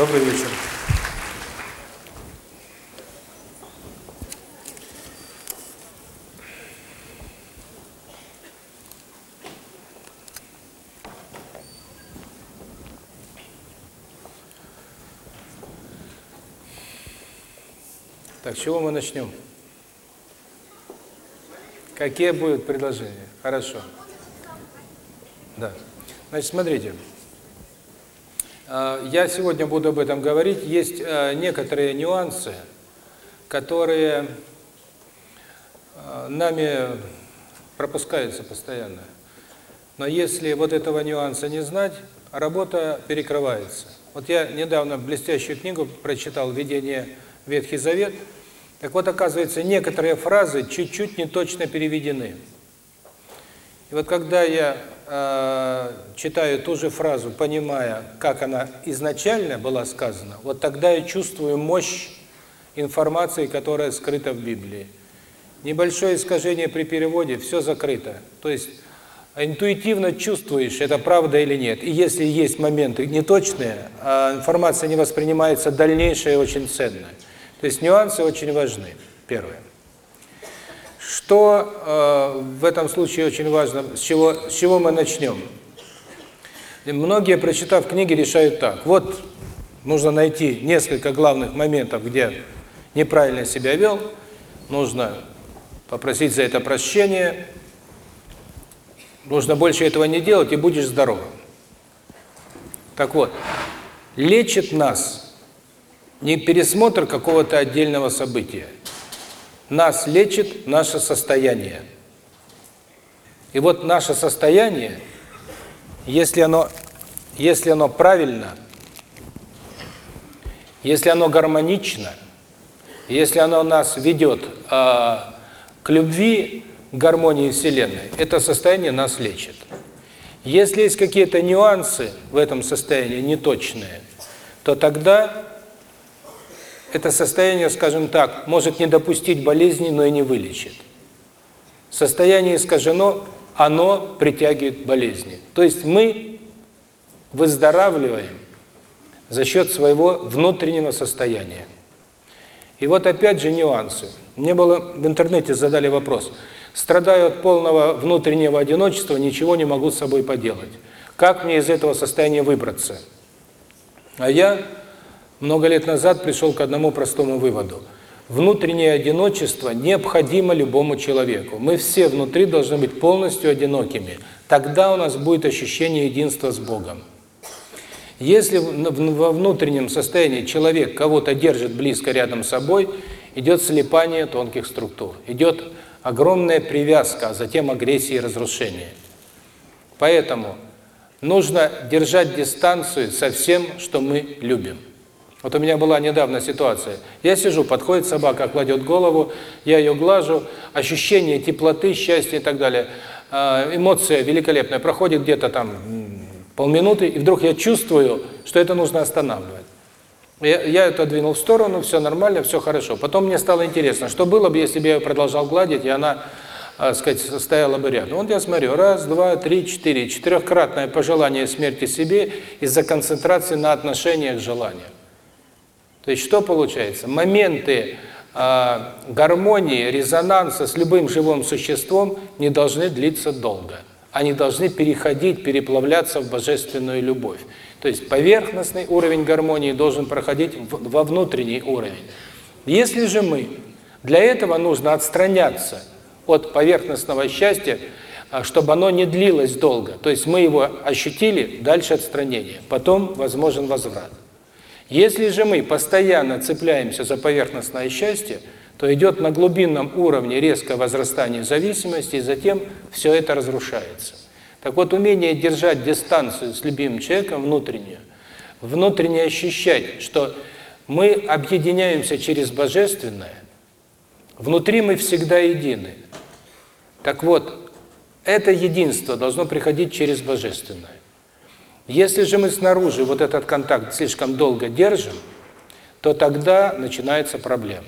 Добрый вечер. Так, с чего мы начнем? Какие будут предложения? Хорошо. Да. Значит, смотрите. Смотрите. Я сегодня буду об этом говорить. Есть э, некоторые нюансы, которые э, нами пропускаются постоянно. Но если вот этого нюанса не знать, работа перекрывается. Вот я недавно блестящую книгу прочитал «Введение Ветхий Завет». Так вот, оказывается, некоторые фразы чуть-чуть неточно переведены. И вот когда я э, читаю ту же фразу, понимая, как она изначально была сказана, вот тогда я чувствую мощь информации, которая скрыта в Библии. Небольшое искажение при переводе, все закрыто. То есть э, интуитивно чувствуешь, это правда или нет. И если есть моменты неточные, а информация не воспринимается дальнейшая очень ценная. То есть нюансы очень важны, первое. Что э, в этом случае очень важно, с чего, с чего мы начнем? И многие, прочитав книги, решают так. Вот нужно найти несколько главных моментов, где неправильно себя вел, нужно попросить за это прощение, нужно больше этого не делать, и будешь здоровым. Так вот, лечит нас не пересмотр какого-то отдельного события, нас лечит наше состояние. И вот наше состояние, если оно, если оно правильно, если оно гармонично, если оно нас ведет э, к любви, к гармонии Вселенной, это состояние нас лечит. Если есть какие-то нюансы в этом состоянии, неточные, то тогда это состояние, скажем так, может не допустить болезни, но и не вылечит. Состояние искажено, оно притягивает болезни. То есть мы выздоравливаем за счет своего внутреннего состояния. И вот опять же нюансы. Мне было в интернете задали вопрос. Страдаю от полного внутреннего одиночества, ничего не могу с собой поделать. Как мне из этого состояния выбраться? А я много лет назад пришел к одному простому выводу. Внутреннее одиночество необходимо любому человеку. Мы все внутри должны быть полностью одинокими. Тогда у нас будет ощущение единства с Богом. Если во внутреннем состоянии человек кого-то держит близко рядом с собой, идет слипание тонких структур, идет огромная привязка, а затем агрессия и разрушение. Поэтому нужно держать дистанцию со всем, что мы любим. Вот у меня была недавно ситуация. Я сижу, подходит собака, кладет голову, я ее глажу, ощущение теплоты, счастья и так далее. А, эмоция великолепная. Проходит где-то там полминуты, и вдруг я чувствую, что это нужно останавливать. Я, я это двинул в сторону, все нормально, все хорошо. Потом мне стало интересно, что было бы, если бы я ее продолжал гладить, и она, так сказать, стояла бы рядом. Вот я смотрю, раз, два, три, четыре, четырехкратное пожелание смерти себе из-за концентрации на отношениях желания. То есть что получается? Моменты э, гармонии, резонанса с любым живым существом не должны длиться долго. Они должны переходить, переплавляться в божественную любовь. То есть поверхностный уровень гармонии должен проходить в, во внутренний уровень. Если же мы, для этого нужно отстраняться от поверхностного счастья, а, чтобы оно не длилось долго. То есть мы его ощутили, дальше отстранение. Потом возможен возврат. Если же мы постоянно цепляемся за поверхностное счастье, то идет на глубинном уровне резкое возрастание зависимости, и затем все это разрушается. Так вот, умение держать дистанцию с любимым человеком внутреннюю, внутренне ощущать, что мы объединяемся через Божественное, внутри мы всегда едины. Так вот, это единство должно приходить через Божественное. Если же мы снаружи вот этот контакт слишком долго держим, то тогда начинаются проблемы.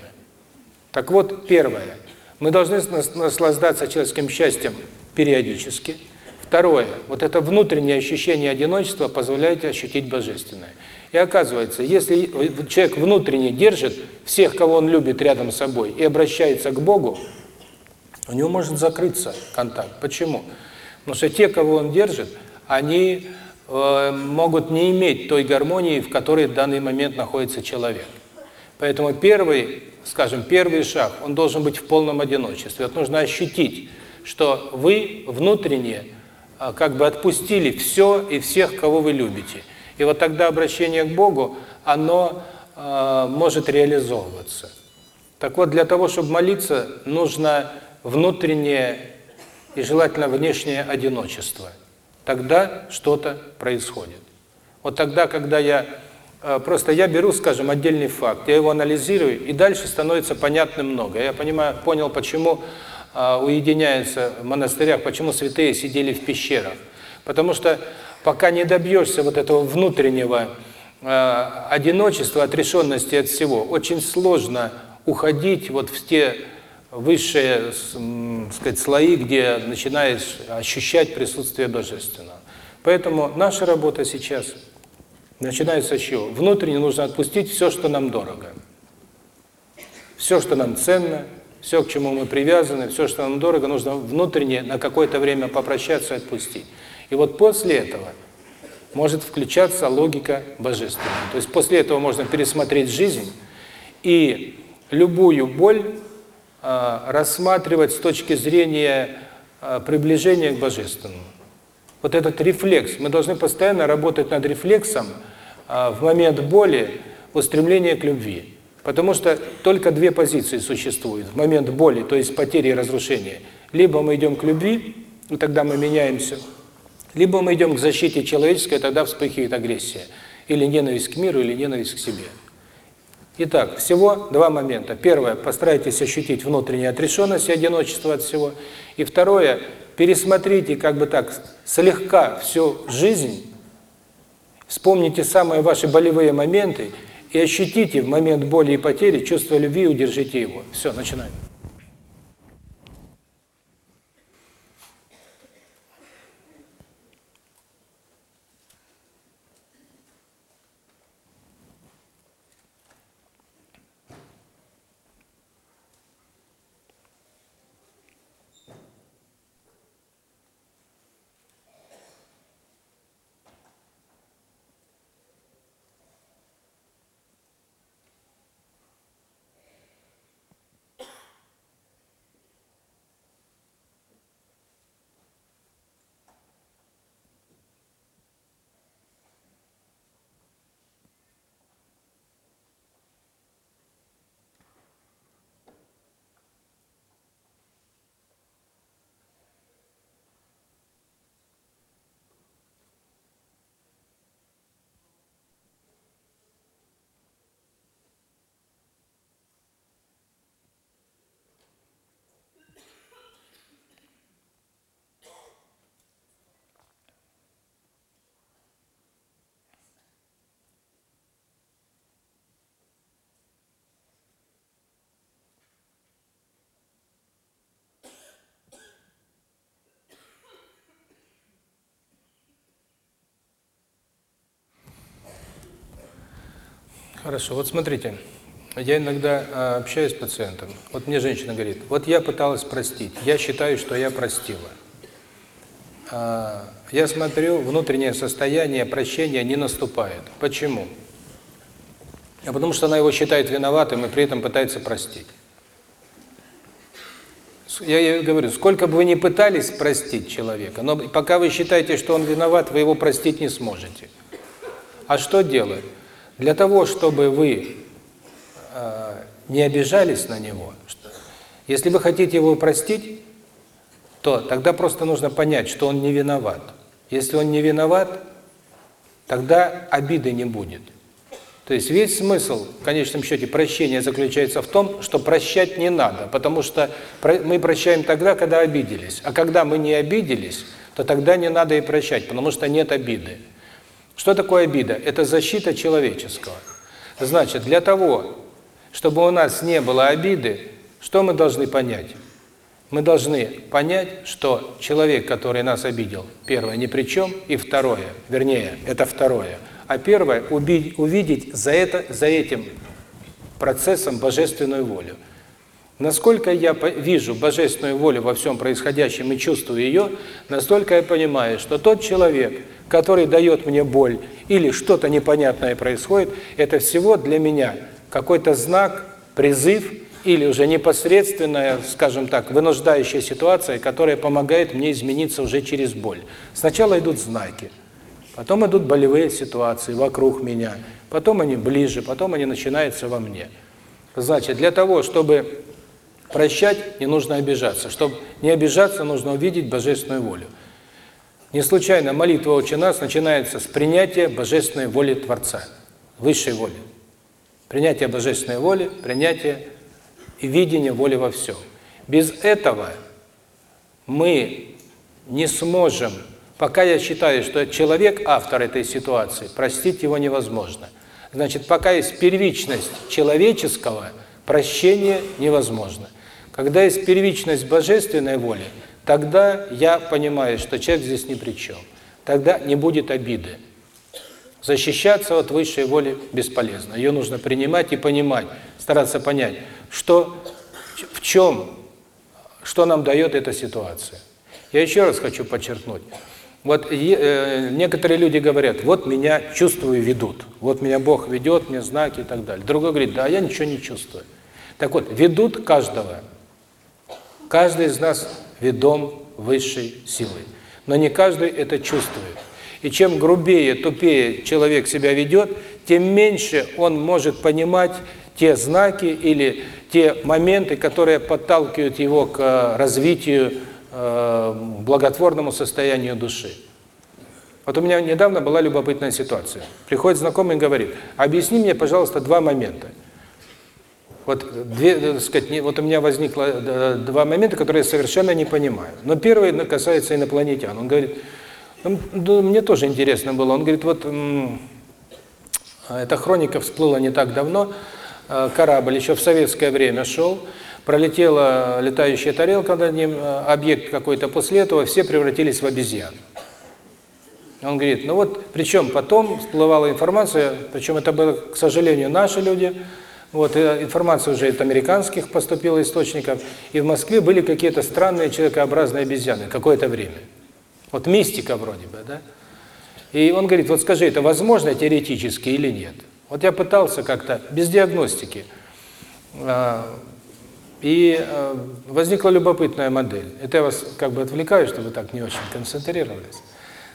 Так вот, первое. Мы должны наслаждаться человеческим счастьем периодически. Второе. Вот это внутреннее ощущение одиночества позволяет ощутить божественное. И оказывается, если человек внутренне держит всех, кого он любит рядом с собой, и обращается к Богу, у него может закрыться контакт. Почему? Потому что те, кого он держит, они могут не иметь той гармонии, в которой в данный момент находится человек. Поэтому первый, скажем, первый шаг, он должен быть в полном одиночестве. Вот нужно ощутить, что вы внутренне а, как бы отпустили все и всех, кого вы любите. И вот тогда обращение к Богу, оно э, может реализовываться. Так вот, для того, чтобы молиться, нужно внутреннее и желательно внешнее одиночество – тогда что-то происходит. Вот тогда, когда я Просто я беру, скажем, отдельный факт, я его анализирую, и дальше становится понятным много. Я понимаю, понял, почему уединяются в монастырях, почему святые сидели в пещерах. Потому что пока не добьешься вот этого внутреннего одиночества, отрешенности от всего, очень сложно уходить вот в те высшие сказать, слои, где начинаешь ощущать присутствие Божественного. Поэтому наша работа сейчас начинается с чего? Внутренне нужно отпустить все, что нам дорого. Все, что нам ценно, все, к чему мы привязаны, все, что нам дорого, нужно внутренне на какое-то время попрощаться и отпустить. И вот после этого может включаться логика божественного, То есть после этого можно пересмотреть жизнь и любую боль рассматривать с точки зрения приближения к Божественному. Вот этот рефлекс. Мы должны постоянно работать над рефлексом а, в момент боли, устремления к любви. Потому что только две позиции существуют в момент боли, то есть потери и разрушения. Либо мы идем к любви, и тогда мы меняемся, либо мы идем к защите человеческой, тогда вспыхивает агрессия. Или ненависть к миру, или ненависть к себе. Итак, всего два момента. Первое, постарайтесь ощутить внутреннюю отрешенность и одиночество от всего. И второе, пересмотрите, как бы так, слегка всю жизнь, вспомните самые ваши болевые моменты и ощутите в момент боли и потери чувство любви и удержите его. Все, начинаем. Хорошо, вот смотрите, я иногда а, общаюсь с пациентом. Вот мне женщина говорит, вот я пыталась простить, я считаю, что я простила. А, я смотрю, внутреннее состояние прощения не наступает. Почему? А потому что она его считает виноватым и при этом пытается простить. Я ей говорю, сколько бы вы ни пытались простить человека, но пока вы считаете, что он виноват, вы его простить не сможете. А что делать? Для того, чтобы вы э, не обижались на него, если вы хотите его простить, то тогда просто нужно понять, что он не виноват. Если он не виноват, тогда обиды не будет. То есть весь смысл, в конечном счете, прощения заключается в том, что прощать не надо, потому что мы прощаем тогда, когда обиделись. А когда мы не обиделись, то тогда не надо и прощать, потому что нет обиды. Что такое обида? Это защита человеческого. Значит, для того, чтобы у нас не было обиды, что мы должны понять? Мы должны понять, что человек, который нас обидел, первое, ни при чем, и второе, вернее, это второе. А первое, убить, увидеть за, это, за этим процессом божественную волю. Насколько я вижу божественную волю во всем происходящем и чувствую ее, настолько я понимаю, что тот человек, который дает мне боль или что-то непонятное происходит, это всего для меня какой-то знак, призыв или уже непосредственная, скажем так, вынуждающая ситуация, которая помогает мне измениться уже через боль. Сначала идут знаки, потом идут болевые ситуации вокруг меня, потом они ближе, потом они начинаются во мне. Значит, для того, чтобы Прощать не нужно обижаться. Чтобы не обижаться, нужно увидеть божественную волю. Не случайно молитва «Отче нас» начинается с принятия божественной воли Творца, высшей воли. Принятие божественной воли, принятие и видение воли во всем. Без этого мы не сможем, пока я считаю, что человек – автор этой ситуации, простить его невозможно. Значит, пока есть первичность человеческого, прощение невозможно. Когда есть первичность божественной воли, тогда я понимаю, что человек здесь ни при чем. Тогда не будет обиды. Защищаться от высшей воли бесполезно. Ее нужно принимать и понимать, стараться понять, что в чем, что нам дает эта ситуация. Я еще раз хочу подчеркнуть. Вот э, некоторые люди говорят, вот меня чувствую ведут, вот меня Бог ведет, мне знаки и так далее. Другой говорит, да, я ничего не чувствую. Так вот, ведут каждого – Каждый из нас ведом высшей силой. Но не каждый это чувствует. И чем грубее, тупее человек себя ведет, тем меньше он может понимать те знаки или те моменты, которые подталкивают его к э, развитию, э, благотворному состоянию души. Вот у меня недавно была любопытная ситуация. Приходит знакомый и говорит, объясни мне, пожалуйста, два момента. Вот, две, э, сказать, не, вот у меня возникло э, э, два момента, которые я совершенно не понимаю. Но первый касается инопланетян. Он говорит, ну, мне тоже интересно было, он говорит, вот а эта хроника всплыла не так давно, корабль еще в советское время шел, пролетела летающая тарелка над ним, объект какой-то после этого, все превратились в обезьян. Он говорит, ну вот, причем потом всплывала информация, причем это было, к сожалению, наши люди, вот э, информация уже от американских поступила источников. И в Москве были какие-то странные человекообразные обезьяны какое-то время. Вот мистика вроде бы, да? И он говорит, вот скажи, это возможно теоретически или нет? Вот я пытался как-то, без диагностики. А, и э, возникла любопытная модель. Это я вас как бы отвлекаю, чтобы вы так не очень концентрировались.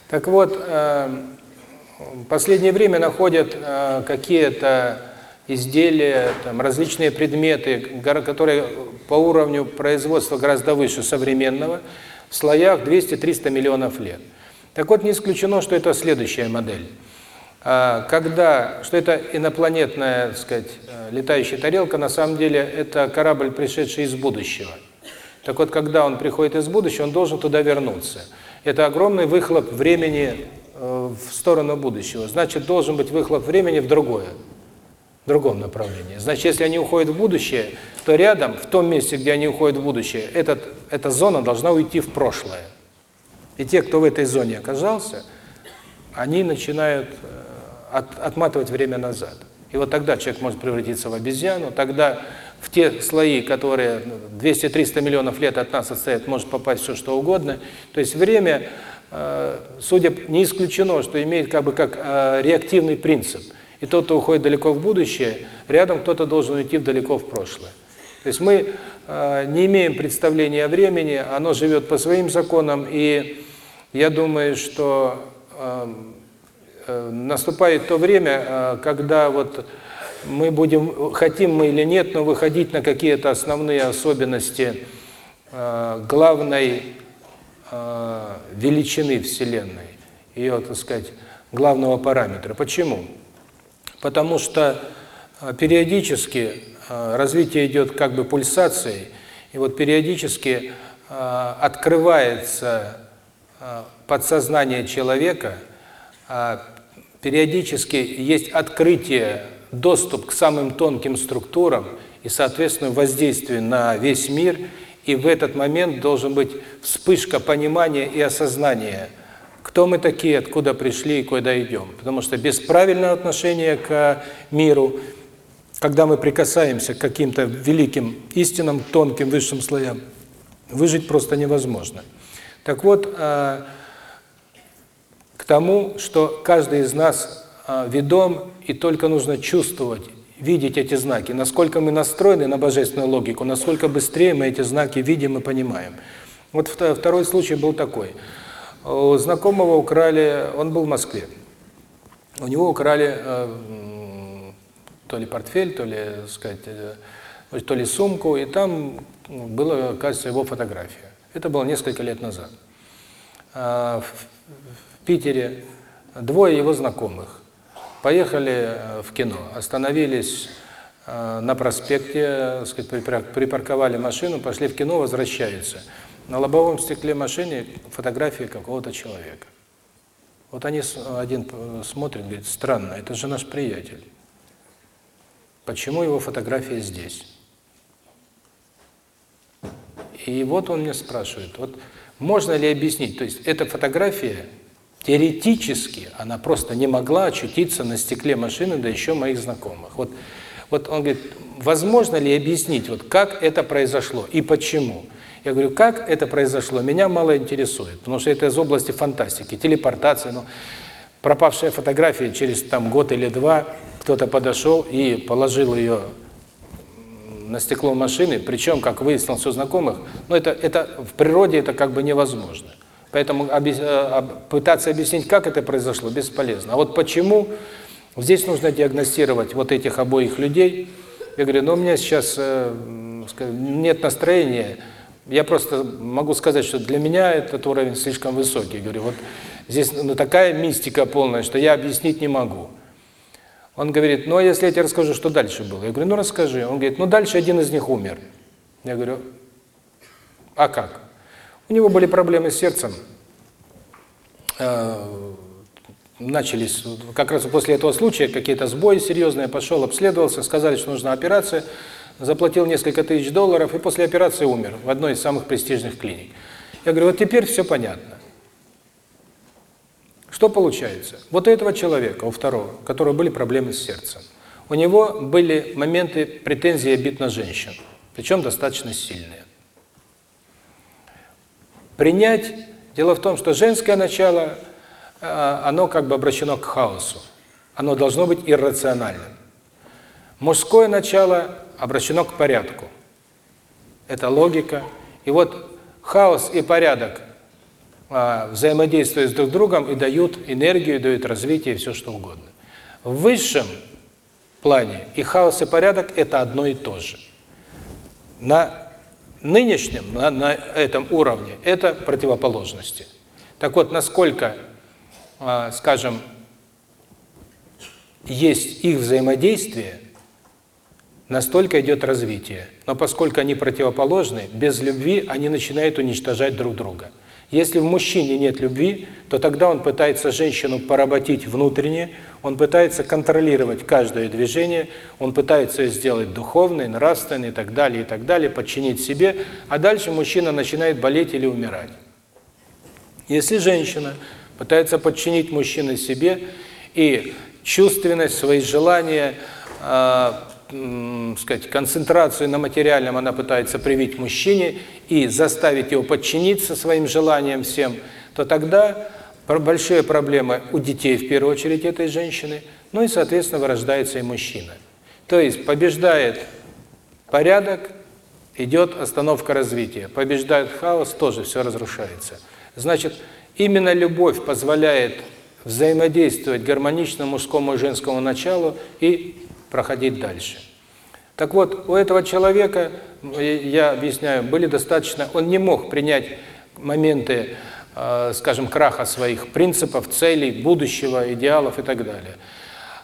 Так вот, в последнее время находят какие-то изделия, там, различные предметы, которые по уровню производства гораздо выше современного, в слоях 200-300 миллионов лет. Так вот, не исключено, что это следующая модель. А, когда, что это инопланетная, так сказать, э, летающая тарелка, на самом деле это корабль, пришедший из будущего. Так вот, когда он приходит из будущего, он должен туда вернуться. Это огромный выхлоп времени э, в сторону будущего. Значит, должен быть выхлоп времени в другое другом направлении. Значит, если они уходят в будущее, то рядом, в том месте, где они уходят в будущее, этот, эта зона должна уйти в прошлое. И те, кто в этой зоне оказался, они начинают э, от, отматывать время назад. И вот тогда человек может превратиться в обезьяну, тогда в те слои, которые 200-300 миллионов лет от нас отстоят, может попасть все что угодно. То есть время, э, судя не исключено, что имеет как бы как э, реактивный принцип – и тот, кто уходит далеко в будущее, рядом кто-то должен уйти далеко в прошлое. То есть мы э, не имеем представления о времени, оно живет по своим законам, и я думаю, что э, э, наступает то время, э, когда вот мы будем, хотим мы или нет, но выходить на какие-то основные особенности э, главной э, величины Вселенной, ее, так сказать, главного параметра. Почему? Почему? Потому что э, периодически э, развитие идет как бы пульсацией, и вот периодически э, открывается подсознание человека, периодически есть открытие, доступ к самым тонким структурам и, соответственно, воздействие на весь мир, и в этот момент должен быть вспышка понимания и осознания – кто мы такие, откуда пришли и куда идем. Потому что без правильного отношения к миру, когда мы прикасаемся к каким-то великим истинам, тонким, высшим слоям, выжить просто невозможно. Так вот, к тому, что каждый из нас ведом, и только нужно чувствовать, видеть эти знаки. Насколько мы настроены на божественную логику, насколько быстрее мы эти знаки видим и понимаем. Вот второй случай был такой – у знакомого украли, он был в Москве, у него украли э, то ли портфель, то ли, сказать, э, то ли сумку, и там была, кажется, его фотография. Это было несколько лет назад. Э, в Питере двое его знакомых поехали в кино, остановились на проспекте, сказать, припарковали машину, пошли в кино, возвращаются – на лобовом стекле машины фотография какого-то человека. Вот они один смотрит, говорит, странно, это же наш приятель. Почему его фотография здесь? И вот он мне спрашивает, вот можно ли объяснить, то есть эта фотография теоретически она просто не могла очутиться на стекле машины, да еще моих знакомых. Вот, вот он говорит, возможно ли объяснить, вот как это произошло и почему? Почему? Я говорю, как это произошло? Меня мало интересует, потому что это из области фантастики, телепортация. Ну, пропавшая фотография через там год или два, кто-то подошел и положил ее на стекло машины, причем, как выяснилось у знакомых, ну это, это в природе это как бы невозможно. Поэтому оби, э, об, пытаться объяснить, как это произошло, бесполезно. А вот почему здесь нужно диагностировать вот этих обоих людей. Я говорю, ну у меня сейчас э, нет настроения я просто могу сказать, что для меня этот уровень слишком высокий. Я говорю, вот здесь ну, такая мистика полная, что я объяснить не могу. Он говорит, ну а если я тебе расскажу, что дальше было? Я говорю, ну расскажи. Он говорит, ну дальше один из них умер. Я говорю, а как? У него были проблемы с сердцем. Э, начались, как раз после этого случая, какие-то сбои серьезные, пошел, обследовался, сказали, что нужна операция. Операция заплатил несколько тысяч долларов и после операции умер в одной из самых престижных клиник. Я говорю, вот теперь все понятно. Что получается? Вот у этого человека, у второго, у которого были проблемы с сердцем, у него были моменты претензий и на женщин, причем достаточно сильные. Принять, дело в том, что женское начало, э, оно как бы обращено к хаосу, оно должно быть иррациональным. Мужское начало обращено к порядку. Это логика. И вот хаос и порядок взаимодействуют друг с другом и дают энергию, дают развитие и все что угодно. В высшем плане и хаос и порядок это одно и то же. На нынешнем, на, на этом уровне это противоположности. Так вот, насколько, скажем, есть их взаимодействие, Настолько идет развитие. Но поскольку они противоположны, без любви они начинают уничтожать друг друга. Если в мужчине нет любви, то тогда он пытается женщину поработить внутренне, он пытается контролировать каждое движение, он пытается сделать духовной, нравственной и так далее, и так далее, подчинить себе, а дальше мужчина начинает болеть или умирать. Если женщина пытается подчинить мужчину себе и чувственность, свои желания, а, сказать, концентрацию на материальном она пытается привить мужчине и заставить его подчиниться своим желаниям всем, то тогда большие проблемы у детей, в первую очередь, этой женщины, ну и, соответственно, вырождается и мужчина. То есть побеждает порядок, идет остановка развития. Побеждает хаос, тоже все разрушается. Значит, именно любовь позволяет взаимодействовать гармонично мужскому и женскому началу и проходить дальше. Так вот, у этого человека, я объясняю, были достаточно, он не мог принять моменты, э, скажем, краха своих принципов, целей, будущего, идеалов и так далее.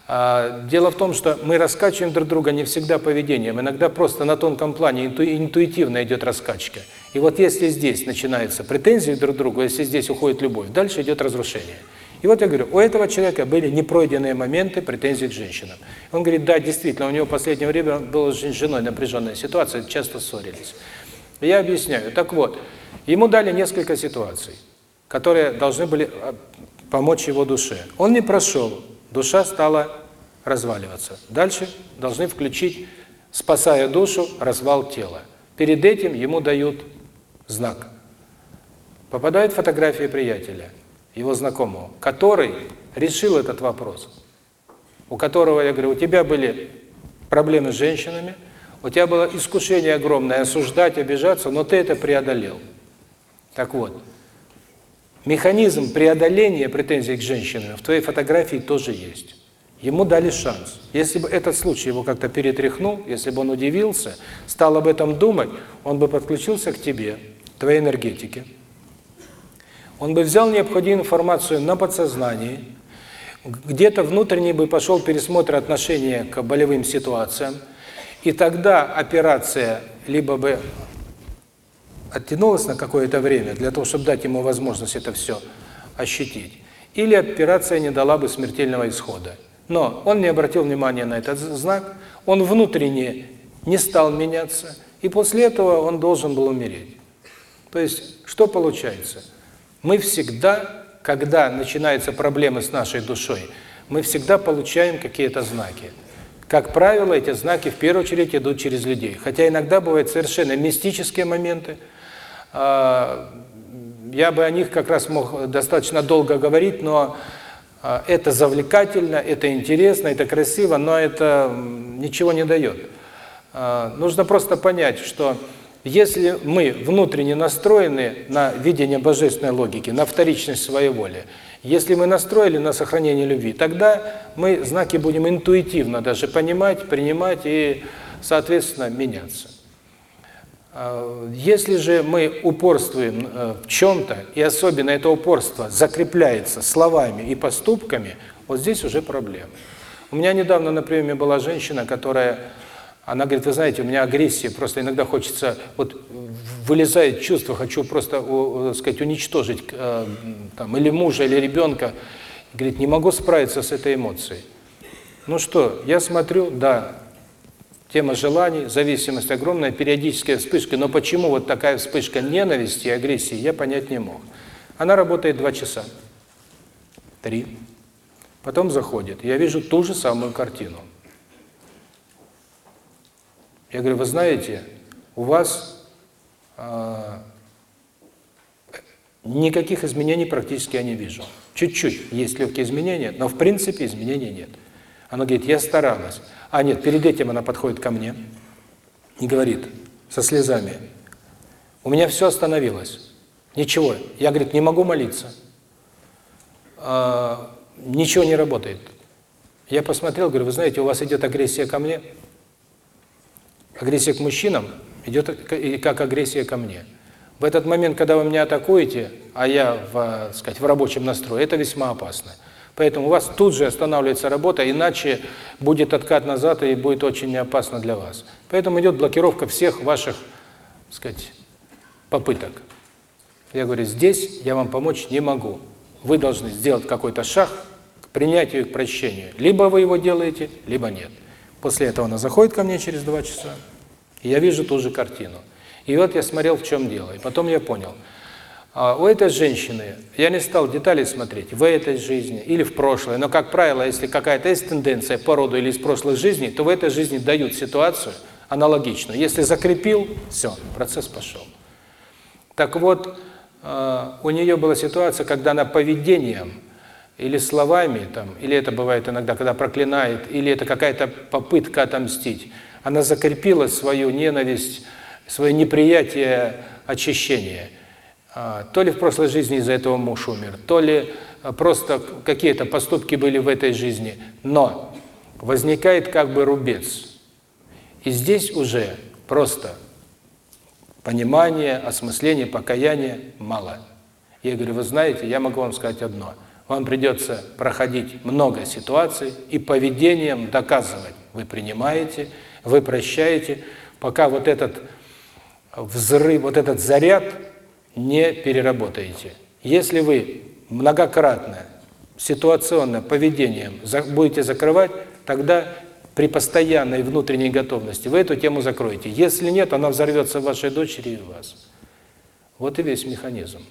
А, дело в том, что мы раскачиваем друг друга не всегда поведением, иногда просто на тонком плане инту, интуитивно идет раскачка. И вот если здесь начинаются претензии друг к другу, если здесь уходит любовь, дальше идет разрушение. И вот я говорю, у этого человека были непройденные моменты претензий к женщинам. Он говорит, да, действительно, у него в последнее время была с женой напряженная ситуация, часто ссорились. Я объясняю. Так вот, ему дали несколько ситуаций, которые должны были а, помочь его душе. Он не прошел, душа стала разваливаться. Дальше должны включить, спасая душу, развал тела. Перед этим ему дают знак. Попадает фотография приятеля – его знакомого, который решил этот вопрос, у которого, я говорю, у тебя были проблемы с женщинами, у тебя было искушение огромное осуждать, обижаться, но ты это преодолел. Так вот, механизм преодоления претензий к женщинам в твоей фотографии тоже есть. Ему дали шанс. Если бы этот случай его как-то перетряхнул, если бы он удивился, стал об этом думать, он бы подключился к тебе, твоей энергетике. Он бы взял необходимую информацию на подсознании, где-то внутренне бы пошел пересмотр отношения к болевым ситуациям, и тогда операция либо бы оттянулась на какое-то время, для того, чтобы дать ему возможность это все ощутить, или операция не дала бы смертельного исхода. Но он не обратил внимания на этот знак, он внутренне не стал меняться, и после этого он должен был умереть. То есть, что получается? Мы всегда, когда начинаются проблемы с нашей душой, мы всегда получаем какие-то знаки. Как правило, эти знаки в первую очередь идут через людей. Хотя иногда бывают совершенно мистические моменты. А, я бы о них как раз мог достаточно долго говорить, но а, это завлекательно, это интересно, это красиво, но это ничего не дает. А, нужно просто понять, что если мы внутренне настроены на видение божественной логики, на вторичность своей воли, если мы настроили на сохранение любви, тогда мы знаки будем интуитивно даже понимать, принимать и, соответственно, меняться. А, если же мы упорствуем э, в чем-то, и особенно это упорство закрепляется словами и поступками, вот здесь уже проблема. У меня недавно на приеме была женщина, которая она говорит, вы знаете, у меня агрессия, просто иногда хочется, вот вылезает чувство, хочу просто, так сказать, уничтожить э, там, или мужа, или ребенка. Говорит, не могу справиться с этой эмоцией. Ну что, я смотрю, да, тема желаний, зависимость огромная, периодическая вспышка, но почему вот такая вспышка ненависти и агрессии, я понять не мог. Она работает два часа, три, потом заходит, я вижу ту же самую картину – я говорю, вы знаете, у вас э, никаких изменений практически я не вижу. Чуть-чуть есть легкие изменения, но в принципе изменений нет. Она говорит, я старалась. А нет, перед этим она подходит ко мне и говорит со слезами, у меня все остановилось, ничего. Я, говорит, не могу молиться, э, ничего не работает. Я посмотрел, говорю, вы знаете, у вас идет агрессия ко мне, агрессия к мужчинам идет как агрессия ко мне. В этот момент, когда вы меня атакуете, а я в, сказать, в рабочем настрое, это весьма опасно. Поэтому у вас тут же останавливается работа, иначе будет откат назад и будет очень опасно для вас. Поэтому идет блокировка всех ваших, сказать, попыток. Я говорю, здесь я вам помочь не могу. Вы должны сделать какой-то шаг к принятию и к прощению. Либо вы его делаете, либо нет. После этого она заходит ко мне через два часа, и я вижу ту же картину. И вот я смотрел, в чем дело. И потом я понял, а, у этой женщины, я не стал детали смотреть, в этой жизни или в прошлой, но, как правило, если какая-то есть тенденция по роду или из прошлой жизни, то в этой жизни дают ситуацию аналогичную. Если закрепил, все, процесс пошел. Так вот, а, у нее была ситуация, когда она поведением или словами, там, или это бывает иногда, когда проклинает, или это какая-то попытка отомстить. Она закрепила свою ненависть, свое неприятие очищения. А, то ли в прошлой жизни из-за этого муж умер, то ли а, просто какие-то поступки были в этой жизни. Но возникает как бы рубец. И здесь уже просто понимание, осмысление, покаяние мало. Я говорю, вы знаете, я могу вам сказать одно – вам придется проходить много ситуаций и поведением доказывать. Вы принимаете, вы прощаете, пока вот этот взрыв, вот этот заряд не переработаете. Если вы многократно, ситуационно, поведением будете закрывать, тогда при постоянной внутренней готовности вы эту тему закроете. Если нет, она взорвется в вашей дочери и в вас. Вот и весь механизм.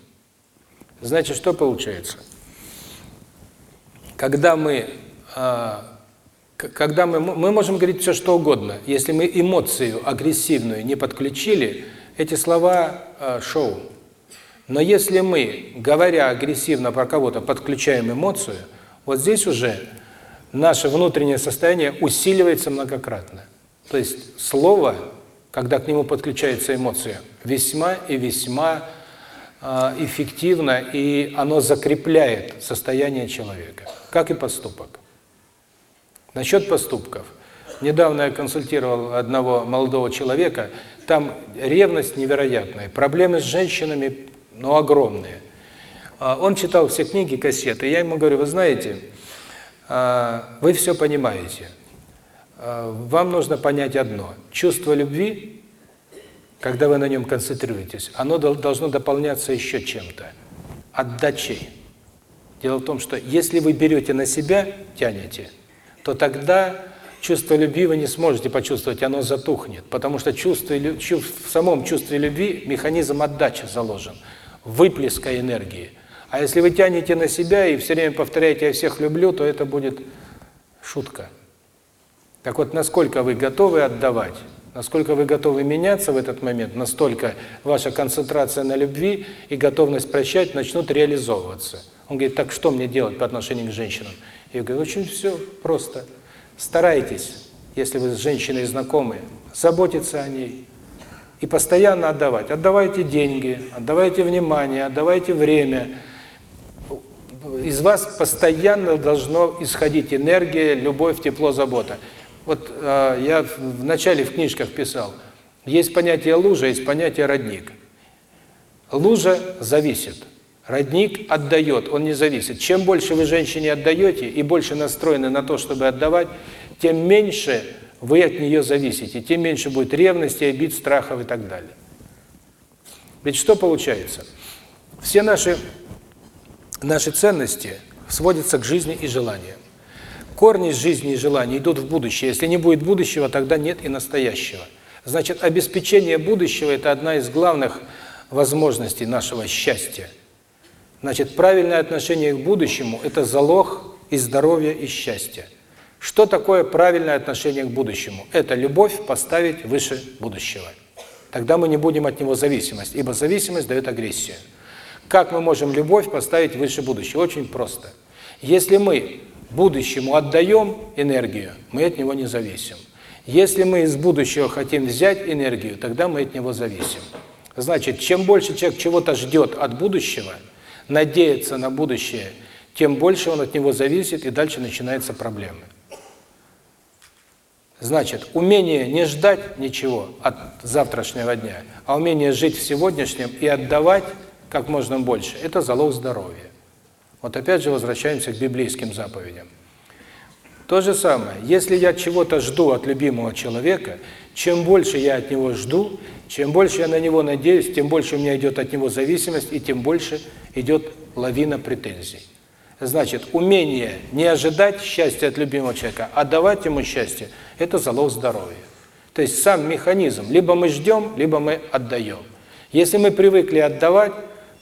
Значит, что получается? когда мы, а, когда мы, мы можем говорить все что угодно, если мы эмоцию агрессивную не подключили, эти слова а, шоу. Но если мы, говоря агрессивно про кого-то, подключаем эмоцию, вот здесь уже наше внутреннее состояние усиливается многократно. То есть слово, когда к нему подключается эмоция, весьма и весьма эффективно, и оно закрепляет состояние человека, как и поступок. Насчет поступков. Недавно я консультировал одного молодого человека, там ревность невероятная, проблемы с женщинами, ну, огромные. А, он читал все книги, кассеты, я ему говорю, вы знаете, а, вы все понимаете, а, вам нужно понять одно, чувство любви когда вы на нем концентрируетесь, оно должно дополняться еще чем-то. Отдачей. Дело в том, что если вы берете на себя, тянете, то тогда чувство любви вы не сможете почувствовать, оно затухнет. Потому что чувство, в самом чувстве любви механизм отдачи заложен, выплеска энергии. А если вы тянете на себя и все время повторяете «я всех люблю», то это будет шутка. Так вот, насколько вы готовы отдавать – Насколько вы готовы меняться в этот момент, настолько ваша концентрация на любви и готовность прощать начнут реализовываться. Он говорит, так что мне делать по отношению к женщинам? Я говорю, очень все просто. Старайтесь, если вы с женщиной знакомы, заботиться о ней и постоянно отдавать. Отдавайте деньги, отдавайте внимание, отдавайте время. Из вас постоянно должно исходить энергия, любовь, тепло, забота. Вот а, я вначале в книжках писал, есть понятие лужа, есть понятие родник. Лужа зависит, родник отдает, он не зависит. Чем больше вы женщине отдаете и больше настроены на то, чтобы отдавать, тем меньше вы от нее зависите, тем меньше будет ревности, обид, страхов и так далее. Ведь что получается? Все наши наши ценности сводятся к жизни и желаниям корни жизни и желаний идут в будущее. Если не будет будущего, тогда нет и настоящего. Значит, обеспечение будущего – это одна из главных возможностей нашего счастья. Значит, правильное отношение к будущему – это залог и здоровья, и счастья. Что такое правильное отношение к будущему? Это любовь поставить выше будущего. Тогда мы не будем от него зависимость, ибо зависимость дает агрессию. Как мы можем любовь поставить выше будущего? Очень просто. Если мы будущему отдаем энергию, мы от него не зависим. Если мы из будущего хотим взять энергию, тогда мы от него зависим. Значит, чем больше человек чего-то ждет от будущего, надеется на будущее, тем больше он от него зависит, и дальше начинаются проблемы. Значит, умение не ждать ничего от завтрашнего дня, а умение жить в сегодняшнем и отдавать как можно больше – это залог здоровья. Вот опять же возвращаемся к библейским заповедям. То же самое, если я чего-то жду от любимого человека, чем больше я от него жду, чем больше я на него надеюсь, тем больше у меня идет от него зависимость, и тем больше идет лавина претензий. Значит, умение не ожидать счастья от любимого человека, а давать ему счастье – это залог здоровья. То есть сам механизм. Либо мы ждем, либо мы отдаем. Если мы привыкли отдавать,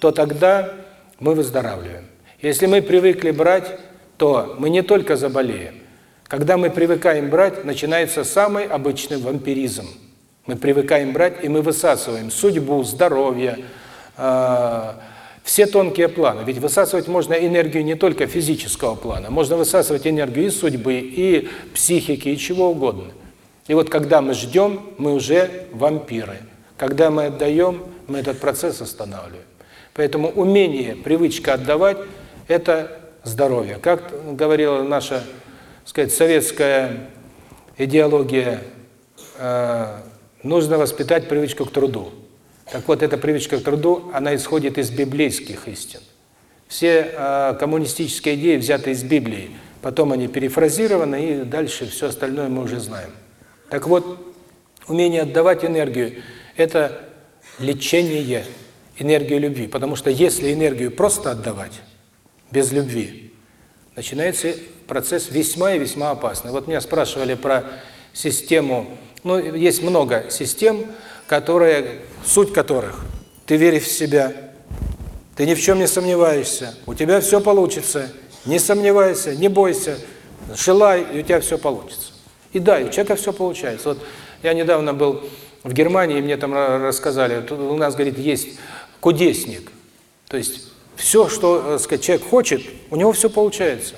то тогда мы выздоравливаем. Если мы привыкли брать, то мы не только заболеем. Когда мы привыкаем брать, начинается самый обычный вампиризм. Мы привыкаем брать, и мы высасываем судьбу, здоровье, э, все тонкие планы. Ведь высасывать можно энергию не только физического плана, можно высасывать энергию и судьбы, и психики, и чего угодно. И вот когда мы ждем, мы уже вампиры. Когда мы отдаем, мы этот процесс останавливаем. Поэтому умение, привычка отдавать – E, это здоровье. Как говорила наша, сказать, советская идеология, нужно воспитать привычку к труду. Так вот, эта привычка к труду, она исходит из библейских истин. Все коммунистические идеи взяты из Библии, потом они перефразированы, и дальше все остальное мы уже знаем. Так вот, умение отдавать энергию – это лечение энергии любви, потому что если энергию просто отдавать, без любви. Начинается процесс весьма и весьма опасный. Вот меня спрашивали про систему, ну, есть много систем, которые, суть которых, ты веришь в себя, ты ни в чем не сомневаешься, у тебя все получится, не сомневайся, не бойся, желай, и у тебя все получится. И да, и у человека все получается. Вот я недавно был в Германии, мне там рассказали, тут у нас, говорит, есть кудесник, то есть все, что э, сказать, человек хочет, у него все получается.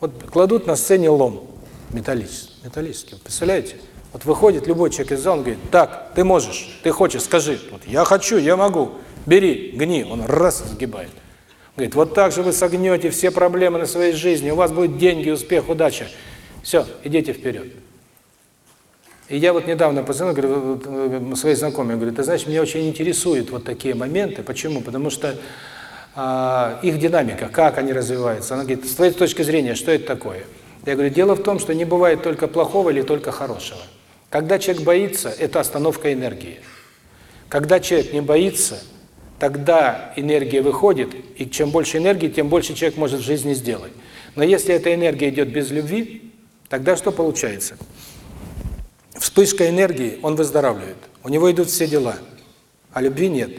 Вот кладут на сцене лом металлический, металлический представляете? Вот выходит любой человек из зала, он говорит, так, ты можешь, ты хочешь, скажи. Вот, я хочу, я могу, бери, гни. Он раз сгибает. Говорит, вот так же вы согнете все проблемы на своей жизни, у вас будут деньги, успех, удача. Все, идите вперед. И я вот недавно позвонил, говорю, э, э, своей знакомой, говорю, ты знаешь, меня очень интересуют вот такие моменты. Почему? Потому что их динамика, как они развиваются. Она говорит, с твоей точки зрения, что это такое? Я говорю, дело в том, что не бывает только плохого или только хорошего. Когда человек боится, это остановка энергии. Когда человек не боится, тогда энергия выходит, и чем больше энергии, тем больше человек может в жизни сделать. Но если эта энергия идет без любви, тогда что получается? Вспышка энергии, он выздоравливает. У него идут все дела, а любви нет.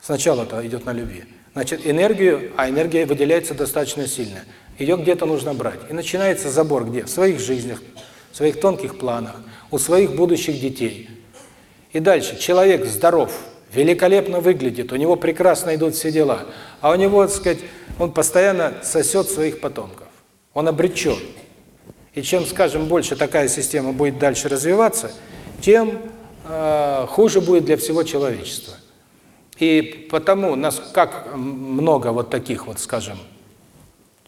Сначала это идет на любви. Значит, энергию, а энергия выделяется достаточно сильно. Ее где-то нужно брать. И начинается забор где? В своих жизнях, в своих тонких планах, у своих будущих детей. И дальше. Человек здоров, великолепно выглядит, у него прекрасно идут все дела. А у него, так сказать, он постоянно сосет своих потомков. Он обречен. И чем, скажем, больше такая система будет дальше развиваться, тем э, хуже будет для всего человечества. И потому, нас, как много вот таких вот, скажем,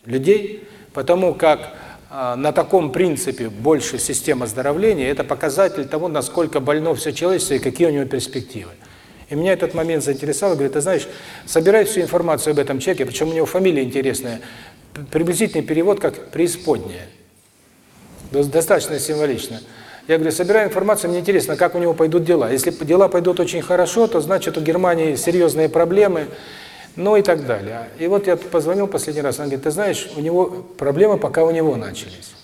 людей, потому как а, на таком принципе больше система оздоровления, это показатель того, насколько больно все человечество и какие у него перспективы. И меня этот момент заинтересовал, говорит, ты знаешь, собирай всю информацию об этом человеке, причем у него фамилия интересная, приблизительный перевод как «преисподняя». Достаточно символично. Я говорю, собираю информацию, мне интересно, как у него пойдут дела. Если дела пойдут очень хорошо, то значит у Германии серьезные проблемы, ну и так далее. И вот я позвонил последний раз, он говорит, ты знаешь, у него проблемы пока у него начались.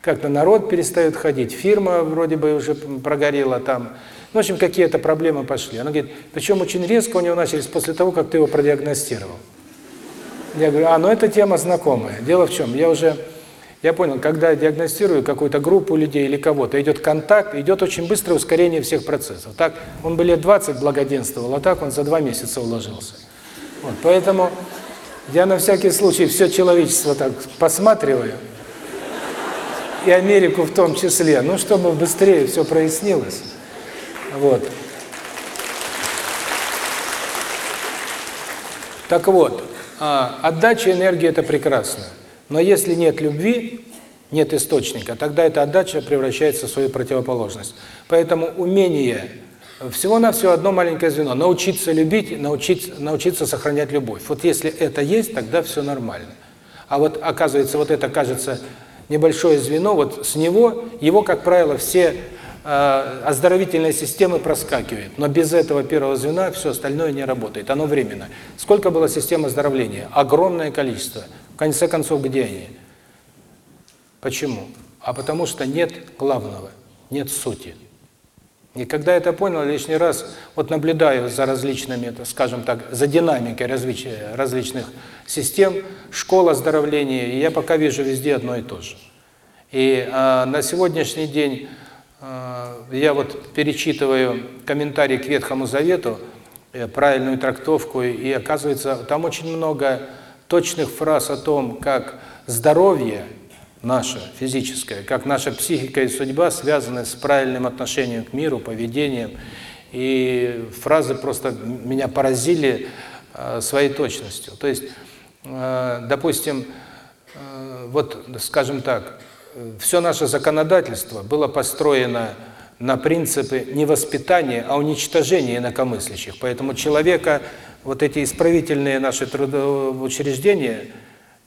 Как-то народ перестает ходить, фирма вроде бы уже прогорела там. Ну, в общем, какие-то проблемы пошли. Она говорит, причем очень резко у него начались после того, как ты его продиагностировал. Я говорю, а, ну эта тема знакомая. Дело в чем, я уже я понял, когда я диагностирую какую-то группу людей или кого-то, идет контакт, идет очень быстрое ускорение всех процессов. Так, он бы лет 20 благоденствовал, а так он за два месяца уложился. Вот, поэтому я на всякий случай все человечество так посматриваю, и Америку в том числе, ну, чтобы быстрее все прояснилось. Вот. Так вот, а, отдача энергии – это прекрасно. Но если нет любви, нет источника, тогда эта отдача превращается в свою противоположность. Поэтому умение всего на все одно маленькое звено научиться любить, научиться научиться сохранять любовь. Вот если это есть, тогда все нормально. А вот оказывается, вот это кажется небольшое звено, вот с него его, как правило, все э, оздоровительные системы проскакивают. Но без этого первого звена все остальное не работает, оно временно. Сколько было систем оздоровления? Огромное количество конце концов, где они? Почему? А потому что нет главного, нет сути. И когда это понял лишний раз, вот наблюдаю за различными, скажем так, за динамикой различия различных систем, школа оздоровления, и я пока вижу везде одно и то же. И э, на сегодняшний день э, я вот перечитываю комментарии к Ветхому Завету, э, правильную трактовку, и оказывается, там очень много точных фраз о том, как здоровье наше физическое, как наша психика и судьба связаны с правильным отношением к миру, поведением. И фразы просто меня поразили э, своей точностью. То есть, э, допустим, э, вот, скажем так, все наше законодательство было построено на принципы не воспитания, а уничтожения инакомыслящих. Поэтому человека вот эти исправительные наши учреждения,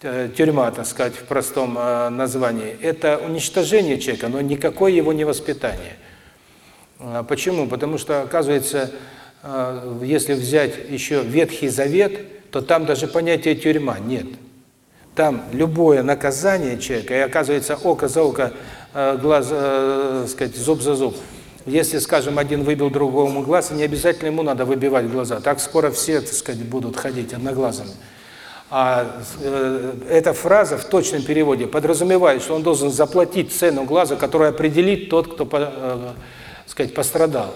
э, тюрьма, так сказать, в простом э, названии, это уничтожение человека, но никакое его не воспитание. А почему? Потому что, оказывается, э, если взять еще Ветхий Завет, то там даже понятия тюрьма нет. Там любое наказание человека, и оказывается око за око, глаз, э, сказать, зуб за зуб – если, скажем, один выбил другому глаз, не обязательно ему надо выбивать глаза. Так скоро все, так сказать, будут ходить одноглазыми. А э, эта фраза в точном переводе подразумевает, что он должен заплатить цену глаза, которую определит тот, кто, э, сказать, пострадал.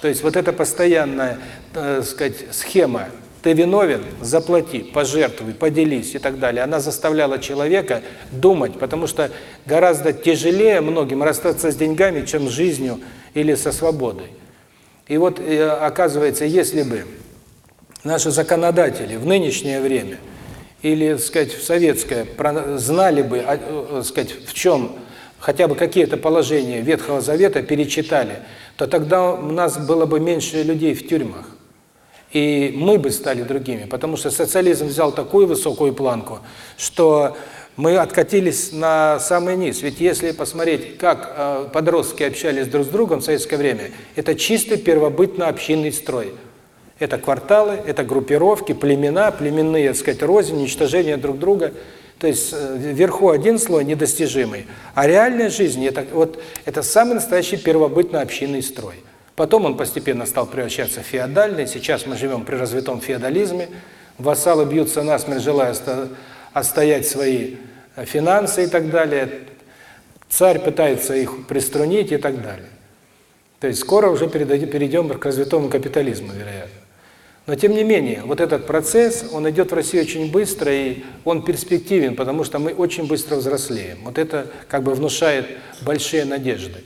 То есть вот это постоянная, э, сказать, схема ты виновен, заплати, пожертвуй, поделись и так далее. Она заставляла человека думать, потому что гораздо тяжелее многим расстаться с деньгами, чем с жизнью или со свободой. И вот э, оказывается, если бы наши законодатели в нынешнее время или, так сказать, в советское знали бы, так сказать, в чем хотя бы какие-то положения Ветхого Завета перечитали, то тогда у нас было бы меньше людей в тюрьмах. И мы бы стали другими, потому что социализм взял такую высокую планку, что мы откатились на самый низ. Ведь если посмотреть, как э, подростки общались друг с другом в советское время, это чистый первобытно-общинный строй. Это кварталы, это группировки, племена, племенные, так сказать, рознь, уничтожение друг друга. То есть э, вверху один слой недостижимый, а реальная жизнь это вот это самый настоящий первобытно-общинный строй. Потом он постепенно стал превращаться в феодальный. Сейчас мы живем при развитом феодализме. Вассалы бьются насмерть, желая отстоять свои э, финансы и так далее. Царь пытается их приструнить и так далее. То есть скоро уже перейдем к развитому капитализму, вероятно. Но тем не менее, вот этот процесс, он идет в России очень быстро, и он перспективен, потому что мы очень быстро взрослеем. Вот это как бы внушает большие надежды.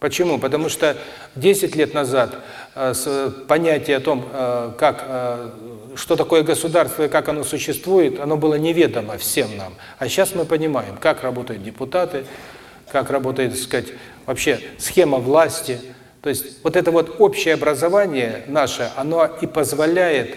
Почему? Потому что 10 лет назад э, э, понятие о том, э, как, что такое государство и как оно существует, оно было неведомо всем нам. А сейчас мы понимаем, как работают депутаты, как работает, так сказать, вообще схема власти. То есть вот это вот общее образование наше, оно и позволяет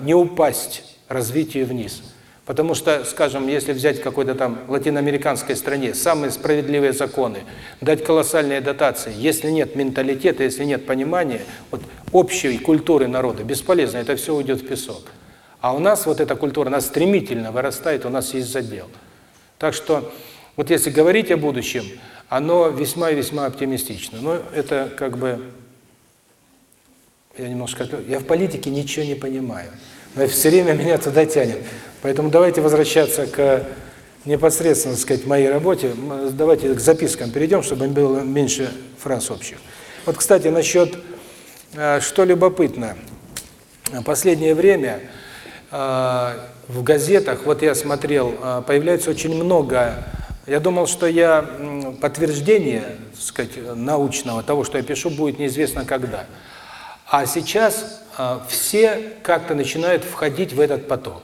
не упасть развитию вниз. Потому что, скажем, если взять какой-то там латиноамериканской стране самые справедливые законы, дать колоссальные дотации, если нет менталитета, если нет понимания вот общей культуры народа, бесполезно, это все уйдет в песок. А у нас вот эта культура, она стремительно вырастает, у нас есть задел. Так что, вот если говорить о будущем, оно весьма и весьма оптимистично. Но это как бы, я немножко, я в политике ничего не понимаю. Но все время меня туда тянет. Поэтому давайте возвращаться к непосредственно, сказать, моей работе. Давайте к запискам перейдем, чтобы было меньше фраз общих. Вот, кстати, насчет, что любопытно, последнее время в газетах, вот я смотрел, появляется очень много, я думал, что я подтверждение, сказать, научного того, что я пишу, будет неизвестно когда. А сейчас Э, все как-то начинают входить в этот поток.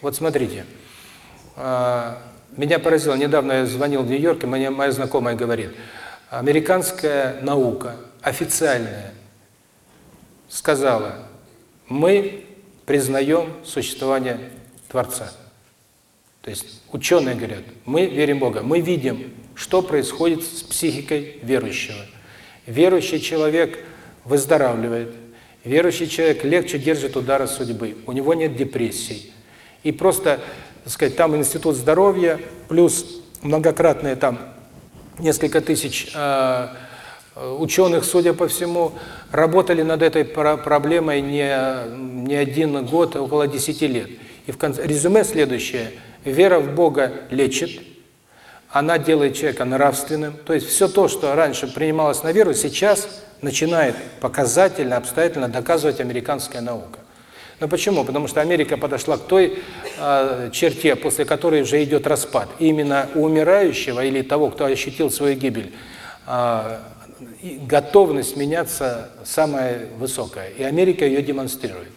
Вот смотрите, э, меня поразило, недавно я звонил в Нью-Йорк, и моя, моя знакомая говорит, американская наука официальная сказала, мы признаем существование Творца. То есть ученые говорят, мы верим в Бога, мы видим, что происходит с психикой верующего. Верующий человек выздоравливает – Верующий человек легче держит удары судьбы, у него нет депрессий. И просто, так сказать, там институт здоровья, плюс многократные там несколько тысяч э, э ученых, судя по всему, работали над этой проблемой не, не один год, а около 10 лет. И в конце, резюме следующее. Вера в Бога лечит, она делает человека нравственным. То есть все то, что раньше принималось на веру, сейчас начинает показательно, обстоятельно доказывать американская наука. Но почему? Потому что Америка подошла к той э, черте, после которой уже идет распад. Именно у умирающего или того, кто ощутил свою гибель, э, готовность меняться самая высокая. И Америка ее демонстрирует.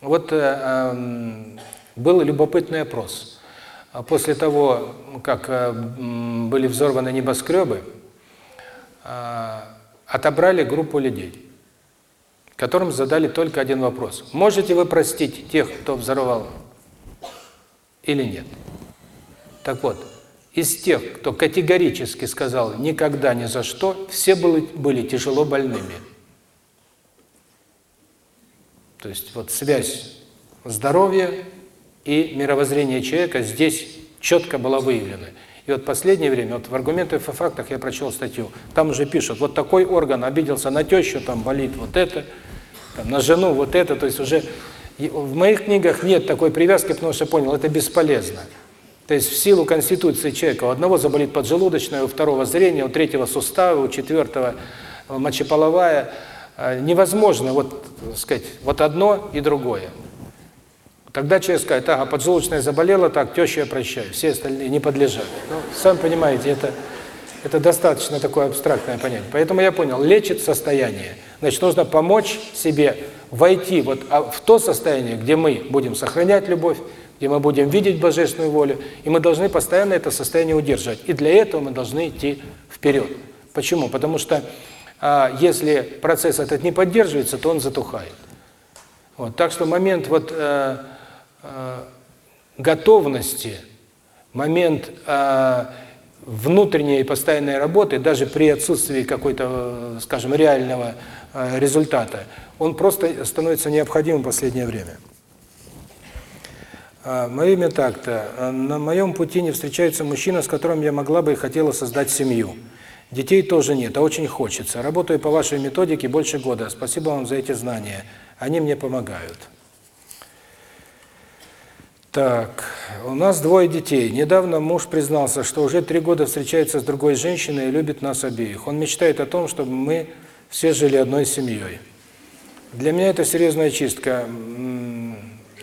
Вот э, э, был любопытный опрос. А после того, как были взорваны небоскребы, а, отобрали группу людей, которым задали только один вопрос. Можете вы простить тех, кто взорвал или нет? Так вот, из тех, кто категорически сказал «никогда, ни за что», все были, были тяжело больными. То есть вот связь здоровья и мировоззрение человека здесь четко было выявлено. И вот последнее время, вот в аргументах и фактах я прочел статью, там уже пишут, вот такой орган обиделся на тещу, там болит вот это, там, на жену вот это, то есть уже в моих книгах нет такой привязки, потому что понял, это бесполезно. То есть в силу конституции человека у одного заболит поджелудочная, у второго зрение, у третьего суставы, у четвертого э, мочеполовая. Э, невозможно вот, сказать, вот одно и другое. Когда человек скажет, ага, поджелудочная заболела, так, теща, я прощаю, все остальные не подлежат. Ну, сам понимаете, это, это достаточно такое абстрактное понятие. Поэтому я понял, лечит состояние. Значит, нужно помочь себе войти вот а, в то состояние, где мы будем сохранять любовь, где мы будем видеть божественную волю, и мы должны постоянно это состояние удерживать. И для этого мы должны идти вперед. Почему? Потому что а, если процесс этот не поддерживается, то он затухает. Вот, так что момент вот... Э, готовности, момент внутренней постоянной работы, даже при отсутствии какой-то, скажем, реального а, результата, он просто становится необходимым в последнее время. А, мое имя так-то. На моем пути не встречается мужчина, с которым я могла бы и хотела создать семью. Детей тоже нет, а очень хочется. Работаю по вашей методике больше года. Спасибо вам за эти знания. Они мне помогают. Так, у нас двое детей. Недавно муж признался, что уже три года встречается с другой женщиной и любит нас обеих. Он мечтает о том, чтобы мы все жили одной семьей. Для меня это серьезная чистка,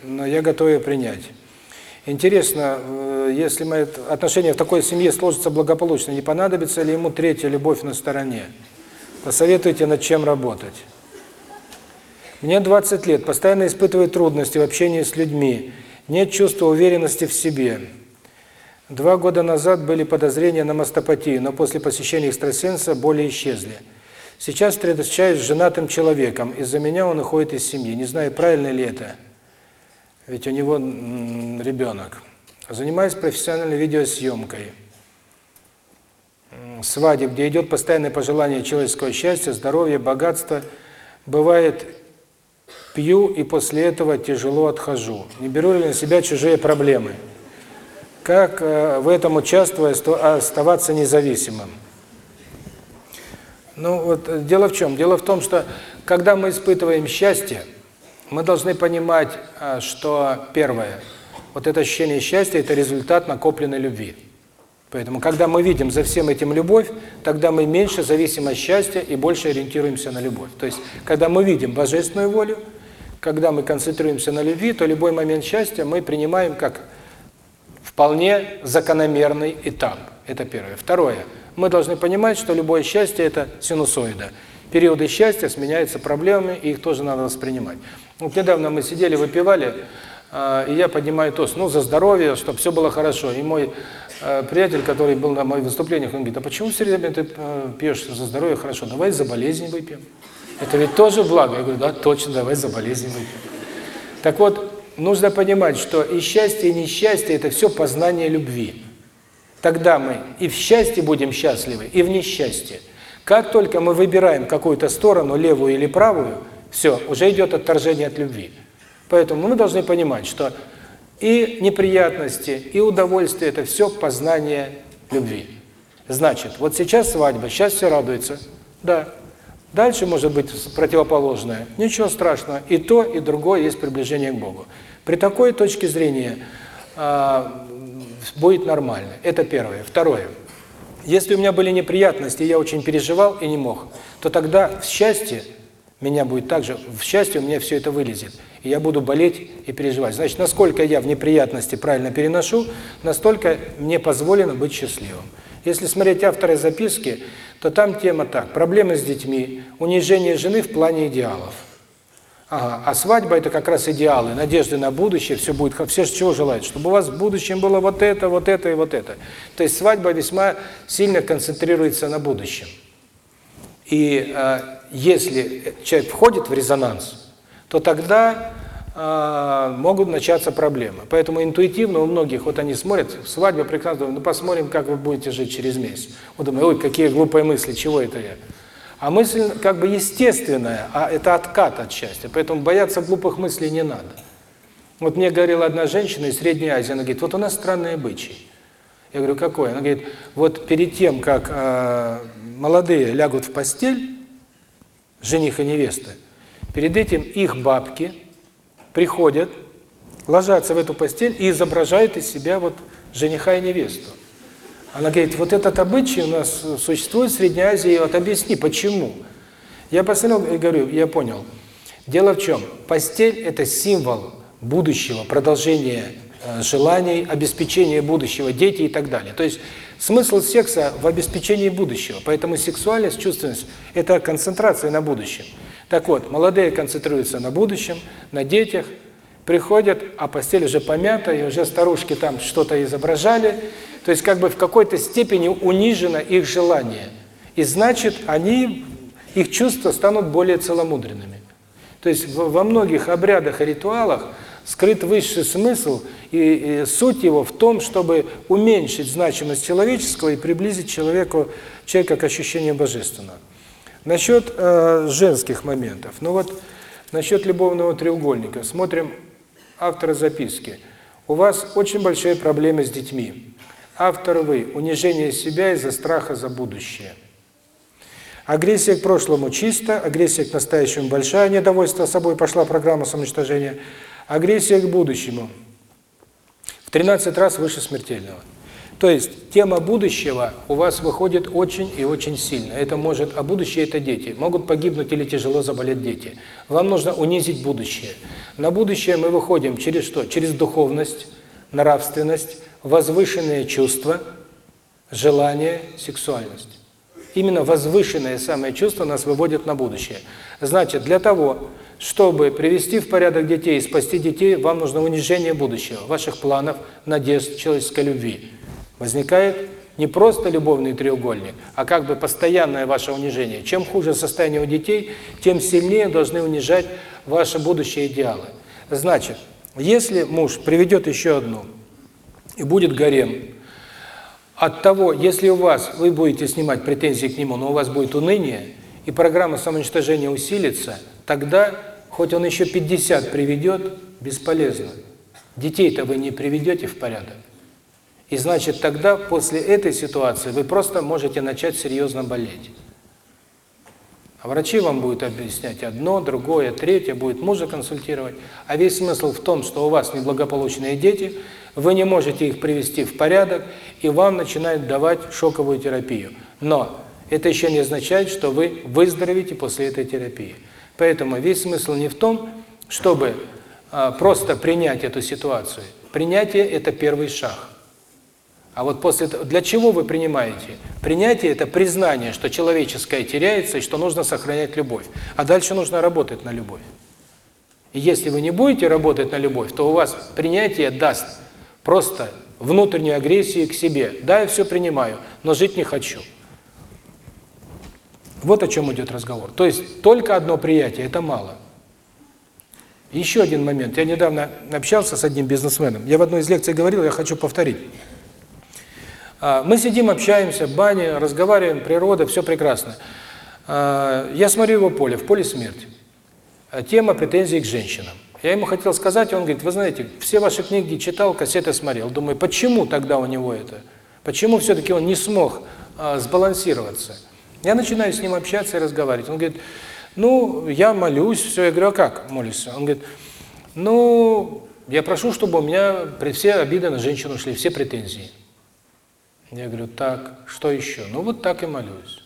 но я готов ее принять. Интересно, э, если мои отношения в такой семье сложатся благополучно, не понадобится ли ему третья любовь на стороне? Посоветуйте, над чем работать. Мне 20 лет, постоянно испытываю трудности в общении с людьми – нет чувства уверенности в себе. Два года назад были подозрения на мастопатию, но после посещения экстрасенса боли исчезли. Сейчас встречаюсь с женатым человеком. Из-за меня он уходит из семьи. Не знаю, правильно ли это. Ведь у него ребенок. Занимаюсь профессиональной видеосъемкой. Свадеб, где идет постоянное пожелание человеческого счастья, здоровья, богатства. Бывает пью и после этого тяжело отхожу. Не беру ли на себя чужие проблемы? Как э, в этом участвуя, оставаться независимым? Ну вот э, дело в чем? Дело в том, что когда мы испытываем счастье, мы должны понимать, э, что первое, вот это ощущение счастья – это результат накопленной любви. Поэтому, когда мы видим за всем этим любовь, тогда мы меньше зависим от счастья и больше ориентируемся на любовь. То есть, когда мы видим божественную волю, когда мы концентрируемся на любви, то любой момент счастья мы принимаем как вполне закономерный этап. Это первое. Второе. Мы должны понимать, что любое счастье – это синусоида. Периоды счастья сменяются проблемами, и их тоже надо воспринимать. Вот недавно мы сидели, выпивали, а, и я поднимаю тост, ну, за здоровье, чтобы все было хорошо. И мой а, приятель, который был на моих выступлениях, он говорит, а почему все время ты а, пьешь за здоровье хорошо? Давай за болезнь выпьем. Это ведь тоже благо. Я говорю, да, точно, давай за болезнь выпьем. Так вот, нужно понимать, что и счастье, и несчастье – это все познание любви. Тогда мы и в счастье будем счастливы, и в несчастье. Как только мы выбираем какую-то сторону, левую или правую, все, уже идет отторжение от любви. Поэтому мы должны понимать, что и неприятности, и удовольствие – это все познание любви. Значит, вот сейчас свадьба, сейчас все радуется. Да, Дальше может быть противоположное. Ничего страшного. И то, и другое есть приближение к Богу. При такой точке зрения э, будет нормально. Это первое. Второе. Если у меня были неприятности, я очень переживал и не мог, то тогда в счастье меня будет также, в счастье у меня все это вылезет я буду болеть и переживать. Значит, насколько я в неприятности правильно переношу, настолько мне позволено быть счастливым. Если смотреть авторы записки, то там тема так. Проблемы с детьми, унижение жены в плане идеалов. Ага, а свадьба – это как раз идеалы, надежды на будущее, все будет, все чего желают, чтобы у вас в будущем было вот это, вот это и вот это. То есть свадьба весьма сильно концентрируется на будущем. И э, если человек входит в резонанс, то тогда а, могут начаться проблемы. Поэтому интуитивно у многих, вот они смотрят, свадьба прекрасно, думают, ну посмотрим, как вы будете жить через месяц. Вот думаю, ой, какие глупые мысли, чего это я? А мысль как бы естественная, а это откат от счастья. Поэтому бояться глупых мыслей не надо. Вот мне говорила одна женщина из Средней Азии, она говорит, вот у нас странные обычаи. Я говорю, какой? Она говорит, вот перед тем, как э, молодые лягут в постель, жених и невеста, Перед этим их бабки приходят, ложатся в эту постель и изображают из себя вот жениха и невесту. Она говорит, вот этот обычай у нас существует в Средней Азии, вот объясни, почему? Я посмотрел и говорю, я понял. Дело в чем? Постель – это символ будущего, продолжения э, желаний, обеспечения будущего, дети и так далее. То есть смысл секса в обеспечении будущего. Поэтому сексуальность, чувственность – это концентрация на будущем. Так вот, молодые концентрируются на будущем, на детях, приходят, а постель уже помята, и уже старушки там что-то изображали. То есть как бы в какой-то степени унижено их желание. И значит, они, их чувства станут более целомудренными. То есть во многих обрядах и ритуалах скрыт высший смысл, и, суть его в том, чтобы уменьшить значимость человеческого и приблизить человеку, человека к ощущению божественного. Насчет э, женских моментов. Ну вот, насчет любовного треугольника. Смотрим автора записки. У вас очень большие проблемы с детьми. Автор вы. Унижение себя из-за страха за будущее. Агрессия к прошлому чисто, агрессия к настоящему большая, недовольство собой пошла программа самоуничтожения. Агрессия к будущему в 13 раз выше смертельного. То есть тема будущего у вас выходит очень и очень сильно. Это может, а будущее это дети. Могут погибнуть или тяжело заболеть дети. Вам нужно унизить будущее. На будущее мы выходим через что? Через духовность, нравственность, возвышенные чувства, желание, сексуальность. Именно возвышенное самое чувство нас выводит на будущее. Значит, для того, чтобы привести в порядок детей, и спасти детей, вам нужно унижение будущего, ваших планов, надежд, человеческой любви. Возникает не просто любовный треугольник, а как бы постоянное ваше унижение. Чем хуже состояние у детей, тем сильнее должны унижать ваши будущие идеалы. Значит, если муж приведет еще одну и будет гарем, от того, если у вас, вы будете снимать претензии к нему, но у вас будет уныние, и программа самоуничтожения усилится, тогда, хоть он еще 50 приведет, бесполезно. Детей-то вы не приведете в порядок. И значит, тогда после этой ситуации вы просто можете начать серьезно болеть. А врачи вам будут объяснять одно, другое, третье, будет мужа консультировать. А весь смысл в том, что у вас неблагополучные дети, вы не можете их привести в порядок, и вам начинают давать шоковую терапию. Но это еще не означает, что вы выздоровите после этой терапии. Поэтому весь смысл не в том, чтобы а, просто принять эту ситуацию. Принятие – это первый шаг. А вот после для чего вы принимаете? Принятие – это признание, что человеческое теряется и что нужно сохранять любовь. А дальше нужно работать на любовь. И если вы не будете работать на любовь, то у вас принятие даст просто внутреннюю агрессию к себе. Да, я все принимаю, но жить не хочу. Вот о чем идет разговор. То есть только одно приятие – это мало. Еще один момент. Я недавно общался с одним бизнесменом. Я в одной из лекций говорил, я хочу повторить. А, мы сидим, общаемся, бане, разговариваем, природа, все прекрасно. А, я смотрю его поле, в поле смерть. А тема претензий к женщинам. Я ему хотел сказать, он говорит, вы знаете, все ваши книги читал, кассеты смотрел. Думаю, почему тогда у него это? Почему все-таки он не смог сбалансироваться? Я начинаю с ним общаться и разговаривать. Он говорит, ну, я молюсь, все. Я говорю, а как молюсь? Он говорит, ну, я прошу, чтобы у меня все обиды на женщину шли, все претензии. Я говорю, так, что еще? Ну вот так и молюсь.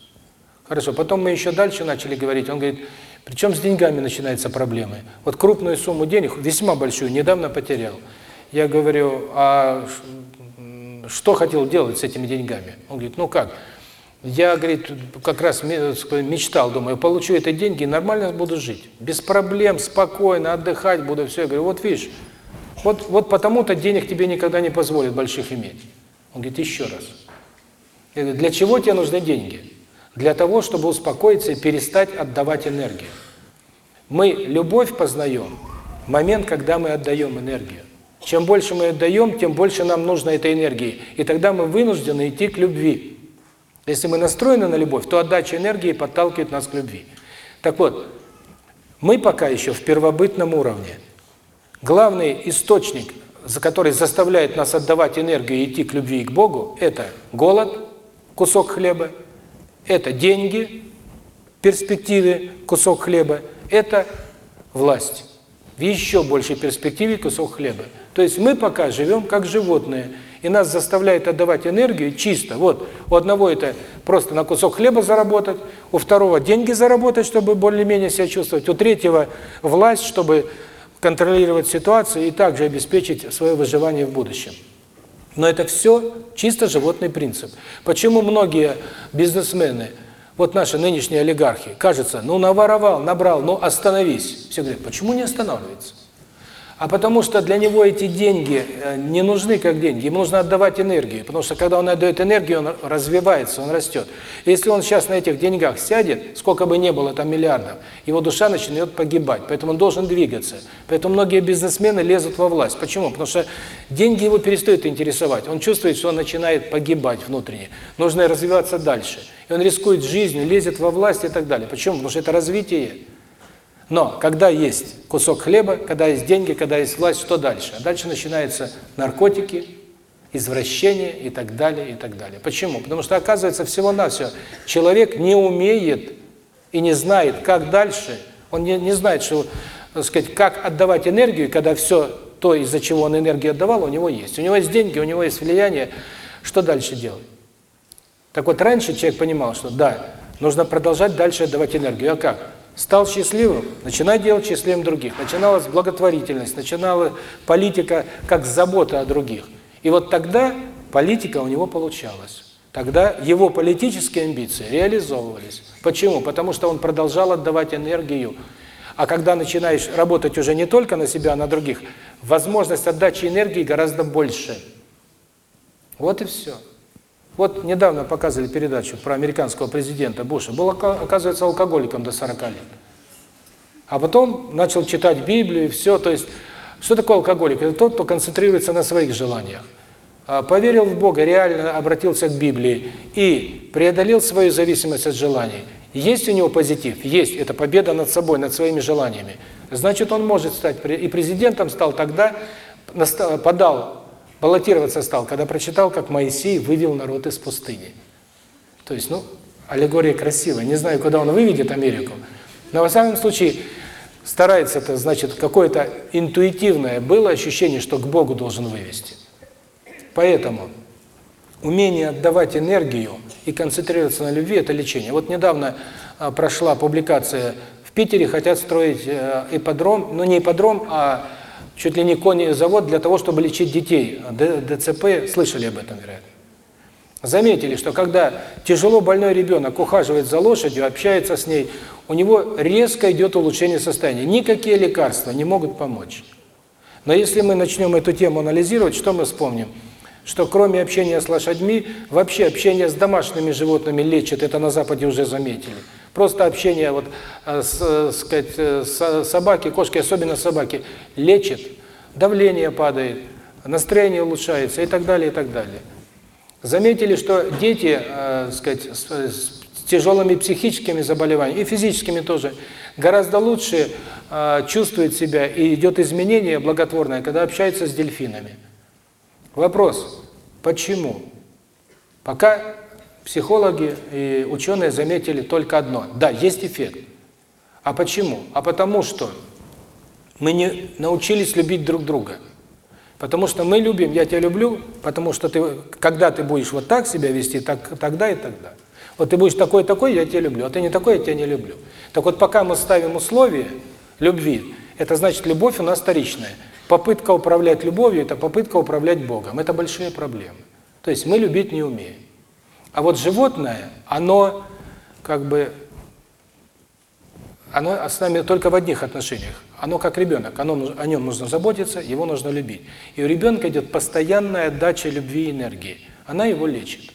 Хорошо, потом мы еще дальше начали говорить. Он говорит, причем с деньгами начинаются проблемы. Вот крупную сумму денег, весьма большую, недавно потерял. Я говорю, а что хотел делать с этими деньгами? Он говорит, ну как? Я, говорит, как раз мечтал, думаю, получу эти деньги и нормально буду жить. Без проблем, спокойно, отдыхать буду, все. Я говорю, вот видишь, вот, вот потому-то денег тебе никогда не позволят больших иметь. Он говорит, еще раз. Я говорю, для чего тебе нужны деньги? Для того, чтобы успокоиться и перестать отдавать энергию. Мы любовь познаем в момент, когда мы отдаем энергию. Чем больше мы отдаем, тем больше нам нужно этой энергии. И тогда мы вынуждены идти к любви. Если мы настроены на любовь, то отдача энергии подталкивает нас к любви. Так вот, мы пока еще в первобытном уровне. Главный источник за который заставляет нас отдавать энергию и идти к любви и к Богу, это голод, кусок хлеба, это деньги, перспективы кусок хлеба, это власть. Еще больше перспективы кусок хлеба. То есть мы пока живем как животные, и нас заставляет отдавать энергию чисто. Вот, у одного это просто на кусок хлеба заработать, у второго деньги заработать, чтобы более-менее себя чувствовать, у третьего власть, чтобы контролировать ситуацию и также обеспечить свое выживание в будущем. Но это все чисто животный принцип. Почему многие бизнесмены, вот наши нынешние олигархи, кажется, ну наворовал, набрал, ну остановись. Все говорят, почему не останавливается? А потому что для него эти деньги э, не нужны как деньги, ему нужно отдавать энергию, потому что когда он отдает энергию, он развивается, он растет. Если он сейчас на этих деньгах сядет, сколько бы ни было там миллиардов, его душа начнет погибать, поэтому он должен двигаться. Поэтому многие бизнесмены лезут во власть. Почему? Потому что деньги его перестают интересовать, он чувствует, что он начинает погибать внутренне, нужно развиваться дальше. И он рискует жизнью, лезет во власть и так далее. Почему? Потому что это развитие. Но когда есть кусок хлеба, когда есть деньги, когда есть власть, что дальше? А дальше начинаются наркотики, извращения и так далее, и так далее. Почему? Потому что, оказывается, всего-навсего человек не умеет и не знает, как дальше. Он не, не знает, что, так сказать, как отдавать энергию, когда все то, из-за чего он энергию отдавал, у него есть. У него есть деньги, у него есть влияние. Что дальше делать? Так вот, раньше человек понимал, что да, нужно продолжать дальше отдавать энергию. А как? стал счастливым, начинай делать счастливым других. Начиналась благотворительность, начинала политика как забота о других. И вот тогда политика у него получалась. Тогда его политические амбиции реализовывались. Почему? Потому что он продолжал отдавать энергию. А когда начинаешь работать уже не только на себя, а на других, возможность отдачи энергии гораздо больше. Вот и все. Вот недавно показывали передачу про американского президента Буша. Был, оказывается, алкоголиком до 40 лет. А потом начал читать Библию и все. То есть, что такое алкоголик? Это тот, кто концентрируется на своих желаниях. А, поверил в Бога, реально обратился к Библии и преодолел свою зависимость от желаний. Есть у него позитив? Есть. Это победа над собой, над своими желаниями. Значит, он может стать, и президентом стал тогда, подал баллотироваться стал, когда прочитал, как Моисей вывел народ из пустыни. То есть, ну, аллегория красивая. Не знаю, куда он выведет Америку. Но во всяком случае, старается это, значит, какое-то интуитивное было ощущение, что к Богу должен вывести. Поэтому умение отдавать энергию и концентрироваться на любви – это лечение. Вот недавно а, прошла публикация в Питере, хотят строить э, ипподром, ну не ипподром, а чуть ли не кони завод для того, чтобы лечить детей. ДЦП слышали об этом, вероятно. Заметили, что когда тяжело больной ребенок ухаживает за лошадью, общается с ней, у него резко идет улучшение состояния. Никакие лекарства не могут помочь. Но если мы начнем эту тему анализировать, что мы вспомним? Что кроме общения с лошадьми, вообще общение с домашними животными лечит, это на Западе уже заметили. Просто общение вот, э, с, э, сказать, э, собаки, кошки, особенно собаки, лечит, давление падает, настроение улучшается и так далее, и так далее. Заметили, что дети, э, сказать, с, с тяжелыми психическими заболеваниями и физическими тоже гораздо лучше э, чувствует себя и идет изменение благотворное, когда общаются с дельфинами. Вопрос: почему? Пока психологи и ученые заметили только одно. Да, есть эффект. А почему? А потому что мы не научились любить друг друга. Потому что мы любим, я тебя люблю, потому что ты, когда ты будешь вот так себя вести, так, тогда и тогда. Вот ты будешь такой-такой, я тебя люблю, а ты не такой, я тебя не люблю. Так вот, пока мы ставим условия любви, это значит, любовь у нас вторичная. Попытка управлять любовью – это попытка управлять Богом. Это большие проблемы. То есть мы любить не умеем. А вот животное, оно как бы оно с нами только в одних отношениях. Оно как ребенок, оно, о нем нужно заботиться, его нужно любить. И у ребенка идет постоянная отдача любви и энергии. Она его лечит.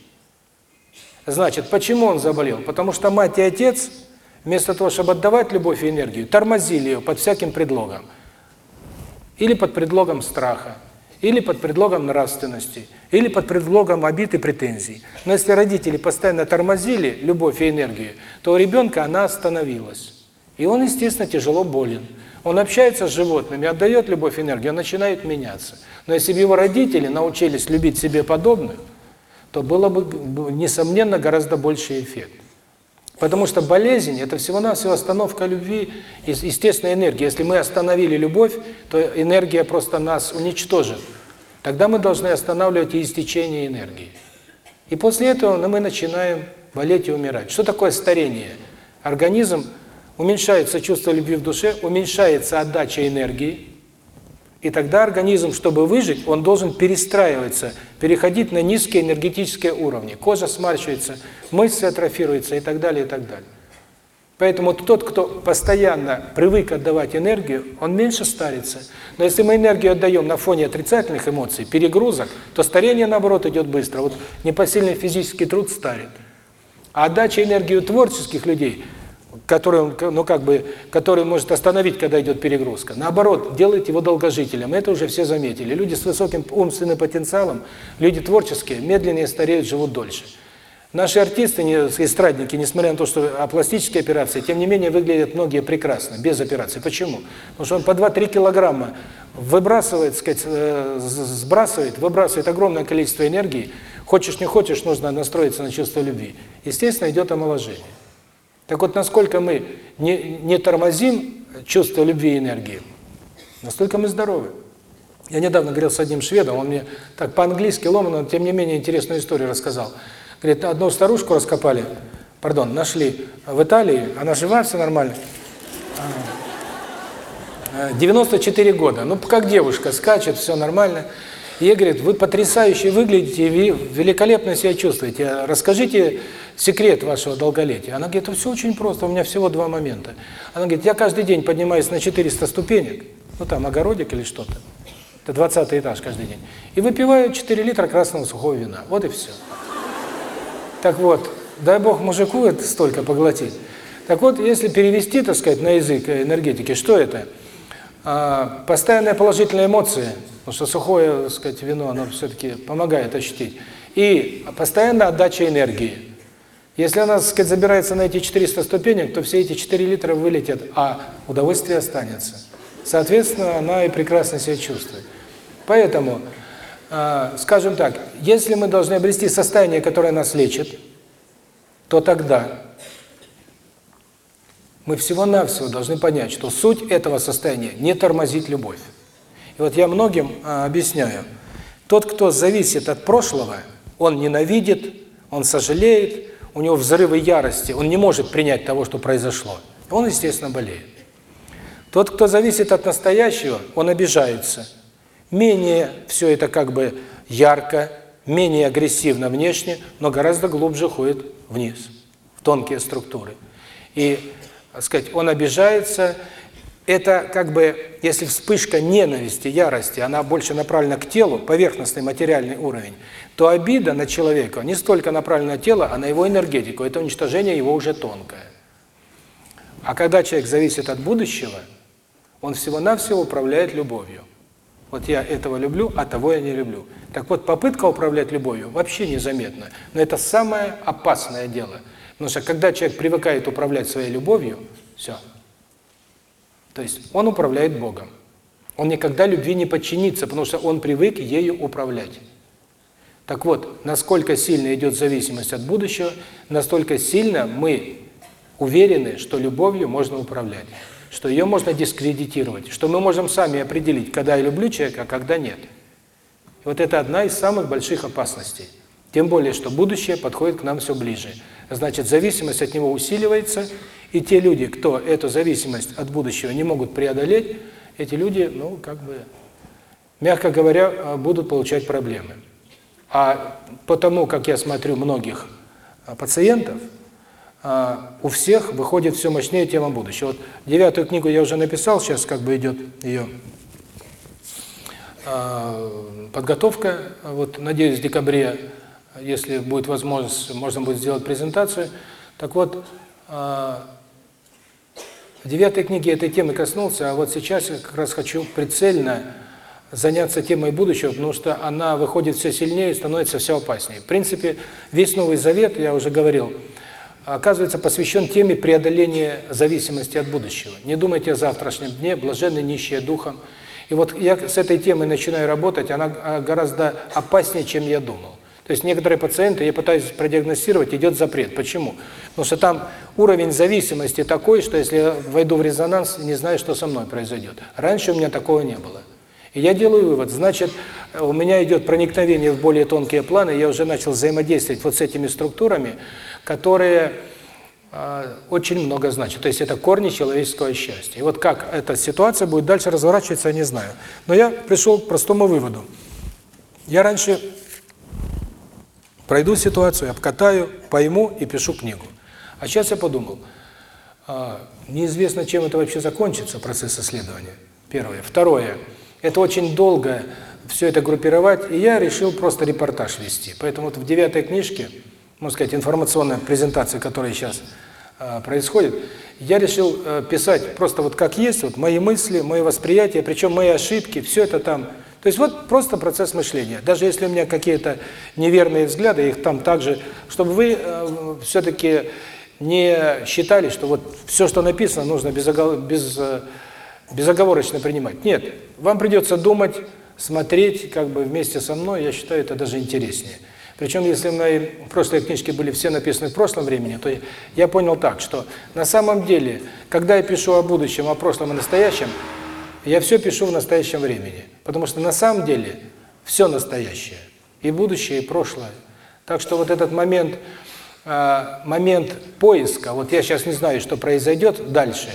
Значит, почему он заболел? Потому что мать и отец, вместо того, чтобы отдавать любовь и энергию, тормозили ее под всяким предлогом. Или под предлогом страха, или под предлогом нравственности, или под предлогом обид и претензий. Но если родители постоянно тормозили любовь и энергию, то у ребенка она остановилась. И он, естественно, тяжело болен. Он общается с животными, отдает любовь и энергию, он начинает меняться. Но если бы его родители научились любить себе подобных, то было бы, несомненно, гораздо больший эффект. Потому что болезнь – это всего-навсего остановка любви, естественной энергии. Если мы остановили любовь, то энергия просто нас уничтожит. Тогда мы должны останавливать истечение энергии. И после этого ну, мы начинаем болеть и умирать. Что такое старение? Организм уменьшается чувство любви в душе, уменьшается отдача энергии, и тогда организм, чтобы выжить, он должен перестраиваться, переходить на низкие энергетические уровни. Кожа сморщивается, мышцы атрофируются и так далее, и так далее. Поэтому тот, кто постоянно привык отдавать энергию, он меньше старится. Но если мы энергию отдаем на фоне отрицательных эмоций, перегрузок, то старение, наоборот, идет быстро. Вот непосильный физический труд старит. А отдача энергии у творческих людей который, он, ну, как бы, который может остановить, когда идет перегрузка. Наоборот, делает его долгожителем. Это уже все заметили. Люди с высоким умственным потенциалом, люди творческие, медленнее стареют, живут дольше. Наши артисты, эстрадники, несмотря на то, что а пластические операции, тем не менее выглядят многие прекрасно, без операции. Почему? Потому что он по 2-3 килограмма выбрасывает, сказать, э, сбрасывает, выбрасывает огромное количество энергии. Хочешь, не хочешь, нужно настроиться на чувство любви. Естественно, идет омоложение. Так вот, насколько мы не, не тормозим чувство любви и энергии, настолько мы здоровы. Я недавно говорил с одним шведом, он мне так по-английски ломано, тем не менее интересную историю рассказал. Говорит, одну старушку раскопали, пардон, нашли в Италии, она жива, все нормально. А, э, 94 года, ну как девушка, скачет, все нормально. И ей говорит, вы потрясающе выглядите, великолепно себя чувствуете, расскажите секрет вашего долголетия. Она говорит, это все очень просто, у меня всего два момента. Она говорит, я каждый день поднимаюсь на 400 ступенек, ну там огородик или что-то, это 20 этаж каждый день, и выпиваю 4 литра красного сухого вина. Вот и все. Так вот, дай бог мужику это столько поглотить. Так вот, если перевести, так сказать, на язык энергетики, что это? А, постоянная положительная эмоция, потому что сухое, так сказать, вино, оно все-таки помогает ощутить. И постоянная отдача энергии. Если она, сказать, забирается на эти 400 ступенек, то все эти 4 литра вылетят, а удовольствие останется. Соответственно, она и прекрасно себя чувствует. Поэтому, а, скажем так, если мы должны обрести состояние, которое нас лечит, то тогда мы всего-навсего должны понять, что суть этого состояния – не тормозить любовь. И вот я многим а, объясняю. Тот, кто зависит от прошлого, он ненавидит, он сожалеет, у него взрывы ярости, он не может принять того, что произошло. Он, естественно, болеет. Тот, кто зависит от настоящего, он обижается. Менее все это как бы ярко, менее агрессивно внешне, но гораздо глубже ходит вниз, в тонкие структуры. И, так сказать, он обижается, это как бы, если вспышка ненависти, ярости, она больше направлена к телу, поверхностный материальный уровень, то обида на человека не столько направлена на тело, а на его энергетику. Это уничтожение его уже тонкое. А когда человек зависит от будущего, он всего-навсего управляет любовью. Вот я этого люблю, а того я не люблю. Так вот, попытка управлять любовью вообще незаметна. Но это самое опасное дело. Потому что когда человек привыкает управлять своей любовью, все – то есть он управляет Богом. Он никогда любви не подчинится, потому что он привык ею управлять. Так вот, насколько сильно идет зависимость от будущего, настолько сильно мы уверены, что любовью можно управлять, что ее можно дискредитировать, что мы можем сами определить, когда я люблю человека, а когда нет. И вот это одна из самых больших опасностей. Тем более, что будущее подходит к нам все ближе. Значит, зависимость от него усиливается – и те люди, кто эту зависимость от будущего не могут преодолеть, эти люди, ну, как бы, мягко говоря, а, будут получать проблемы. А потому, как я смотрю многих а, пациентов, а, у всех выходит все мощнее тема будущего. Вот девятую книгу я уже написал, сейчас как бы идет ее подготовка. Вот, надеюсь, в декабре, если будет возможность, можно будет сделать презентацию. Так вот, в девятой книге этой темы коснулся, а вот сейчас я как раз хочу прицельно заняться темой будущего, потому что она выходит все сильнее и становится все опаснее. В принципе, весь Новый Завет, я уже говорил, оказывается посвящен теме преодоления зависимости от будущего. Не думайте о завтрашнем дне, блаженны нищие духом. И вот я с этой темой начинаю работать, она а, гораздо опаснее, чем я думал. То есть некоторые пациенты, я пытаюсь продиагностировать, идет запрет. Почему? Потому что там уровень зависимости такой, что если я войду в резонанс, не знаю, что со мной произойдет. Раньше у меня такого не было. И я делаю вывод, значит, у меня идет проникновение в более тонкие планы, я уже начал взаимодействовать вот с этими структурами, которые а, очень много значат. То есть это корни человеческого счастья. И вот как эта ситуация будет дальше разворачиваться, я не знаю. Но я пришел к простому выводу. Я раньше пройду ситуацию, обкатаю, пойму и пишу книгу. А сейчас я подумал, а, неизвестно, чем это вообще закончится, процесс исследования. Первое. Второе. Это очень долго все это группировать, и я решил просто репортаж вести. Поэтому вот в девятой книжке, можно сказать, информационная презентация, которая сейчас а, происходит, я решил э, писать просто вот как есть, вот мои мысли, мои восприятия, причем мои ошибки, все это там то есть вот просто процесс мышления. Даже если у меня какие-то неверные взгляды, их там также, чтобы вы э, все-таки не считали, что вот все, что написано, нужно безогов... без, э, безоговорочно принимать. Нет, вам придется думать, смотреть как бы вместе со мной, я считаю, это даже интереснее. Причем, если мои прошлые книжки были все написаны в прошлом времени, то я понял так, что на самом деле, когда я пишу о будущем, о прошлом и настоящем, я все пишу в настоящем времени. Потому что на самом деле все настоящее. И будущее, и прошлое. Так что вот этот момент, э, момент поиска, вот я сейчас не знаю, что произойдет дальше,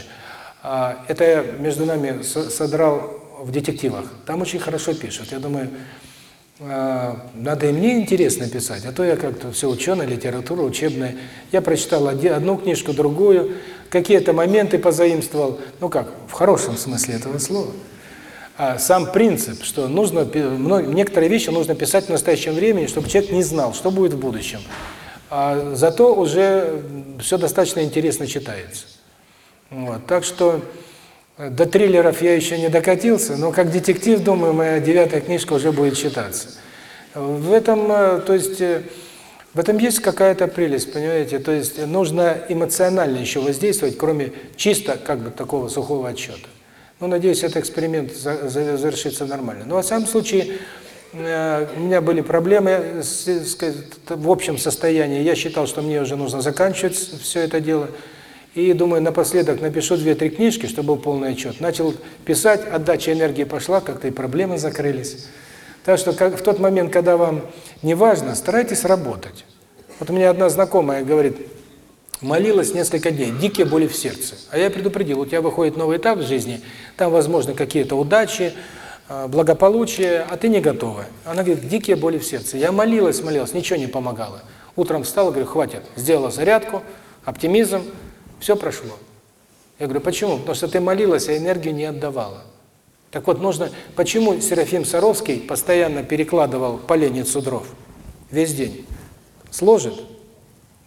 э, это я между нами содрал в детективах. Там очень хорошо пишут. Я думаю, э, надо и мне интересно писать, а то я как-то все ученая, литература учебная. Я прочитал одну книжку, другую, какие-то моменты позаимствовал, ну как, в хорошем смысле этого слова. А, сам принцип, что нужно некоторые вещи нужно писать в настоящем времени, чтобы человек не знал, что будет в будущем. А, зато уже все достаточно интересно читается. Вот, так что э, до триллеров я еще не докатился, но как детектив, думаю, моя девятая книжка уже будет читаться. В этом, э, то есть, э, в этом есть какая-то прелесть, понимаете? То есть нужно эмоционально еще воздействовать, кроме чисто как бы такого сухого отчета. Ну, надеюсь, этот эксперимент завершится нормально. Ну, а Но, во всяком случае, э, у меня были проблемы с, сказать, в общем состоянии. Я считал, что мне уже нужно заканчивать все это дело. И думаю, напоследок напишу две-три книжки, чтобы был полный отчет. Начал писать, отдача энергии пошла, как-то и проблемы закрылись. Так что как, в тот момент, когда вам не важно, старайтесь работать. Вот у меня одна знакомая говорит, молилась несколько дней, дикие боли в сердце. А я предупредил, у тебя выходит новый этап в жизни, там, возможно, какие-то удачи, а, благополучие, а ты не готова. Она говорит, дикие боли в сердце. Я молилась, молилась, ничего не помогало. Утром встал, говорю, хватит. Сделала зарядку, оптимизм, все прошло. Я говорю, почему? Потому что ты молилась, а энергию не отдавала. Так вот, нужно... Почему Серафим Саровский постоянно перекладывал поленницу дров? Весь день. Сложит,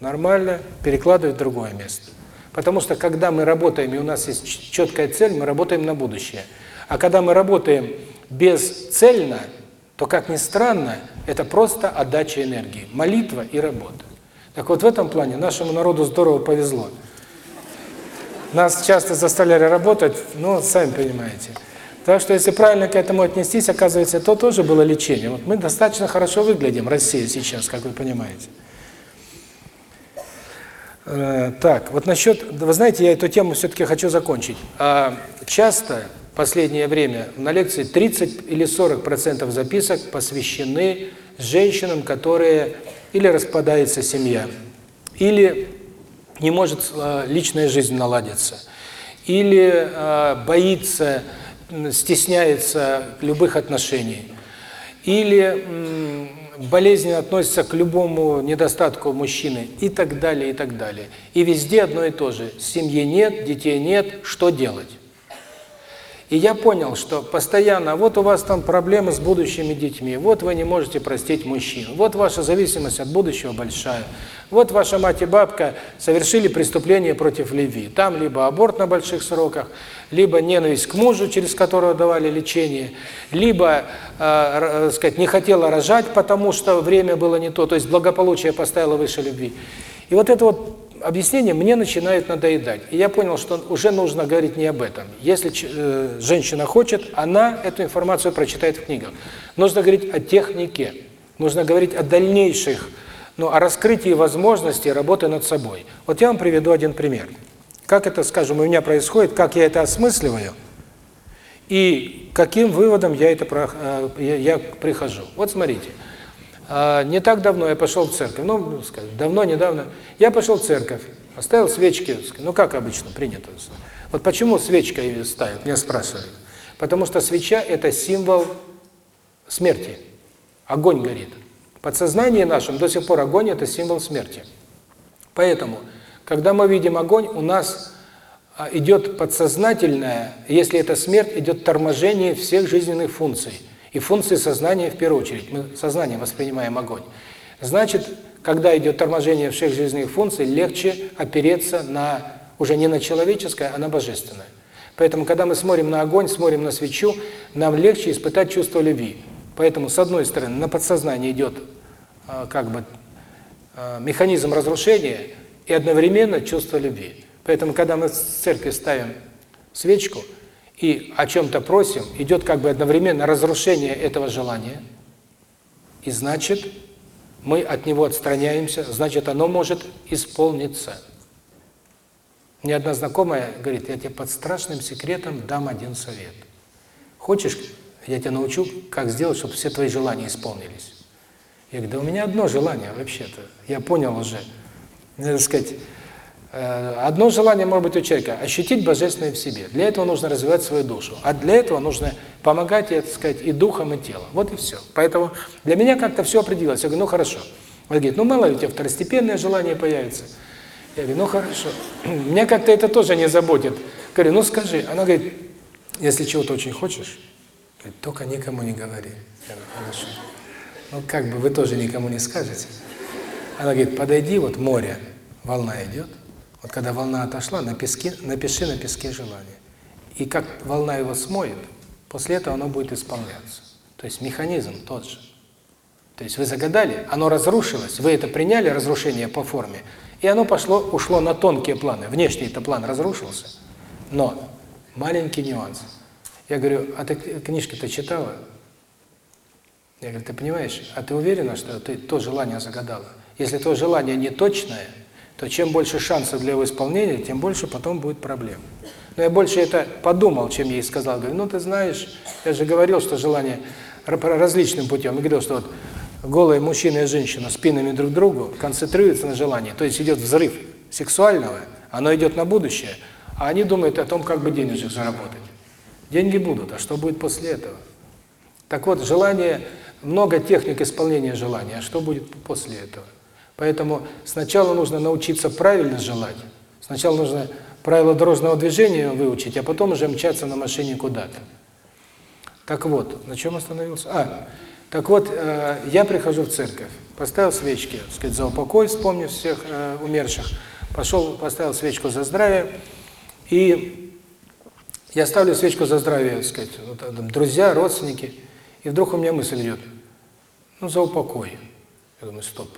нормально, перекладывать в другое место. Потому что когда мы работаем, и у нас есть четкая цель, мы работаем на будущее. А когда мы работаем бесцельно, то, как ни странно, это просто отдача энергии, молитва и работа. Так вот, в этом плане нашему народу здорово повезло. Нас часто заставляли работать, ну, сами понимаете. Так что, если правильно к этому отнестись, оказывается, то тоже было лечение. Вот мы достаточно хорошо выглядим, Россия сейчас, как вы понимаете. Так, вот насчет, вы знаете, я эту тему все-таки хочу закончить. А, часто в последнее время на лекции 30 или 40% записок посвящены женщинам, которые или распадается семья, или не может а, личная жизнь наладиться, или а, боится, стесняется любых отношений, или болезнь относится к любому недостатку мужчины и так далее, и так далее. И везде одно и то же. Семьи нет, детей нет, что делать? И я понял, что постоянно, вот у вас там проблемы с будущими детьми, вот вы не можете простить мужчин, вот ваша зависимость от будущего большая, вот ваша мать и бабка совершили преступление против любви, там либо аборт на больших сроках, либо ненависть к мужу, через которого давали лечение, либо, э, э сказать, не хотела рожать, потому что время было не то, то есть благополучие поставило выше любви. И вот это вот объяснение мне начинает надоедать. И я понял, что уже нужно говорить не об этом. Если э, женщина хочет, она эту информацию прочитает в книгах. Нужно говорить о технике, нужно говорить о дальнейших, ну, о раскрытии возможностей работы над собой. Вот я вам приведу один пример. Как это, скажем, у меня происходит, как я это осмысливаю, и каким выводом я это э, я, я прихожу. Вот смотрите. Смотрите не так давно я пошел в церковь, ну, сказать, давно, недавно, я пошел в церковь, оставил свечки, ну, как обычно принято. Вот почему свечка ставят, меня спрашивают. Потому что свеча – это символ смерти. Огонь горит. Подсознание нашем до сих пор огонь – это символ смерти. Поэтому, когда мы видим огонь, у нас идет подсознательное, если это смерть, идет торможение всех жизненных функций – и функции сознания в первую очередь. Мы сознание воспринимаем огонь. Значит, когда идет торможение всех жизненных функций, легче опереться на уже не на человеческое, а на божественное. Поэтому, когда мы смотрим на огонь, смотрим на свечу, нам легче испытать чувство любви. Поэтому, с одной стороны, на подсознание идет э, как бы э, механизм разрушения и одновременно чувство любви. Поэтому, когда мы в церкви ставим свечку – и о чем-то просим, идет как бы одновременно разрушение этого желания, и значит, мы от него отстраняемся, значит, оно может исполниться. Мне одна знакомая говорит, я тебе под страшным секретом дам один совет. Хочешь, я тебя научу, как сделать, чтобы все твои желания исполнились. Я говорю, да у меня одно желание вообще-то, я понял уже. Надо сказать, Одно желание может быть у человека – ощутить Божественное в себе. Для этого нужно развивать свою душу. А для этого нужно помогать, ей, так сказать, и духом, и телом. Вот и все. Поэтому для меня как-то все определилось. Я говорю, ну хорошо. Он говорит, ну мало ли у тебя второстепенное желание появится. Я говорю, ну хорошо. Меня как-то это тоже не заботит. Говорю, ну скажи. Она говорит, если чего-то очень хочешь, только никому не говори. Я говорю, хорошо. Ну как бы вы тоже никому не скажете. Она говорит, подойди, вот море, волна идет – вот когда волна отошла, на песке, напиши на песке желание. И как волна его смоет, после этого оно будет исполняться. То есть механизм тот же. То есть вы загадали, оно разрушилось, вы это приняли, разрушение по форме, и оно пошло, ушло на тонкие планы. Внешний это план разрушился, но маленький нюанс. Я говорю, а ты книжки-то читала? Я говорю, ты понимаешь, а ты уверена, что ты то желание загадала? Если то желание неточное – то чем больше шансов для его исполнения, тем больше потом будет проблем. Но я больше это подумал, чем я ей сказал. Говорю, ну ты знаешь, я же говорил, что желание различным путем. Я говорил, что вот голые мужчина и женщина спинами друг к другу концентрируются на желании. То есть идет взрыв сексуального, оно идет на будущее, а они думают о том, как бы денежек заработать. Деньги будут, а что будет после этого? Так вот, желание, много техник исполнения желания, а что будет после этого? Поэтому сначала нужно научиться правильно желать. Сначала нужно правила дорожного движения выучить, а потом уже мчаться на машине куда-то. Так вот, на чем остановился? А, так вот, э, я прихожу в церковь, поставил свечки, так сказать, за упокой, вспомнив всех э, умерших, пошел, поставил свечку за здравие, и я ставлю свечку за здравие, так сказать, вот, там, друзья, родственники, и вдруг у меня мысль идет, ну, за упокой. Я думаю, стоп,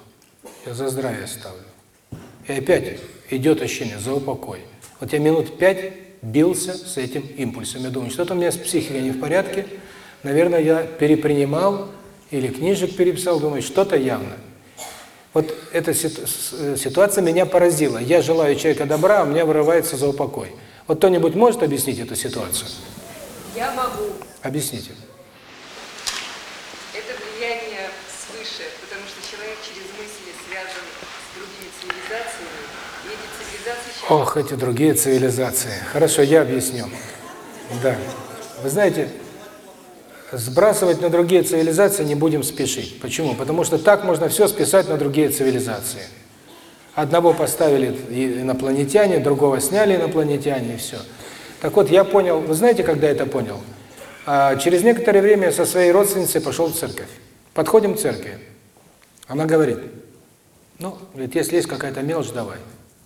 я за здравие ставлю. И опять идет ощущение за упокой. Вот я минут пять бился с этим импульсом. Я думаю, что-то у меня с психикой не в порядке. Наверное, я перепринимал или книжек переписал. Думаю, что-то явно. Вот эта ситуация меня поразила. Я желаю человека добра, а у меня вырывается за упокой. Вот кто-нибудь может объяснить эту ситуацию? Я могу. Объясните. Ох, эти другие цивилизации. Хорошо, я объясню. Да. Вы знаете, сбрасывать на другие цивилизации не будем спешить. Почему? Потому что так можно все списать на другие цивилизации. Одного поставили инопланетяне, другого сняли инопланетяне, и все. Так вот, я понял, вы знаете, когда это понял? А через некоторое время со своей родственницей пошел в церковь. Подходим к церкви. Она говорит, ну, говорит, если есть какая-то мелочь, давай.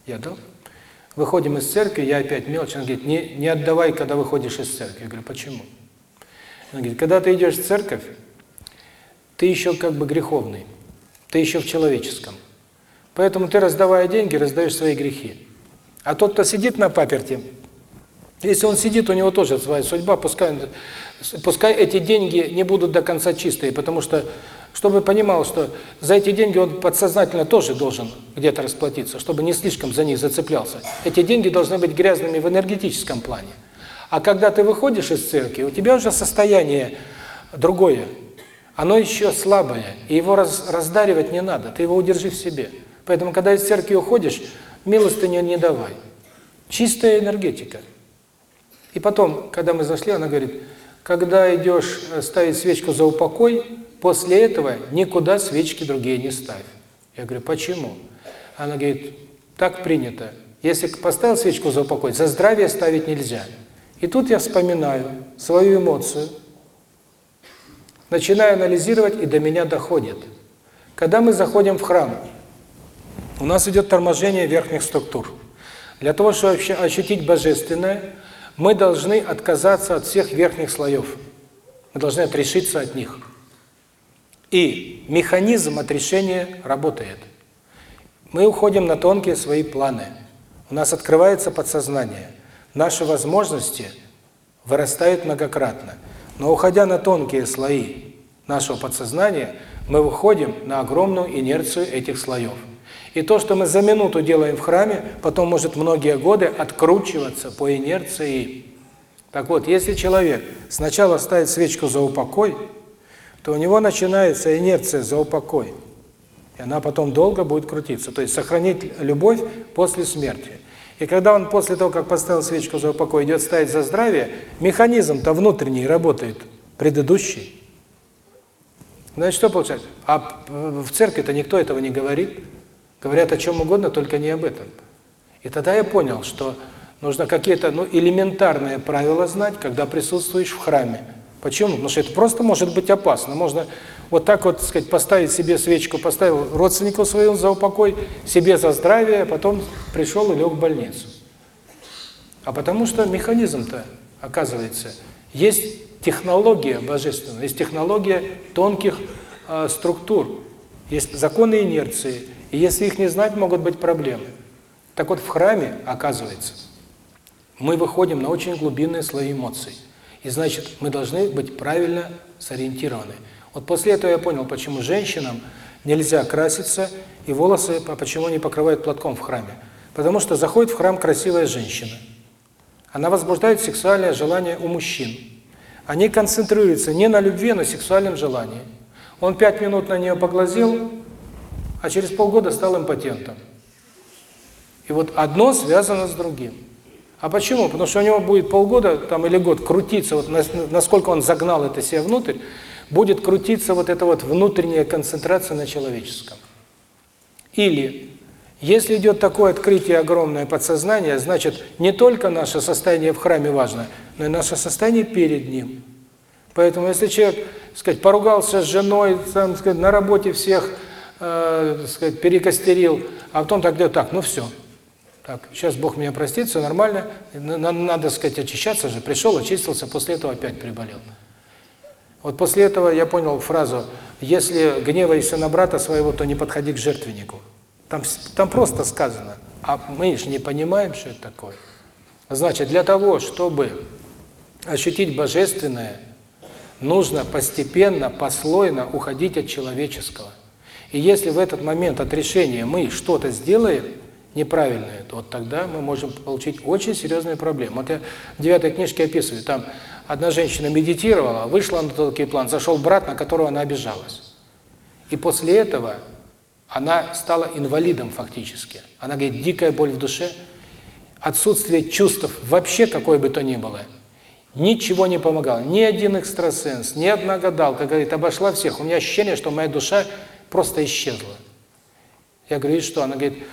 Я дал. Выходим из церкви, я опять мелочь. Он говорит, не, не отдавай, когда выходишь из церкви. Я говорю, почему? Он говорит, когда ты идешь в церковь, ты еще как бы греховный, ты еще в человеческом. Поэтому ты, раздавая деньги, раздаешь свои грехи. А тот, кто сидит на паперте, если он сидит, у него тоже своя судьба, пускай, пускай эти деньги не будут до конца чистые, потому что чтобы понимал, что за эти деньги он подсознательно тоже должен где-то расплатиться, чтобы не слишком за них зацеплялся. Эти деньги должны быть грязными в энергетическом плане. А когда ты выходишь из церкви, у тебя уже состояние другое. Оно еще слабое, и его раз, раздаривать не надо, ты его удержи в себе. Поэтому, когда из церкви уходишь, милостыню не давай. Чистая энергетика. И потом, когда мы зашли, она говорит, когда идешь э, ставить свечку за упокой, после этого никуда свечки другие не ставь. Я говорю, почему? Она говорит, так принято. Если поставил свечку за упокой, за здравие ставить нельзя. И тут я вспоминаю свою эмоцию, начинаю анализировать, и до меня доходит. Когда мы заходим в храм, у нас идет торможение верхних структур. Для того, чтобы вообще ощутить божественное, мы должны отказаться от всех верхних слоев. Мы должны отрешиться от них. И механизм отрешения работает. Мы уходим на тонкие свои планы. У нас открывается подсознание. Наши возможности вырастают многократно. Но уходя на тонкие слои нашего подсознания, мы выходим на огромную инерцию этих слоев. И то, что мы за минуту делаем в храме, потом может многие годы откручиваться по инерции. Так вот, если человек сначала ставит свечку за упокой – то у него начинается инерция за упокой. И она потом долго будет крутиться. То есть сохранить любовь после смерти. И когда он после того, как поставил свечку за упокой, идет ставить за здравие, механизм-то внутренний работает, предыдущий. Значит, что получается? А в церкви-то никто этого не говорит. Говорят о чем угодно, только не об этом. И тогда я понял, что нужно какие-то ну элементарные правила знать, когда присутствуешь в храме. Почему? Потому что это просто может быть опасно. Можно вот так вот, так сказать, поставить себе свечку, поставил родственнику своему за упокой, себе за здравие, а потом пришел и лег в больницу. А потому что механизм-то, оказывается, есть технология божественная, есть технология тонких э, структур, есть законы инерции, и если их не знать, могут быть проблемы. Так вот, в храме, оказывается, мы выходим на очень глубинные слои эмоций – и значит, мы должны быть правильно сориентированы. Вот после этого я понял, почему женщинам нельзя краситься и волосы, почему они покрывают платком в храме. Потому что заходит в храм красивая женщина. Она возбуждает сексуальное желание у мужчин. Они концентрируются не на любви, а на сексуальном желании. Он пять минут на нее поглазил, а через полгода стал импотентом. И вот одно связано с другим. А почему? Потому что у него будет полгода там, или год крутиться, вот насколько он загнал это себе внутрь, будет крутиться вот эта вот внутренняя концентрация на человеческом. Или, если идет такое открытие огромное подсознание, значит, не только наше состояние в храме важно, но и наше состояние перед ним. Поэтому, если человек, сказать, поругался с женой, там, сказать, на работе всех, э, сказать, перекостерил, а потом так делает так, ну все – так, сейчас Бог меня простит, все нормально. Надо, надо сказать, очищаться же. Пришел, очистился, после этого опять приболел. Вот после этого я понял фразу, если гневаешься на брата своего, то не подходи к жертвеннику. Там, там просто сказано. А мы же не понимаем, что это такое. Значит, для того, чтобы ощутить божественное, нужно постепенно, послойно уходить от человеческого. И если в этот момент отрешения мы что-то сделаем, неправильно это, вот тогда мы можем получить очень серьезные проблемы. Вот я в девятой книжке описываю, там одна женщина медитировала, вышла на тонкий план, зашел брат, на которого она обижалась. И после этого она стала инвалидом фактически. Она говорит, дикая боль в душе, отсутствие чувств вообще какой бы то ни было. Ничего не помогало. Ни один экстрасенс, ни одна гадалка, говорит, обошла всех. У меня ощущение, что моя душа просто исчезла. Я говорю, что? Она говорит,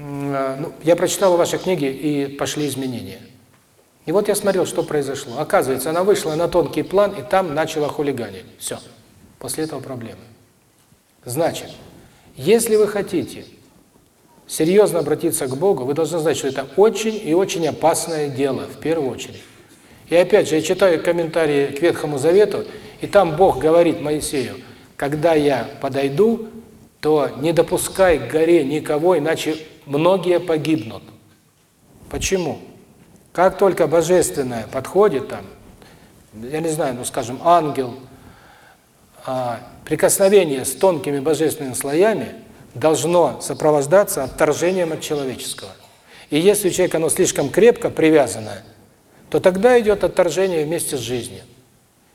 ну, я прочитал ваши книги и пошли изменения. И вот я смотрел, что произошло. Оказывается, она вышла на тонкий план и там начала хулиганить. Все. После этого проблемы. Значит, если вы хотите серьезно обратиться к Богу, вы должны знать, что это очень и очень опасное дело, в первую очередь. И опять же, я читаю комментарии к Ветхому Завету, и там Бог говорит Моисею, когда я подойду, то не допускай к горе никого, иначе многие погибнут. Почему? Как только Божественное подходит там, я не знаю, ну скажем, ангел, а, прикосновение с тонкими божественными слоями должно сопровождаться отторжением от человеческого. И если у человека оно слишком крепко привязано, то тогда идет отторжение вместе с жизнью.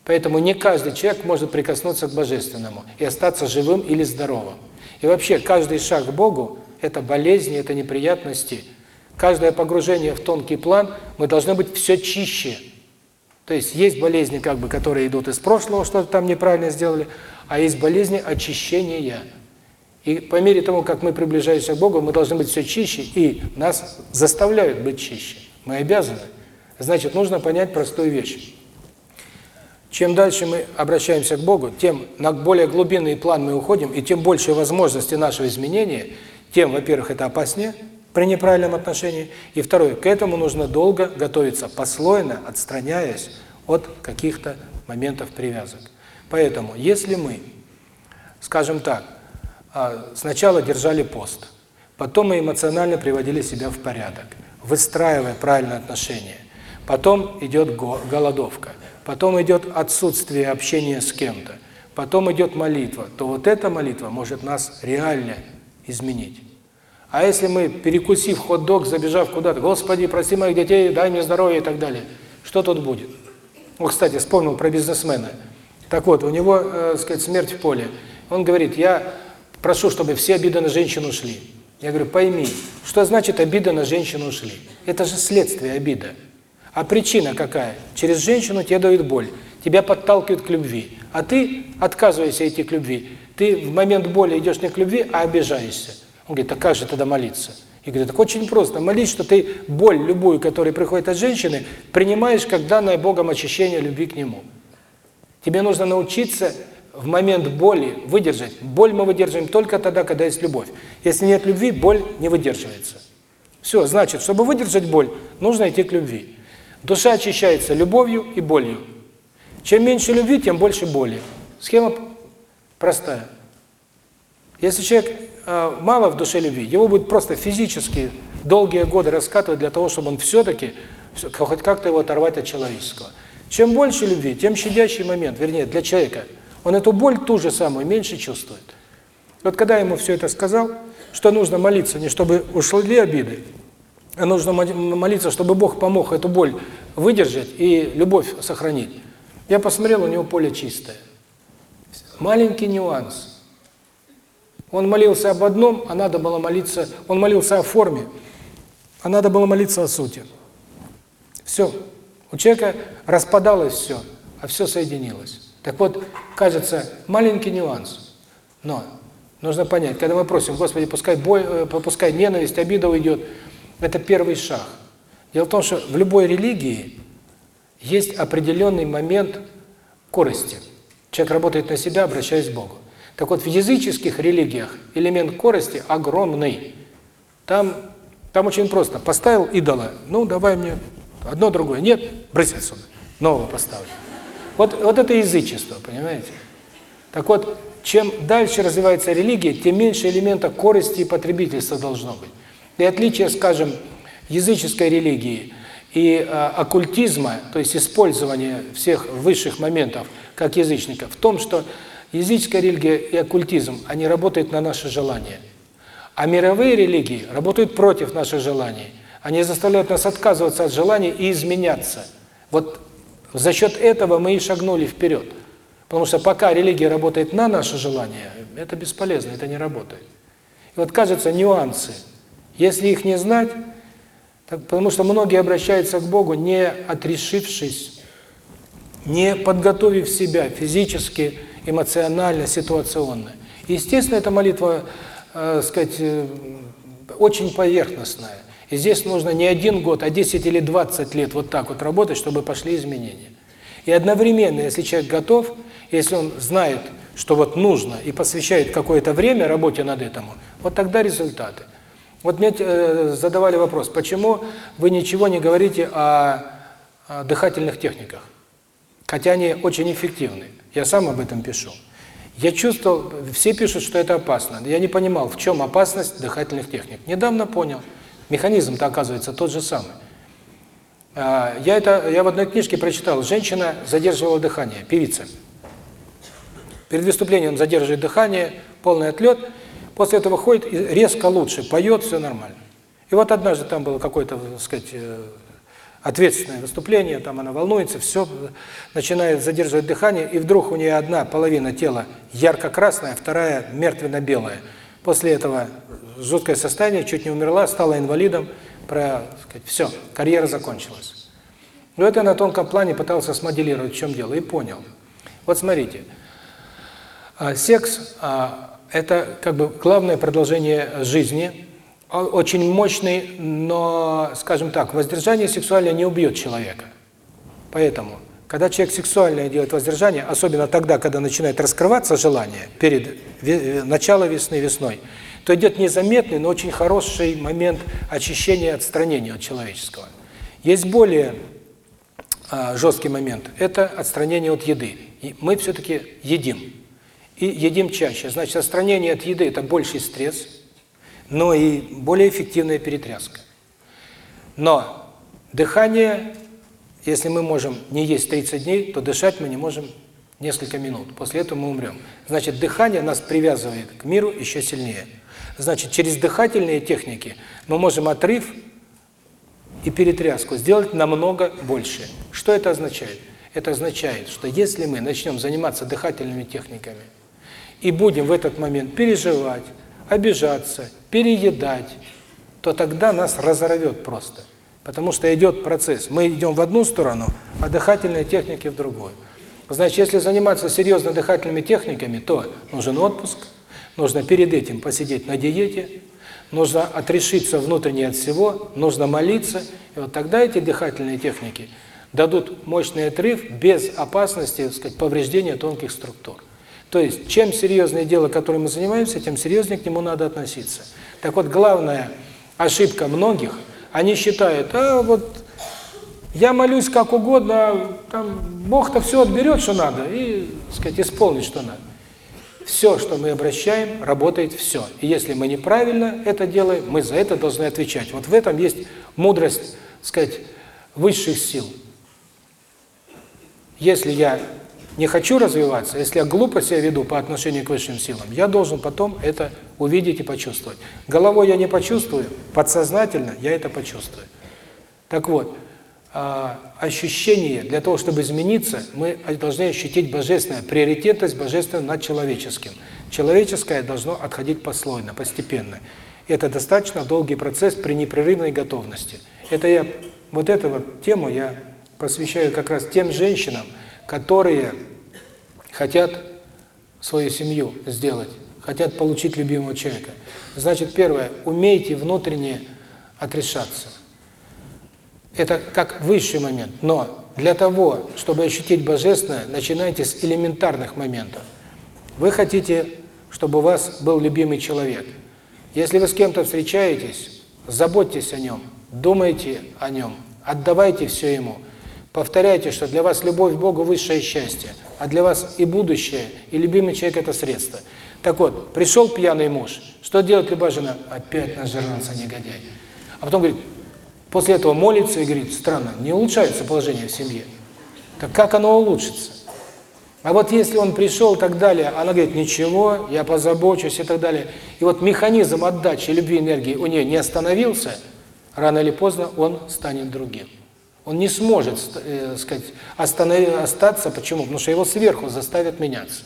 Поэтому не каждый человек может прикоснуться к Божественному и остаться живым или здоровым. И вообще каждый шаг к Богу это болезни, это неприятности. Каждое погружение в тонкий план, мы должны быть все чище. То есть есть болезни, как бы, которые идут из прошлого, что-то там неправильно сделали, а есть болезни очищения. И по мере того, как мы приближаемся к Богу, мы должны быть все чище, и нас заставляют быть чище. Мы обязаны. Значит, нужно понять простую вещь. Чем дальше мы обращаемся к Богу, тем на более глубинный план мы уходим, и тем больше возможности нашего изменения – тем, во-первых, это опаснее при неправильном отношении, и второе, к этому нужно долго готовиться, послойно отстраняясь от каких-то моментов привязок. Поэтому, если мы, скажем так, а, сначала держали пост, потом мы эмоционально приводили себя в порядок, выстраивая правильные отношения, потом идет голодовка, потом идет отсутствие общения с кем-то, потом идет молитва, то вот эта молитва может нас реально изменить. А если мы, перекусив хот-дог, забежав куда-то, «Господи, прости моих детей, дай мне здоровье» и так далее, что тут будет? Ну, кстати, вспомнил про бизнесмена. Так вот, у него, э, сказать, смерть в поле. Он говорит, я прошу, чтобы все обиды на женщину ушли. Я говорю, пойми, что значит обида на женщину ушли? Это же следствие обида. А причина какая? Через женщину тебе дают боль, тебя подталкивают к любви, а ты отказываешься идти к любви. Ты в момент боли идешь не к любви, а обижаешься. Он говорит, так как же тогда молиться? И говорит, так очень просто. Молись, что ты боль любую, которая приходит от женщины, принимаешь как данное Богом очищение любви к Нему. Тебе нужно научиться в момент боли выдержать. Боль мы выдерживаем только тогда, когда есть любовь. Если нет любви, боль не выдерживается. Все, значит, чтобы выдержать боль, нужно идти к любви. Душа очищается любовью и болью. Чем меньше любви, тем больше боли. Схема простая. Если человек мало в душе любви, его будет просто физически долгие годы раскатывать для того, чтобы он все-таки хоть как-то его оторвать от человеческого. Чем больше любви, тем щадящий момент, вернее, для человека, он эту боль ту же самую меньше чувствует. Вот когда ему все это сказал, что нужно молиться не чтобы ушли обиды, а нужно молиться, чтобы Бог помог эту боль выдержать и любовь сохранить. Я посмотрел, у него поле чистое. Маленький нюанс. Он молился об одном, а надо было молиться, он молился о форме, а надо было молиться о сути. Все. У человека распадалось все, а все соединилось. Так вот, кажется, маленький нюанс, но нужно понять, когда мы просим, Господи, пускай, бой, э, пускай ненависть, обида уйдет, это первый шаг. Дело в том, что в любой религии есть определенный момент корости – Человек работает на себя, обращаясь к Богу. Так вот, в языческих религиях элемент корости огромный. Там, там очень просто. Поставил идола, ну, давай мне одно другое. Нет, брысь отсюда, нового поставлю. Вот, вот это язычество, понимаете? Так вот, чем дальше развивается религия, тем меньше элемента корости и потребительства должно быть. И отличие, скажем, языческой религии – и э, оккультизма, то есть использования всех высших моментов как язычников, в том, что языческая религия и оккультизм, они работают на наше желание. А мировые религии работают против наших желаний. Они заставляют нас отказываться от желаний и изменяться. Вот за счет этого мы и шагнули вперед. Потому что пока религия работает на наше желание, это бесполезно, это не работает. И вот кажется, нюансы. Если их не знать, так, потому что многие обращаются к Богу, не отрешившись, не подготовив себя физически, эмоционально, ситуационно. Естественно, эта молитва, э, сказать, э, очень поверхностная. И здесь нужно не один год, а 10 или 20 лет вот так вот работать, чтобы пошли изменения. И одновременно, если человек готов, если он знает, что вот нужно, и посвящает какое-то время работе над этому, вот тогда результаты. Вот мне э, задавали вопрос, почему вы ничего не говорите о дыхательных техниках, хотя они очень эффективны. Я сам об этом пишу. Я чувствовал, все пишут, что это опасно. Я не понимал, в чем опасность дыхательных техник. Недавно понял. Механизм-то оказывается тот же самый. А, я это я в одной книжке прочитал. Женщина задерживала дыхание, певица. Перед выступлением задерживает дыхание, полный отлет – После этого ходит резко лучше, поет, все нормально. И вот однажды там было какое-то, так сказать, э, ответственное выступление, там она волнуется, все, начинает задерживать дыхание, и вдруг у нее одна половина тела ярко-красная, вторая мертвенно-белая. После этого жуткое состояние, чуть не умерла, стала инвалидом, про, сказать, все, карьера закончилась. Но это на тонком плане пытался смоделировать, в чем дело, и понял. Вот смотрите, а, секс а, это как бы главное продолжение жизни, очень мощный, но, скажем так, воздержание сексуальное не убьет человека. Поэтому, когда человек сексуальное делает воздержание, особенно тогда, когда начинает раскрываться желание перед начало весны, весной, то идет незаметный, но очень хороший момент очищения и отстранения от человеческого. Есть более а, жесткий момент – это отстранение от еды. И мы все-таки едим и едим чаще. Значит, отстранение от еды – это больший стресс, но и более эффективная перетряска. Но дыхание, если мы можем не есть 30 дней, то дышать мы не можем несколько минут. После этого мы умрем. Значит, дыхание нас привязывает к миру еще сильнее. Значит, через дыхательные техники мы можем отрыв и перетряску сделать намного больше. Что это означает? Это означает, что если мы начнем заниматься дыхательными техниками, и будем в этот момент переживать, обижаться, переедать, то тогда нас разорвет просто. Потому что идет процесс. Мы идем в одну сторону, а дыхательные техники в другую. Значит, если заниматься серьезно дыхательными техниками, то нужен отпуск, нужно перед этим посидеть на диете, нужно отрешиться внутренне от всего, нужно молиться. И вот тогда эти дыхательные техники дадут мощный отрыв без опасности, так сказать, повреждения тонких структур. То есть, чем серьезнее дело, которым мы занимаемся, тем серьезнее к нему надо относиться. Так вот, главная ошибка многих, они считают, а вот я молюсь как угодно, там Бог-то все отберет, что надо, и, так сказать, исполнит, что надо. Все, что мы обращаем, работает все. И если мы неправильно это делаем, мы за это должны отвечать. Вот в этом есть мудрость, сказать, высших сил. Если я не хочу развиваться, если я глупо себя веду по отношению к высшим силам, я должен потом это увидеть и почувствовать. Головой я не почувствую, подсознательно я это почувствую. Так вот, а, ощущение, для того, чтобы измениться, мы должны ощутить божественное, приоритетность божественного над человеческим. Человеческое должно отходить послойно, постепенно. Это достаточно долгий процесс при непрерывной готовности. Это я, вот эту вот тему я посвящаю как раз тем женщинам, которые хотят свою семью сделать, хотят получить любимого человека. Значит, первое, умейте внутренне отрешаться. Это как высший момент, но для того, чтобы ощутить божественное, начинайте с элементарных моментов. Вы хотите, чтобы у вас был любимый человек. Если вы с кем-то встречаетесь, заботьтесь о нем, думайте о нем, отдавайте все ему – Повторяйте, что для вас любовь к Богу – высшее счастье, а для вас и будущее, и любимый человек – это средство. Так вот, пришел пьяный муж, что делает любая жена? Опять нажирался негодяй. А потом говорит, после этого молится и говорит, странно, не улучшается положение в семье. Так как оно улучшится? А вот если он пришел и так далее, она говорит, ничего, я позабочусь и так далее. И вот механизм отдачи любви энергии у нее не остановился, рано или поздно он станет другим. Он не сможет э, сказать, останов... остаться. Почему? Потому что его сверху заставят меняться.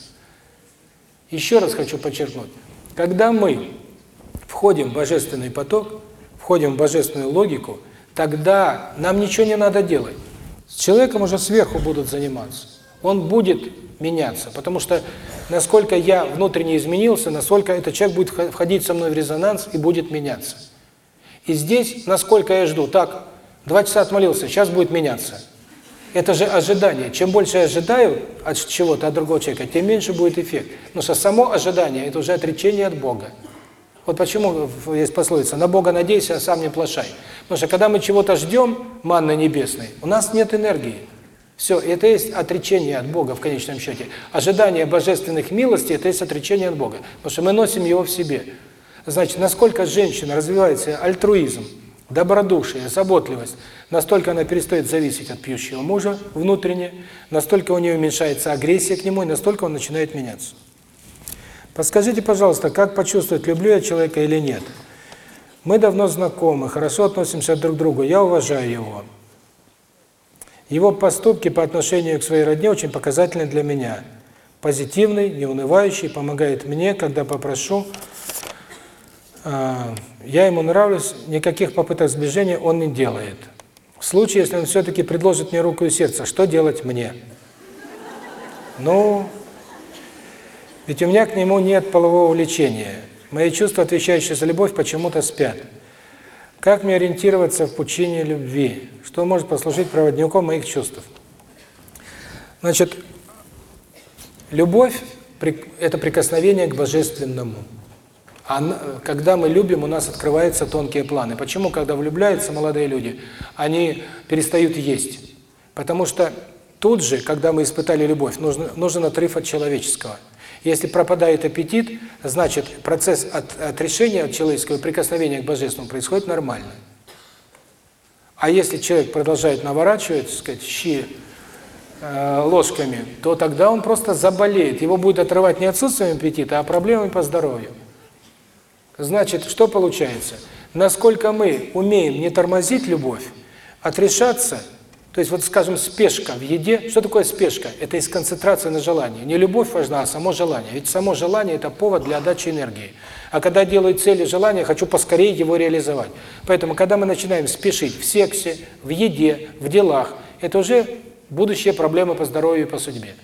Еще раз хочу подчеркнуть. Когда мы входим в божественный поток, входим в божественную логику, тогда нам ничего не надо делать. С человеком уже сверху будут заниматься. Он будет меняться, потому что насколько я внутренне изменился, насколько этот человек будет входить со мной в резонанс и будет меняться. И здесь, насколько я жду, так, Два часа отмолился, сейчас будет меняться. Это же ожидание. Чем больше я ожидаю от чего-то, от другого человека, тем меньше будет эффект. Но что само ожидание – это уже отречение от Бога. Вот почему есть пословица «на Бога надейся, а сам не плашай». Потому что когда мы чего-то ждем, манны небесной, у нас нет энергии. Все, это есть отречение от Бога в конечном счете. Ожидание божественных милостей – это есть отречение от Бога. Потому что мы носим его в себе. Значит, насколько женщина развивается альтруизм – добродушие, заботливость, настолько она перестает зависеть от пьющего мужа внутренне, настолько у нее уменьшается агрессия к нему, и настолько он начинает меняться. Подскажите, пожалуйста, как почувствовать, люблю я человека или нет? Мы давно знакомы, хорошо относимся друг к другу, я уважаю его. Его поступки по отношению к своей родне очень показательны для меня. Позитивный, неунывающий, помогает мне, когда попрошу, я ему нравлюсь, никаких попыток сближения он не делает. В случае, если он все-таки предложит мне руку и сердце, что делать мне? Ну, ведь у меня к нему нет полового влечения. Мои чувства, отвечающие за любовь, почему-то спят. Как мне ориентироваться в пучине любви? Что может послужить проводником моих чувств? Значит, любовь – это прикосновение к божественному. А когда мы любим, у нас открываются тонкие планы. Почему, когда влюбляются молодые люди, они перестают есть? Потому что тут же, когда мы испытали любовь, нужен, нужен отрыв от человеческого. Если пропадает аппетит, значит процесс от, от решения от человеческого прикосновения к божественному происходит нормально. А если человек продолжает наворачивать, сказать, щи э, ложками, то тогда он просто заболеет. Его будет отрывать не отсутствием аппетита, а проблемами по здоровью. Значит, что получается? Насколько мы умеем не тормозить любовь, а отрешаться, то есть вот, скажем, спешка в еде. Что такое спешка? Это из концентрации на желании. Не любовь важна, а само желание. Ведь само желание – это повод для отдачи энергии. А когда делаю цели желания, хочу поскорее его реализовать. Поэтому, когда мы начинаем спешить в сексе, в еде, в делах, это уже будущие проблемы по здоровью и по судьбе.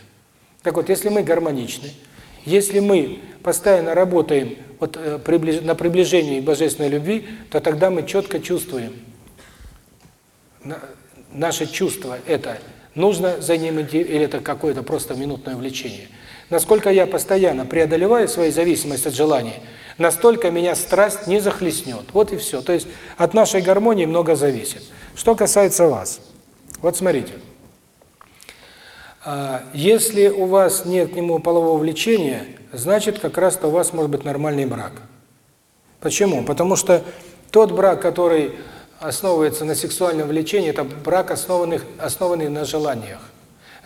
Так вот, если мы гармоничны – если мы постоянно работаем вот, э, на приближении божественной любви, то тогда мы четко чувствуем. На... Наше чувство – это нужно за ним идти, или это какое-то просто минутное влечение. Насколько я постоянно преодолеваю свою зависимость от желаний, настолько меня страсть не захлестнет. Вот и все. То есть от нашей гармонии много зависит. Что касается вас. Вот смотрите. Смотрите. Если у вас нет к нему полового влечения, значит, как раз-то у вас может быть нормальный брак. Почему? Потому что тот брак, который основывается на сексуальном влечении, это брак, основанных, основанный на желаниях.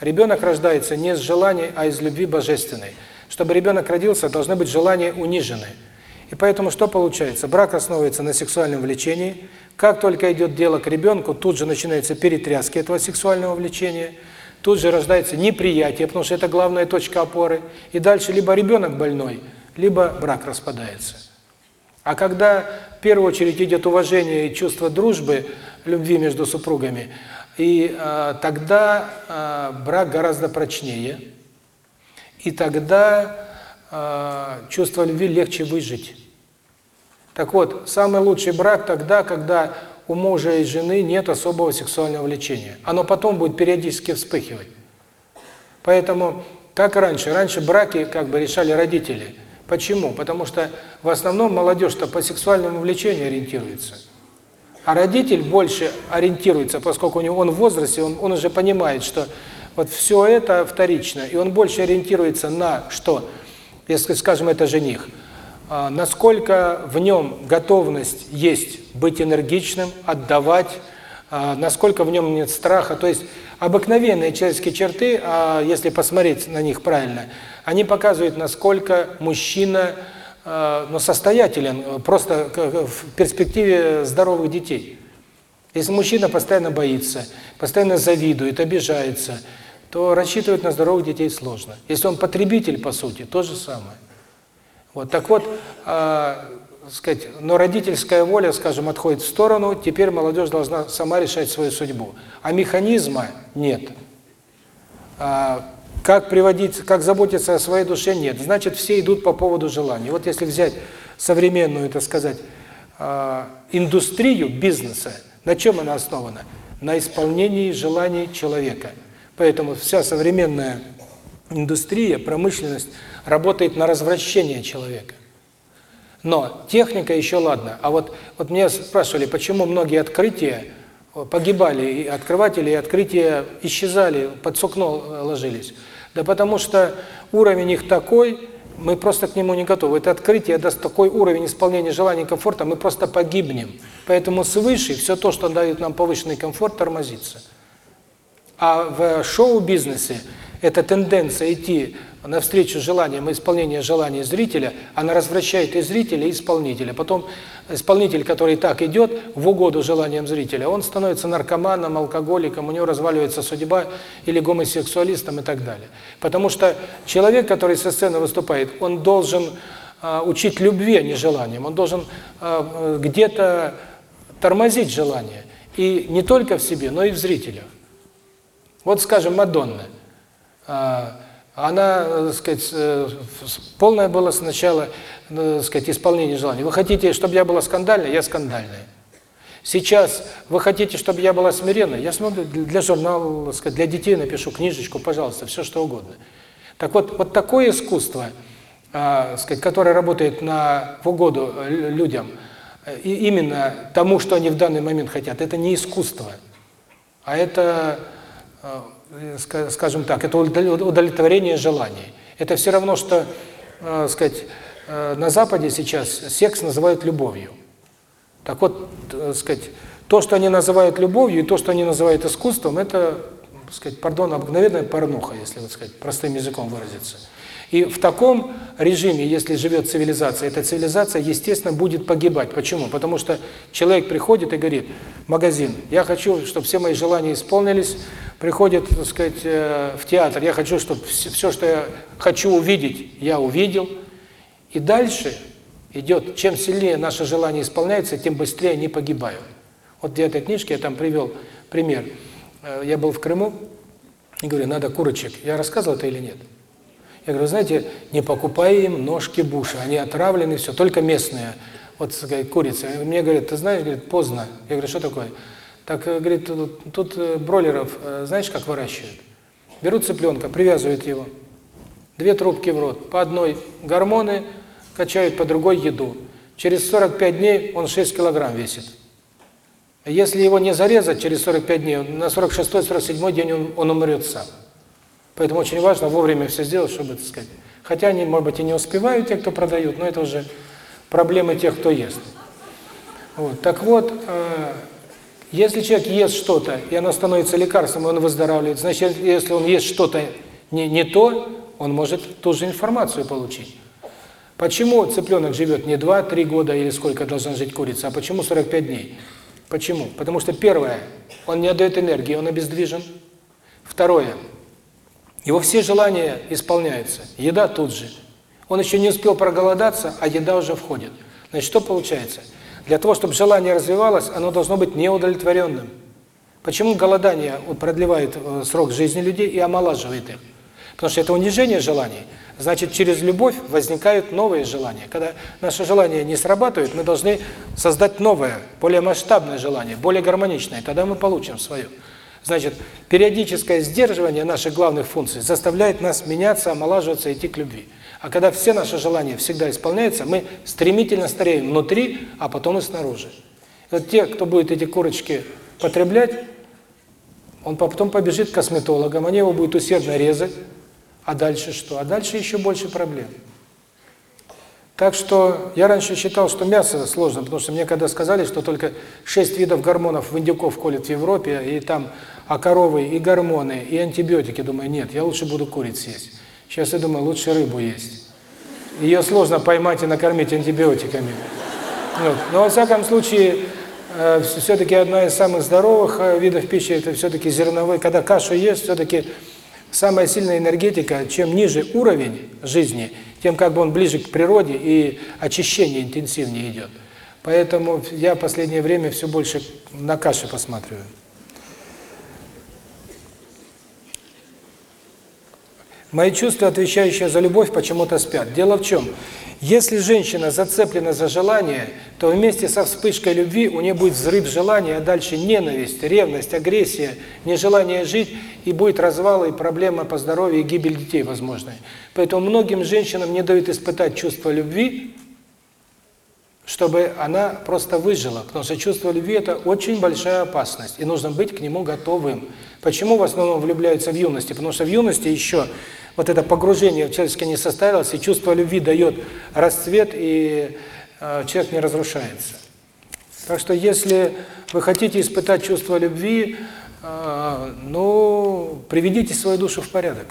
Ребенок рождается не с желаний, а из любви божественной. Чтобы ребенок родился, должны быть желания унижены. И поэтому что получается? Брак основывается на сексуальном влечении. Как только идет дело к ребенку, тут же начинаются перетряски этого сексуального влечения – тут же рождается неприятие, потому что это главная точка опоры. И дальше либо ребенок больной, либо брак распадается. А когда в первую очередь идет уважение и чувство дружбы, любви между супругами, и э, тогда э, брак гораздо прочнее, и тогда э, чувство любви легче выжить. Так вот, самый лучший брак тогда, когда у мужа и жены нет особого сексуального влечения. Оно потом будет периодически вспыхивать. Поэтому, как раньше, раньше браки как бы решали родители. Почему? Потому что в основном молодежь-то по сексуальному влечению ориентируется. А родитель больше ориентируется, поскольку у него он в возрасте, он, он уже понимает, что вот все это вторично, и он больше ориентируется на что? Если, скажем, это жених – а, насколько в нем готовность есть быть энергичным, отдавать, а, насколько в нем нет страха. То есть обыкновенные человеческие черты, а, если посмотреть на них правильно, они показывают, насколько мужчина ну, состоятелен э, просто в перспективе здоровых детей. Если мужчина постоянно боится, постоянно завидует, обижается, то рассчитывать на здоровых детей сложно. Если он потребитель, по сути, то же самое. Вот так вот, э, сказать, но родительская воля, скажем, отходит в сторону, теперь молодежь должна сама решать свою судьбу. А механизма нет. А, как приводить, как заботиться о своей душе нет. Значит, все идут по поводу желаний. Вот если взять современную, это сказать, э, индустрию бизнеса, на чем она основана? На исполнении желаний человека. Поэтому вся современная индустрия, промышленность работает на развращение человека. Но техника еще ладно. А вот, вот меня спрашивали, почему многие открытия э, погибали, и открыватели, и открытия исчезали, под сукно э, ложились. Да потому что уровень их такой, мы просто к нему не готовы. Это открытие даст такой уровень исполнения желаний комфорта, мы просто погибнем. Поэтому свыше все то, что дает нам повышенный комфорт, тормозится. А в шоу-бизнесе эта тенденция идти навстречу желаниям и исполнения желаний зрителя, а она развращает и зрителя, и исполнителя. Потом исполнитель, который так идет в угоду желаниям зрителя, он становится наркоманом, алкоголиком, у него разваливается судьба или гомосексуалистом и так далее. Потому что человек, который со сцены выступает, он должен э, учить любви, а не желаниям. Он должен э, где-то тормозить желание. И не только в себе, но и в зрителях. Вот, скажем, Мадонна – она, сказать, полное было сначала, сказать, исполнение желаний. Вы хотите, чтобы я была скандальной? Я скандальная. Сейчас вы хотите, чтобы я была смиренной? Я смотрю для журнала, сказать, для детей напишу книжечку, пожалуйста, все что угодно. Так вот, вот такое искусство, сказать, которое работает на в угоду людям, и именно тому, что они в данный момент хотят, это не искусство, а это скажем так, это удовлетворение желаний. Это все равно, что, э, сказать, э, на Западе сейчас секс называют любовью. Так вот, э, сказать, то, что они называют любовью, и то, что они называют искусством, это, сказать, пардон, обыкновенная порнуха, если, вот сказать, простым языком выразиться. И в таком режиме, если живет цивилизация, эта цивилизация, естественно, будет погибать. Почему? Потому что человек приходит и говорит, магазин, я хочу, чтобы все мои желания исполнились, приходит, так сказать, э, в театр, я хочу, чтобы все, что я хочу увидеть, я увидел. И дальше идет, чем сильнее наше желание исполняется, тем быстрее они погибают. Вот для этой книжки я там привел пример. Э, я был в Крыму и говорю, надо курочек. Я рассказывал это или нет? Нет. Я говорю, знаете, не покупай им ножки буша, они отравлены, все, только местные. Вот говорит, курица. Мне говорит, ты знаешь, говорит, поздно. Я говорю, что такое? Так, э, говорит, тут, тут э, бройлеров, э, знаешь, как выращивают? Берут цыпленка, привязывают его. Две трубки в рот, по одной гормоны, качают по другой еду. Через 45 дней он 6 килограмм весит. Если его не зарезать через 45 дней, на 46-47 день он, он умрет сам. Поэтому очень важно вовремя все сделать, чтобы, так сказать... Хотя они, может быть, и не успевают, те, кто продают, но это уже проблемы тех, кто ест. Вот. Так вот, э, если человек ест что-то, и оно становится лекарством, и он выздоравливает, значит, если он ест что-то не, не то, он может ту же информацию получить. Почему цыпленок живет не 2-3 года или сколько должна жить курица, а почему 45 дней? Почему? Потому что первое, он не отдает энергии, он обездвижен. Второе, его все желания исполняются. Еда тут же. Он еще не успел проголодаться, а еда уже входит. Значит, что получается? Для того, чтобы желание развивалось, оно должно быть неудовлетворенным. Почему голодание продлевает э, срок жизни людей и омолаживает их? Потому что это унижение желаний. Значит, через любовь возникают новые желания. Когда наше желание не срабатывает, мы должны создать новое, более масштабное желание, более гармоничное. Тогда мы получим свое. Значит, периодическое сдерживание наших главных функций заставляет нас меняться, омолаживаться, идти к любви. А когда все наши желания всегда исполняются, мы стремительно стареем внутри, а потом и снаружи. И вот те, кто будет эти корочки потреблять, он потом побежит к косметологам, они его будут усердно резать. А дальше что? А дальше еще больше проблем. Так что я раньше считал, что мясо сложно, потому что мне когда сказали, что только шесть видов гормонов в индюков колят в Европе, и там а коровы и гормоны, и антибиотики. Думаю, нет, я лучше буду куриц есть. Сейчас я думаю, лучше рыбу есть. Ее сложно поймать и накормить антибиотиками. Вот. Но, во всяком случае, э, все-таки одна из самых здоровых видов пищи – это все-таки зерновые. Когда кашу ест, все-таки самая сильная энергетика, чем ниже уровень жизни, тем как бы он ближе к природе и очищение интенсивнее идет. Поэтому я последнее время все больше на каши посматриваю. Мои чувства, отвечающие за любовь, почему-то спят. Дело в чем? Если женщина зацеплена за желание, то вместе со вспышкой любви у нее будет взрыв желания, а дальше ненависть, ревность, агрессия, нежелание жить, и будет развал и проблема по здоровью и гибель детей возможная. Поэтому многим женщинам не дают испытать чувство любви, чтобы она просто выжила, потому что чувство любви – это очень большая опасность, и нужно быть к нему готовым. Почему в основном влюбляются в юности? Потому что в юности еще вот это погружение в человеческое не составилось, и чувство любви дает расцвет, и э, человек не разрушается. Так что если вы хотите испытать чувство любви, э, ну, приведите свою душу в порядок.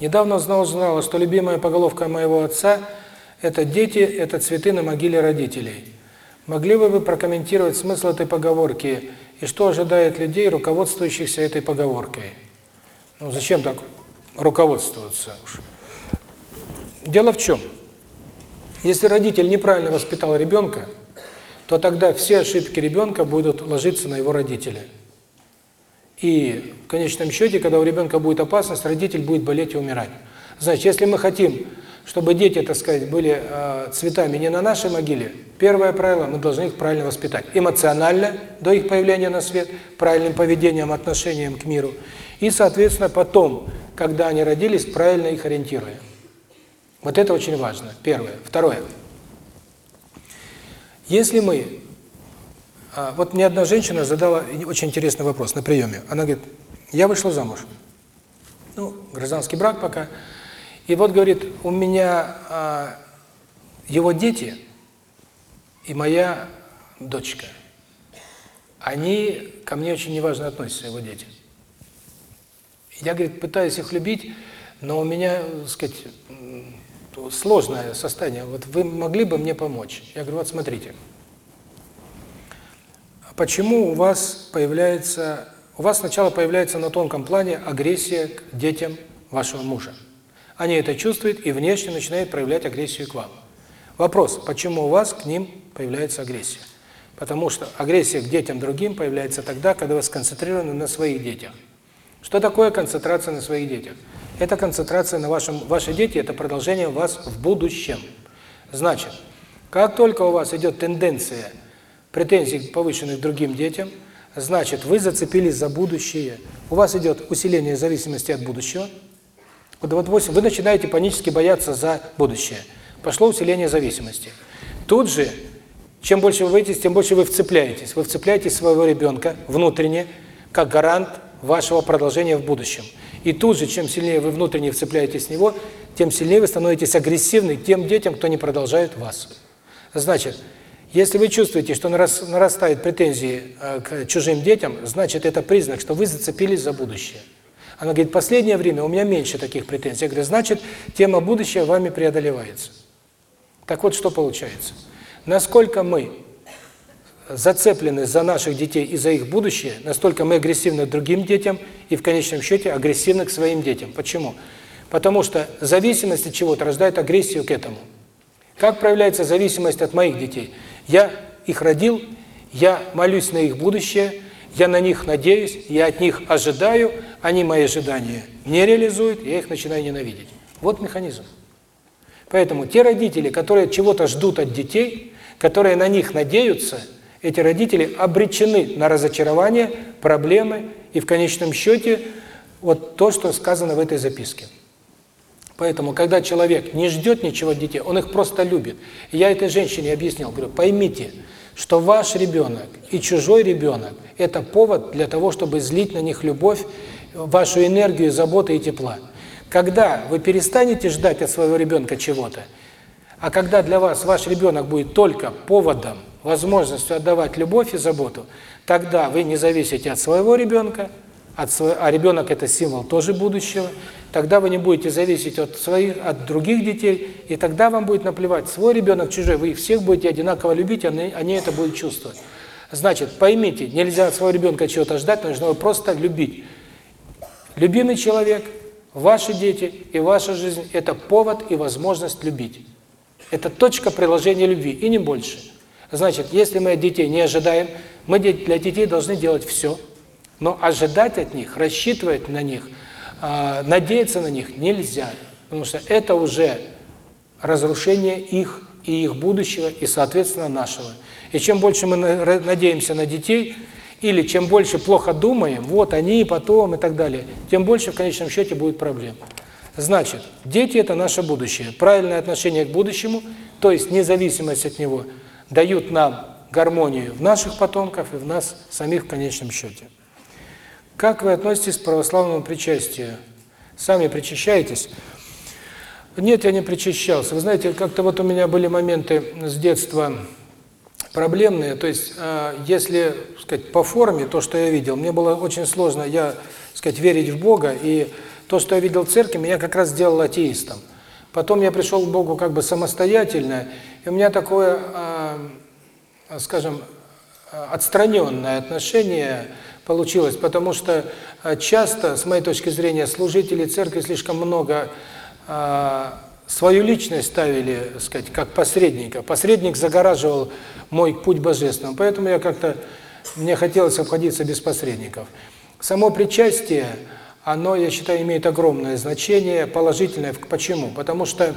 Недавно узнала, что любимая поголовка моего отца – это дети, это цветы на могиле родителей. Могли бы вы прокомментировать смысл этой поговорки и что ожидает людей, руководствующихся этой поговоркой? Ну зачем так руководствоваться уж? Дело в чем? Если родитель неправильно воспитал ребенка, то тогда все ошибки ребенка будут ложиться на его родителя. И в конечном счете, когда у ребенка будет опасность, родитель будет болеть и умирать. Значит, если мы хотим чтобы дети, так сказать, были э, цветами не на нашей могиле, первое правило, мы должны их правильно воспитать. Эмоционально, до их появления на свет, правильным поведением, отношением к миру. И, соответственно, потом, когда они родились, правильно их ориентируя. Вот это очень важно, первое. Второе. Если мы... А, вот мне одна женщина задала очень интересный вопрос на приеме. Она говорит, я вышла замуж. Ну, гражданский брак пока... И вот говорит, у меня а, его дети и моя дочка. Они ко мне очень неважно относятся, его дети. Я, говорит, пытаюсь их любить, но у меня, так сказать, сложное состояние. Вот вы могли бы мне помочь? Я говорю, вот смотрите. Почему у вас появляется... У вас сначала появляется на тонком плане агрессия к детям вашего мужа. Они это чувствуют и внешне начинают проявлять агрессию к вам. Вопрос, почему у вас к ним появляется агрессия? Потому что агрессия к детям другим появляется тогда, когда вы сконцентрированы на своих детях. Что такое концентрация на своих детях? Это концентрация на вашем... Ваши дети – это продолжение вас в будущем. Значит, как только у вас идет тенденция претензий повышенных другим детям, значит, вы зацепились за будущее. У вас идет усиление зависимости от будущего – вот, допустим, вы начинаете панически бояться за будущее. Пошло усиление зависимости. Тут же, чем больше вы боитесь, тем больше вы вцепляетесь. Вы вцепляетесь своего ребенка внутренне, как гарант вашего продолжения в будущем. И тут же, чем сильнее вы внутренне вцепляетесь в него, тем сильнее вы становитесь агрессивны тем детям, кто не продолжает вас. Значит, если вы чувствуете, что нарастают претензии э, к чужим детям, значит, это признак, что вы зацепились за будущее. Она говорит, последнее время у меня меньше таких претензий. Я говорю, значит, тема будущего вами преодолевается. Так вот, что получается. Насколько мы зацеплены за наших детей и за их будущее, настолько мы агрессивны к другим детям и в конечном счете агрессивны к своим детям. Почему? Потому что зависимость от чего-то рождает агрессию к этому. Как проявляется зависимость от моих детей? Я их родил, я молюсь на их будущее, я на них надеюсь, я от них ожидаю – они мои ожидания не реализуют, я их начинаю ненавидеть. Вот механизм. Поэтому те родители, которые чего-то ждут от детей, которые на них надеются, эти родители обречены на разочарование, проблемы и в конечном счете вот то, что сказано в этой записке. Поэтому, когда человек не ждет ничего от детей, он их просто любит. Я этой женщине объяснил, говорю, поймите, что ваш ребенок и чужой ребенок – это повод для того, чтобы злить на них любовь вашу энергию заботу и тепла. Когда вы перестанете ждать от своего ребенка чего-то, а когда для вас ваш ребенок будет только поводом, возможностью отдавать любовь и заботу, тогда вы не зависите от своего ребенка, от сво... а ребенок – это символ тоже будущего, тогда вы не будете зависеть от своих, от других детей, и тогда вам будет наплевать, свой ребенок, чужой, вы их всех будете одинаково любить, они, они это будут чувствовать. Значит, поймите, нельзя от своего ребенка чего-то ждать, нужно его просто любить. Любимый человек, ваши дети и ваша жизнь – это повод и возможность любить. Это точка приложения любви, и не больше. Значит, если мы от детей не ожидаем, мы для детей должны делать все, но ожидать от них, рассчитывать на них, надеяться на них нельзя, потому что это уже разрушение их и их будущего, и, соответственно, нашего. И чем больше мы надеемся на детей – или чем больше плохо думаем, вот они, потом и так далее, тем больше в конечном счете будет проблем. Значит, дети – это наше будущее. Правильное отношение к будущему, то есть независимость от него, дают нам гармонию в наших потомках и в нас самих в конечном счете. Как вы относитесь к православному причастию? Сами причащаетесь? Нет, я не причащался. Вы знаете, как-то вот у меня были моменты с детства – проблемные. То есть, э, если сказать, по форме, то, что я видел, мне было очень сложно, я, сказать, верить в Бога, и то, что я видел в церкви, меня как раз сделал атеистом. Потом я пришел к Богу как бы самостоятельно, и у меня такое, э, скажем, отстраненное отношение получилось, потому что э, часто, с моей точки зрения, служители церкви слишком много свою личность ставили, сказать, как посредника. Посредник загораживал мой путь божественным, поэтому я как-то, мне хотелось обходиться без посредников. Само причастие, оно, я считаю, имеет огромное значение, положительное. Почему? Потому что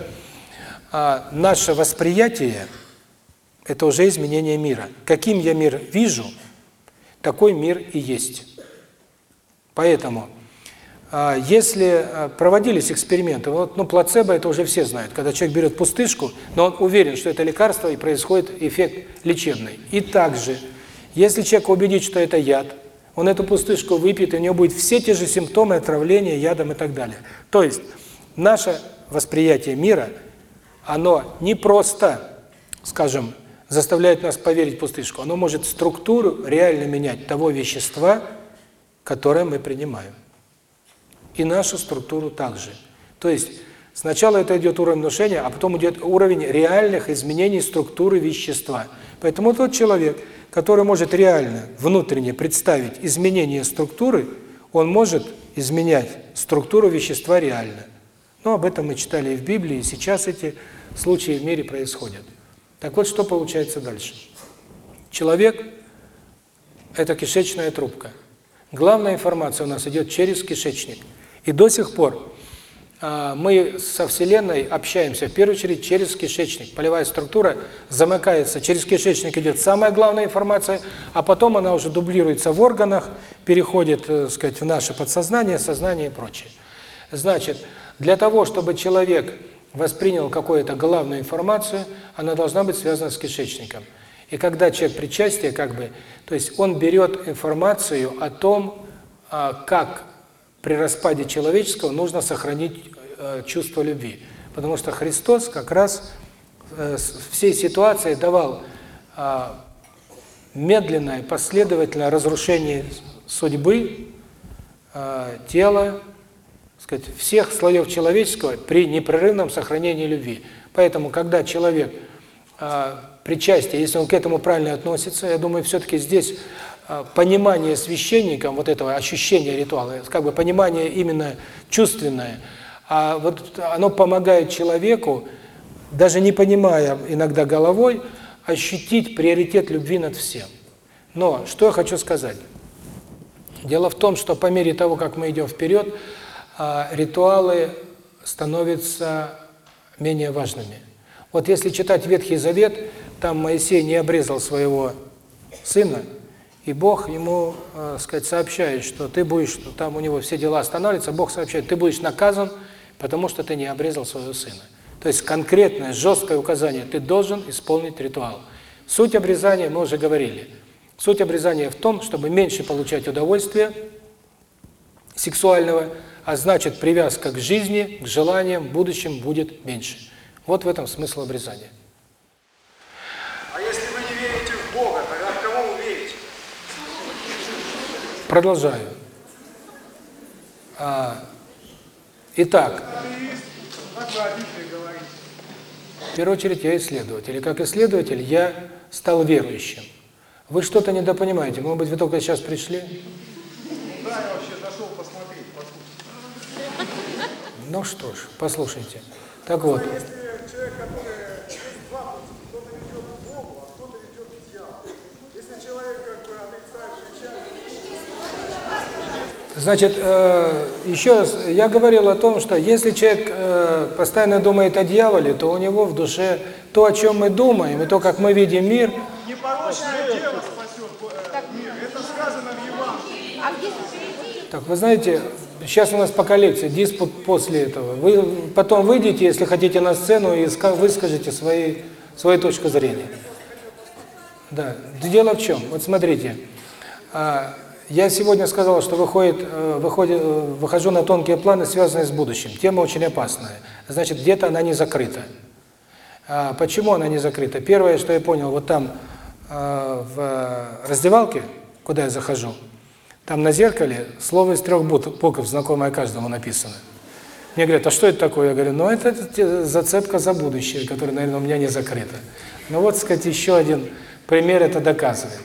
а, наше восприятие – это уже изменение мира. Каким я мир вижу, такой мир и есть. Поэтому… А, если э, проводились эксперименты, вот, ну, плацебо это уже все знают, когда человек берет пустышку, но он уверен, что это лекарство, и происходит эффект лечебный. И также, если человек убедит, что это яд, он эту пустышку выпьет, и у него будут все те же симптомы отравления ядом и так далее. То есть, наше восприятие мира, оно не просто, скажем, заставляет нас поверить пустышку, оно может структуру реально менять того вещества, которое мы принимаем и нашу структуру также. То есть сначала это идет уровень внушения, а потом идет уровень реальных изменений структуры вещества. Поэтому тот человек, который может реально, внутренне представить изменение структуры, он может изменять структуру вещества реально. Но об этом мы читали и в Библии, и сейчас эти случаи в мире происходят. Так вот, что получается дальше? Человек – это кишечная трубка. Главная информация у нас идет через кишечник – и до сих пор а, мы со Вселенной общаемся, в первую очередь, через кишечник. Полевая структура замыкается, через кишечник идет самая главная информация, а потом она уже дублируется в органах, переходит, так сказать, в наше подсознание, сознание и прочее. Значит, для того, чтобы человек воспринял какую-то главную информацию, она должна быть связана с кишечником. И когда человек причастие, как бы, то есть он берет информацию о том, а, как при распаде человеческого нужно сохранить э, чувство любви. Потому что Христос как раз э, всей ситуации давал а, медленное, последовательное разрушение судьбы, а, тела, сказать, всех слоев человеческого при непрерывном сохранении любви. Поэтому, когда человек а, причастие, если он к этому правильно относится, я думаю, все-таки здесь понимание священником вот этого ощущения ритуала, как бы понимание именно чувственное, а вот оно помогает человеку, даже не понимая иногда головой, ощутить приоритет любви над всем. Но что я хочу сказать? Дело в том, что по мере того, как мы идем вперед, а, ритуалы становятся менее важными. Вот если читать Ветхий Завет, там Моисей не обрезал своего сына, и Бог ему, э, сказать, сообщает, что ты будешь, там у него все дела останавливаются, Бог сообщает, ты будешь наказан, потому что ты не обрезал своего сына. То есть конкретное, жесткое указание, ты должен исполнить ритуал. Суть обрезания мы уже говорили. Суть обрезания в том, чтобы меньше получать удовольствия сексуального, а значит привязка к жизни, к желаниям, будущим будет меньше. Вот в этом смысл обрезания. Продолжаю. А, итак, в первую очередь я исследователь. И как исследователь я стал верующим. Вы что-то недопонимаете. Может быть, вы только сейчас пришли? Да, я вообще зашел посмотреть. Ну что ж, послушайте. Так вот. Значит, э, еще раз, я говорил о том, что если человек э, постоянно думает о дьяволе, то у него в душе то, о чем мы думаем, и то, как мы видим мир... Непорочное дело спасет мир, это сказано в Евангелии. Так, вы знаете, сейчас у нас поколеблется диспут после этого. Вы потом выйдете, если хотите, на сцену и выскажете свои, свою точку зрения. Да, дело в чем, вот смотрите... Смотрите. Я сегодня сказал, что выходит, э, выходит, э, выхожу на тонкие планы, связанные с будущим. Тема очень опасная. Значит, где-то она не закрыта. А почему она не закрыта? Первое, что я понял, вот там э, в раздевалке, куда я захожу, там на зеркале слово из трех букв, знакомое каждому, написано. Мне говорят, а что это такое? Я говорю, ну это зацепка за будущее, которая, наверное, у меня не закрыта. Ну вот, сказать, еще один пример это доказывает.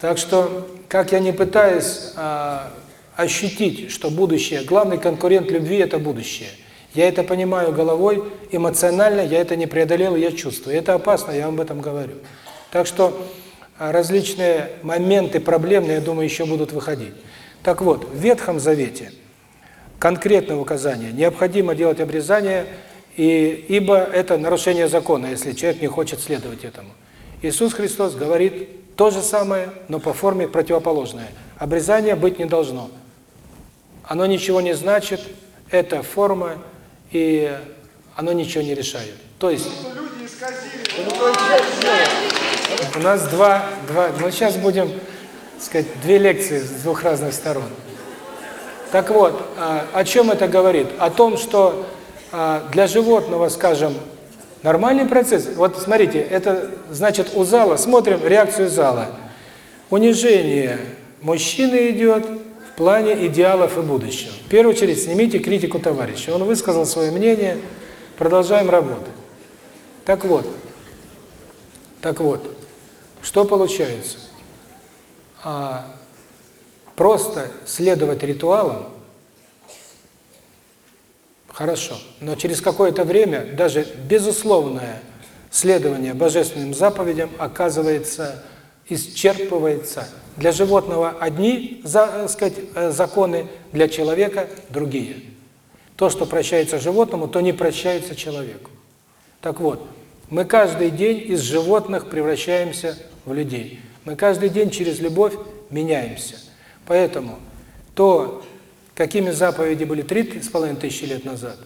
Так что как я не пытаюсь а, ощутить, что будущее, главный конкурент любви – это будущее. Я это понимаю головой, эмоционально я это не преодолел, я чувствую. Это опасно, я вам об этом говорю. Так что а, различные моменты проблемные, я думаю, еще будут выходить. Так вот, в Ветхом Завете конкретное указание необходимо делать обрезание, и, ибо это нарушение закона, если человек не хочет следовать этому. Иисус Христос говорит то же самое, но по форме противоположное. Обрезание быть не должно. Оно ничего не значит, это форма, и оно ничего не решает. То есть... У нас два, два, мы сейчас будем, сказать, две лекции с двух разных сторон. Так вот, а, о чем это говорит? О том, что а, для животного, скажем, Нормальный процесс. Вот смотрите, это значит у зала, смотрим реакцию зала. Унижение мужчины идет в плане идеалов и будущего. В первую очередь снимите критику товарища. Он высказал свое мнение, продолжаем работу. Так вот, так вот, что получается? А, просто следовать ритуалам Хорошо. Но через какое-то время даже безусловное следование божественным заповедям оказывается исчерпывается. Для животного одни, за, э, сказать, э, законы, для человека другие. То, что прощается животному, то не прощается человеку. Так вот, мы каждый день из животных превращаемся в людей. Мы каждый день через любовь меняемся. Поэтому то, какими заповеди были 3,5 тысячи лет назад,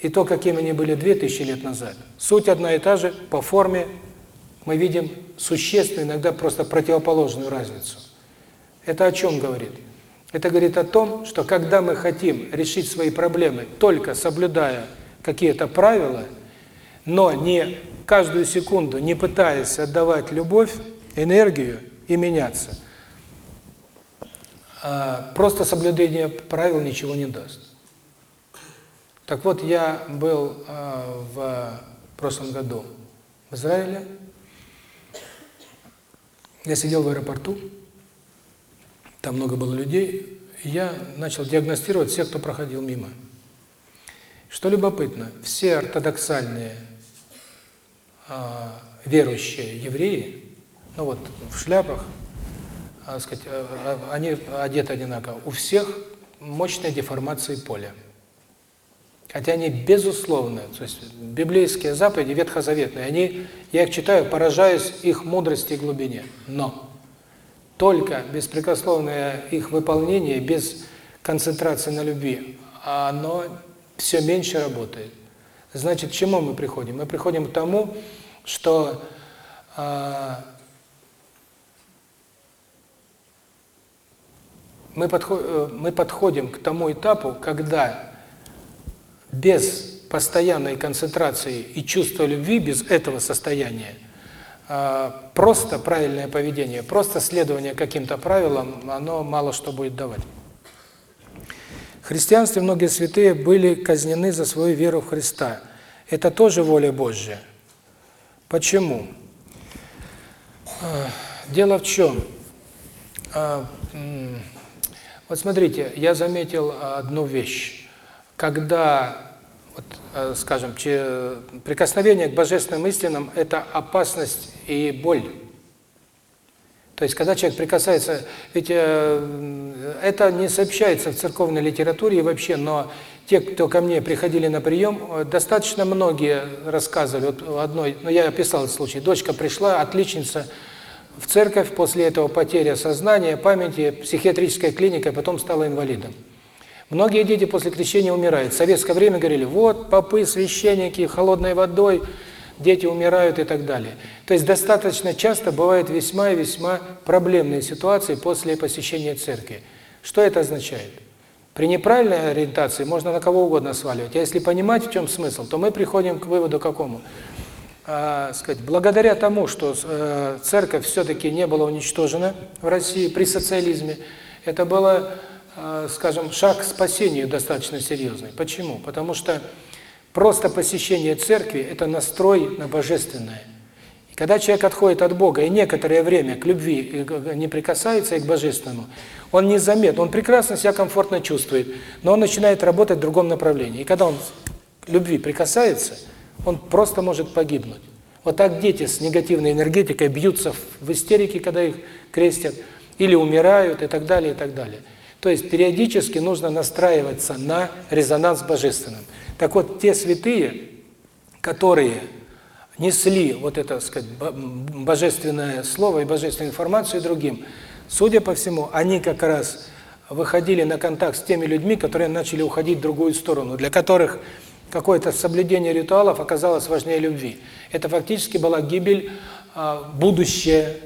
и то, какими они были 2000 лет назад. Суть одна и та же, по форме мы видим существенную, иногда просто противоположную разницу. Это о чем говорит? Это говорит о том, что когда мы хотим решить свои проблемы, только соблюдая какие-то правила, но не каждую секунду не пытаясь отдавать любовь, энергию и меняться – просто соблюдение правил ничего не даст. Так вот, я был э, в прошлом году в Израиле. Я сидел в аэропорту. Там много было людей. Я начал диагностировать всех, кто проходил мимо. Что любопытно, все ортодоксальные э, верующие евреи, ну вот в шляпах, сказать, э, э, они одеты одинаково. У всех мощная деформация поля. Хотя они безусловные, то есть библейские заповеди, ветхозаветные, они, я их читаю, поражаюсь их мудрости и глубине. Но только беспрекословное их выполнение, без концентрации на любви, оно все меньше работает. Значит, к чему мы приходим? Мы приходим к тому, что э, мы, подход, э, мы подходим к тому этапу, когда без постоянной концентрации и чувства любви, без этого состояния, э, просто правильное поведение, просто следование каким-то правилам, оно мало что будет давать. В христианстве многие святые были казнены за свою веру в Христа. Это тоже воля Божья. Почему? Э, дело в чем? Вот смотрите, я заметил одну вещь. Когда, вот, э, скажем, прикосновение к божественным истинам – это опасность и боль. То есть, когда человек прикасается, ведь э, это не сообщается в церковной литературе и вообще, но те, кто ко мне приходили на прием, э, достаточно многие рассказывали. Вот одной, ну я описал этот случай, дочка пришла, отличница – в церковь, после этого потеря сознания, памяти, психиатрическая клиника, потом стала инвалидом. Многие дети после крещения умирают. В советское время говорили, вот попы, священники, холодной водой, дети умирают и так далее. То есть достаточно часто бывают весьма и весьма проблемные ситуации после посещения церкви. Что это означает? При неправильной ориентации можно на кого угодно сваливать. А если понимать, в чем смысл, то мы приходим к выводу какому? Э, сказать, благодаря тому, что э, церковь все-таки не была уничтожена в России при социализме, это было, э, скажем, шаг к спасению достаточно серьезный. Почему? Потому что просто посещение церкви – это настрой на божественное. И когда человек отходит от Бога и некоторое время к любви не прикасается и к божественному, он не заметен, он прекрасно себя комфортно чувствует, но он начинает работать в другом направлении. И когда он к любви прикасается – он просто может погибнуть. Вот так дети с негативной энергетикой бьются в истерике, когда их крестят, или умирают и так далее, и так далее. То есть периодически нужно настраиваться на резонанс божественным. Так вот, те святые, которые несли вот это, так сказать, божественное слово и божественную информацию другим, судя по всему, они как раз выходили на контакт с теми людьми, которые начали уходить в другую сторону, для которых какое-то соблюдение ритуалов оказалось важнее любви. Это фактически была гибель, а, будущее,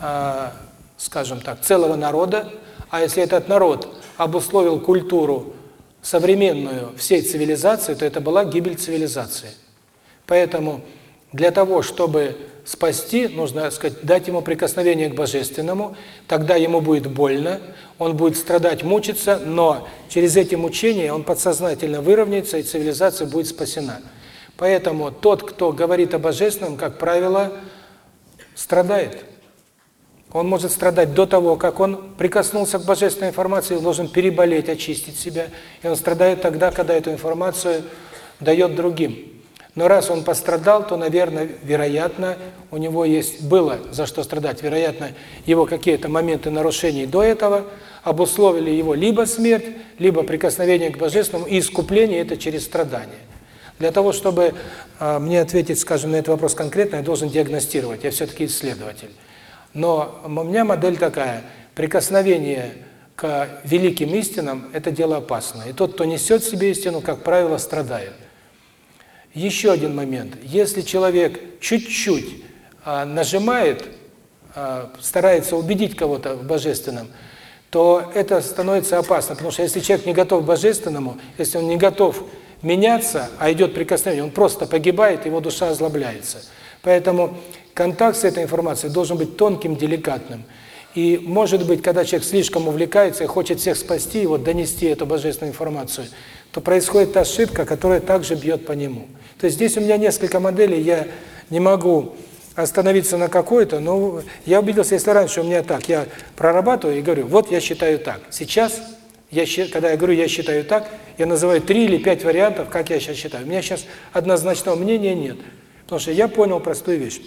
а, скажем так, целого народа. А если этот народ обусловил культуру современную всей цивилизации, то это была гибель цивилизации. Поэтому для того, чтобы спасти, нужно сказать, дать ему прикосновение к Божественному, тогда ему будет больно, он будет страдать, мучиться, но через эти мучения он подсознательно выровняется, и цивилизация будет спасена. Поэтому тот, кто говорит о Божественном, как правило, страдает. Он может страдать до того, как он прикоснулся к божественной информации, должен переболеть, очистить себя. И он страдает тогда, когда эту информацию дает другим. Но раз он пострадал, то, наверное, вероятно, у него есть было за что страдать. Вероятно, его какие-то моменты нарушений до этого обусловили его либо смерть, либо прикосновение к Божественному, и искупление – это через страдания. Для того, чтобы э, мне ответить, скажем, на этот вопрос конкретно, я должен диагностировать, я все-таки исследователь. Но у меня модель такая – прикосновение к великим истинам – это дело опасное. И тот, кто несет себе истину, как правило, страдает. Еще один момент. Если человек чуть-чуть а, нажимает, а, старается убедить кого-то в божественном, то это становится опасно, потому что если человек не готов к божественному, если он не готов меняться, а идет прикосновение, он просто погибает, его душа озлобляется. Поэтому контакт с этой информацией должен быть тонким, деликатным. И, может быть, когда человек слишком увлекается и хочет всех спасти, и вот донести эту божественную информацию – то происходит та ошибка, которая также бьет по нему. То есть здесь у меня несколько моделей, я не могу остановиться на какой-то, но я убедился, если раньше у меня так, я прорабатываю и говорю, вот я считаю так. Сейчас, я, когда я говорю, я считаю так, я называю три или пять вариантов, как я сейчас считаю. У меня сейчас однозначного мнения нет, потому что я понял простую вещь.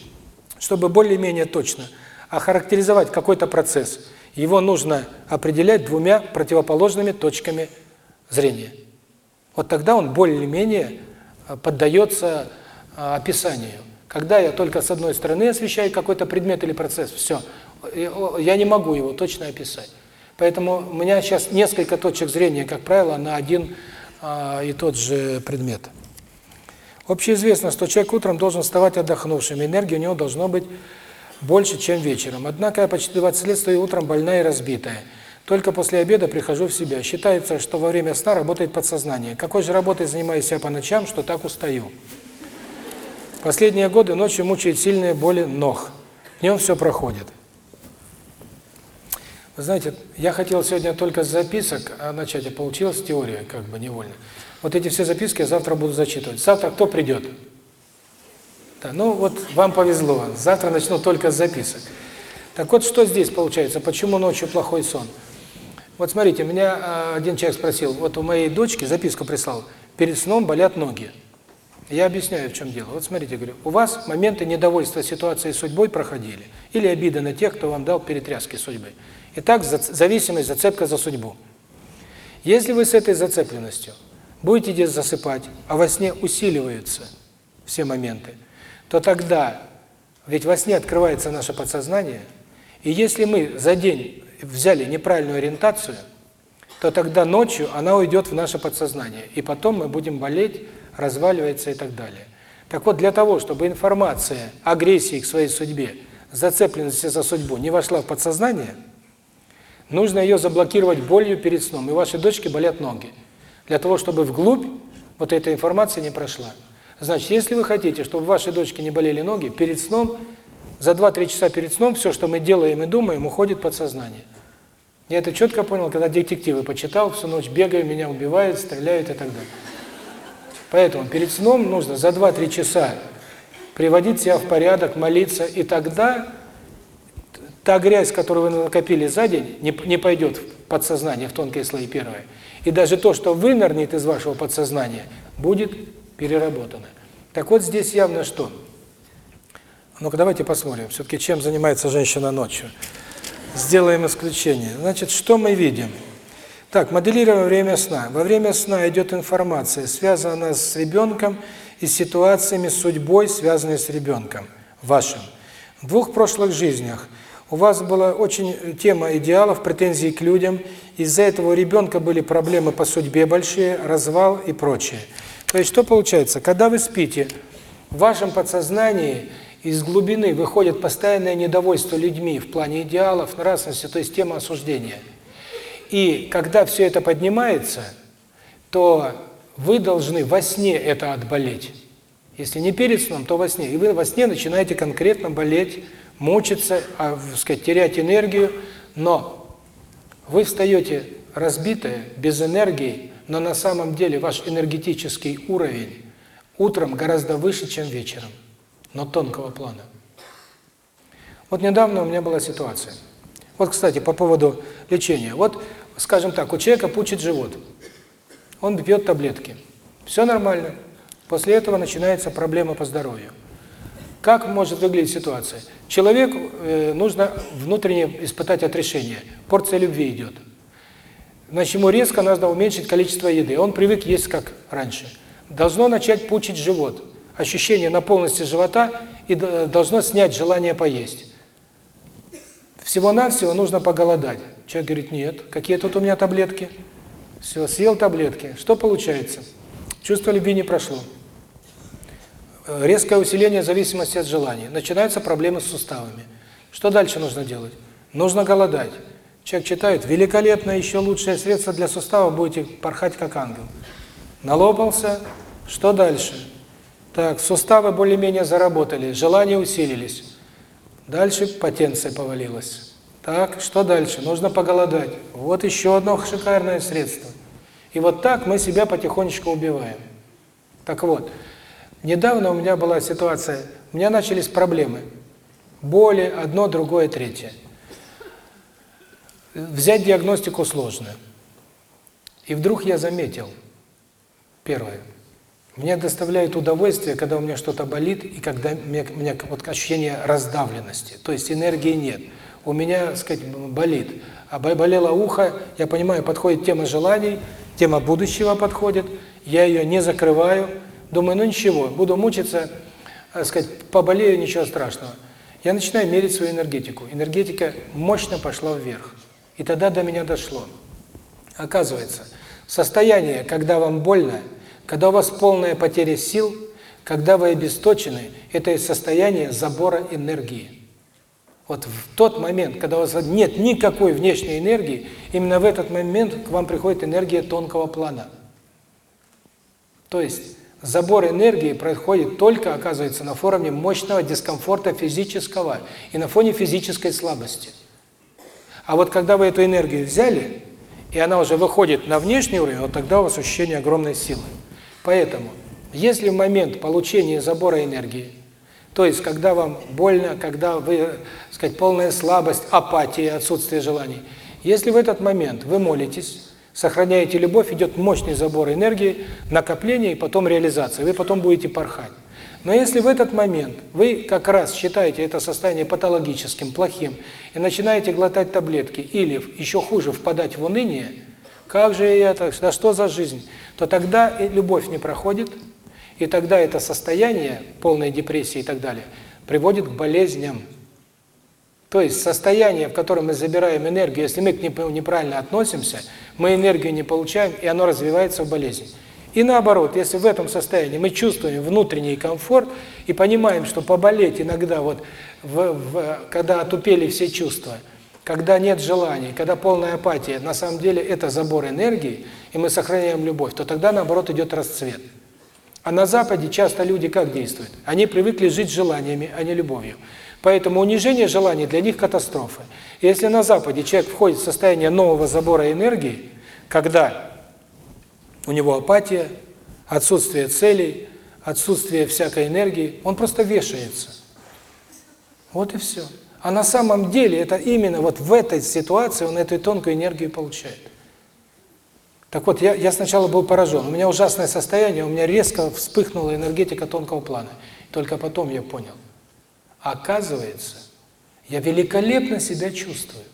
Чтобы более-менее точно охарактеризовать какой-то процесс, его нужно определять двумя противоположными точками зрения. Вот тогда он более-менее э, поддается э, описанию. Когда я только с одной стороны освещаю какой-то предмет или процесс, все, я не могу его точно описать. Поэтому у меня сейчас несколько точек зрения, как правило, на один э, и тот же предмет. Общеизвестно, что человек утром должен вставать отдохнувшим, энергии у него должно быть больше, чем вечером. Однако я почти 20 лет стою утром больная и разбитая. Только после обеда прихожу в себя. Считается, что во время сна работает подсознание. Какой же работой занимаюсь я по ночам, что так устаю? Последние годы ночью мучает сильные боли ног. Днем все проходит. Вы знаете, я хотел сегодня только с записок а начать, а получилась теория, как бы невольно. Вот эти все записки я завтра буду зачитывать. Завтра кто придет? Да, ну вот вам повезло, завтра начну только с записок. Так вот, что здесь получается, почему ночью плохой сон? Вот смотрите, меня э, один человек спросил, вот у моей дочки записку прислал, перед сном болят ноги. Я объясняю, в чем дело. Вот смотрите, говорю, у вас моменты недовольства ситуацией с судьбой проходили, или обида на тех, кто вам дал перетряски судьбы. Итак, зависимость, зацепка за судьбу. Если вы с этой зацепленностью будете здесь засыпать, а во сне усиливаются все моменты, то тогда, ведь во сне открывается наше подсознание, и если мы за день взяли неправильную ориентацию, то тогда ночью она уйдет в наше подсознание, и потом мы будем болеть, разваливаться и так далее. Так вот, для того, чтобы информация агрессии к своей судьбе, зацепленности за судьбу не вошла в подсознание, нужно ее заблокировать болью перед сном. И ваши дочки болят ноги. Для того, чтобы вглубь вот эта информация не прошла. Значит, если вы хотите, чтобы ваши дочки не болели ноги, перед сном за 2-3 часа перед сном все, что мы делаем и думаем, уходит под сознание. Я это четко понял, когда детективы почитал, всю ночь бегаю, меня убивают, стреляют и так далее. Поэтому перед сном нужно за 2-3 часа приводить себя в порядок, молиться, и тогда та грязь, которую вы накопили за день, не, не пойдет в подсознание, в тонкие слои первое. И даже то, что вынырнет из вашего подсознания, будет переработано. Так вот здесь явно что – ну-ка, давайте посмотрим, все-таки чем занимается женщина ночью. Сделаем исключение. Значит, что мы видим? Так, моделируем время сна. Во время сна идет информация, связанная с ребенком и ситуациями, судьбой, связанной с ребенком вашим. В двух прошлых жизнях у вас была очень э, тема идеалов, претензий к людям. Из-за этого у ребенка были проблемы по судьбе большие, развал и прочее. То есть что получается? Когда вы спите, в вашем подсознании – из глубины выходит постоянное недовольство людьми в плане идеалов, нравственности, то есть тема осуждения. И когда все это поднимается, то вы должны во сне это отболеть. Если не перед сном, то во сне. И вы во сне начинаете конкретно болеть, мучиться, а, сказать, терять энергию, но вы встаете разбитые, без энергии, но на самом деле ваш энергетический уровень утром гораздо выше, чем вечером но тонкого плана. Вот недавно у меня была ситуация. Вот, кстати, по поводу лечения. Вот, скажем так, у человека пучит живот. Он пьет таблетки. Все нормально. После этого начинается проблема по здоровью. Как может выглядеть ситуация? Человек нужно внутренне испытать отрешение. Порция любви идет. Значит, ему резко нужно уменьшить количество еды. Он привык есть как раньше. Должно начать пучить живот ощущение на наполненности живота и должно снять желание поесть. Всего-навсего нужно поголодать. Человек говорит, нет, какие тут у меня таблетки? Все, съел таблетки. Что получается? Чувство любви не прошло. Резкое усиление зависимости от желаний. Начинаются проблемы с суставами. Что дальше нужно делать? Нужно голодать. Человек читает, великолепное еще лучшее средство для сустава, будете порхать как ангел. Налопался, что дальше? Так, суставы более-менее заработали, желания усилились. Дальше потенция повалилась. Так, что дальше? Нужно поголодать. Вот еще одно шикарное средство. И вот так мы себя потихонечку убиваем. Так вот, недавно у меня была ситуация, у меня начались проблемы. Боли, одно, другое, третье. Взять диагностику сложно. И вдруг я заметил, первое – мне доставляет удовольствие, когда у меня что-то болит, и когда мне, меня вот ощущение раздавленности, то есть энергии нет. У меня, так сказать, болит. А болело ухо, я понимаю, подходит тема желаний, тема будущего подходит, я ее не закрываю, думаю, ну ничего, буду мучиться, э, так сказать, поболею, ничего страшного. Я начинаю мерить свою энергетику. Энергетика мощно пошла вверх. И тогда до меня дошло. Оказывается, состояние, когда вам больно – когда у вас полная потеря сил, когда вы обесточены, это состояние забора энергии. Вот в тот момент, когда у вас нет никакой внешней энергии, именно в этот момент к вам приходит энергия тонкого плана. То есть забор энергии происходит только, оказывается, на форуме мощного дискомфорта физического и на фоне физической слабости. А вот когда вы эту энергию взяли, и она уже выходит на внешний уровень, вот тогда у вас ощущение огромной силы. Поэтому, если в момент получения забора энергии, то есть когда вам больно, когда вы, э, сказать, полная слабость, апатия, отсутствие желаний, если в этот момент вы молитесь, сохраняете любовь, идет мощный забор энергии, накопление и потом реализация. Вы потом будете порхать. Но если в этот момент вы как раз считаете это состояние патологическим, плохим, и начинаете глотать таблетки или, еще хуже, впадать в уныние – как же я так? Да что за жизнь? То тогда и любовь не проходит, и тогда это состояние полной депрессии и так далее приводит к болезням. То есть состояние, в котором мы забираем энергию, если мы к нему неправильно относимся, мы энергию не получаем, и оно развивается в болезнь. И наоборот, если в этом состоянии мы чувствуем внутренний комфорт и понимаем, что поболеть иногда, вот в, в, когда отупели все чувства – когда нет желаний, когда полная апатия, на самом деле это забор энергии, и мы сохраняем любовь, то тогда, наоборот, идет расцвет. А на Западе часто люди как действуют? Они привыкли жить желаниями, а не любовью. Поэтому унижение желаний для них катастрофа. Если на Западе человек входит в состояние нового забора энергии, когда у него апатия, отсутствие целей, отсутствие всякой энергии, он просто вешается. Вот и все. А на самом деле это именно вот в этой ситуации он эту тонкую энергию получает. Так вот, я, я сначала был поражен. У меня ужасное состояние, у меня резко вспыхнула энергетика тонкого плана. Только потом я понял. Оказывается, я великолепно себя чувствую.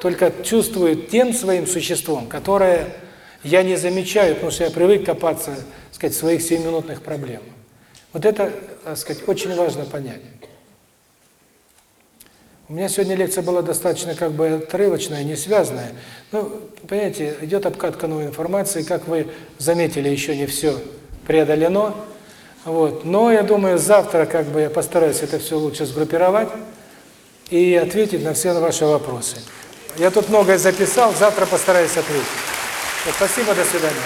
Только чувствую тем своим существом, которое я не замечаю, потому что я привык копаться, так сказать, в своих сиюминутных проблемах. Вот это, так сказать, очень важно понять. У меня сегодня лекция была достаточно как бы отрывочная, не связанная. Ну, понимаете, идет обкатка новой информации, как вы заметили, еще не все преодолено. Вот. Но я думаю, завтра как бы я постараюсь это все лучше сгруппировать и ответить на все ваши вопросы. Я тут многое записал, завтра постараюсь ответить. Спасибо, до свидания.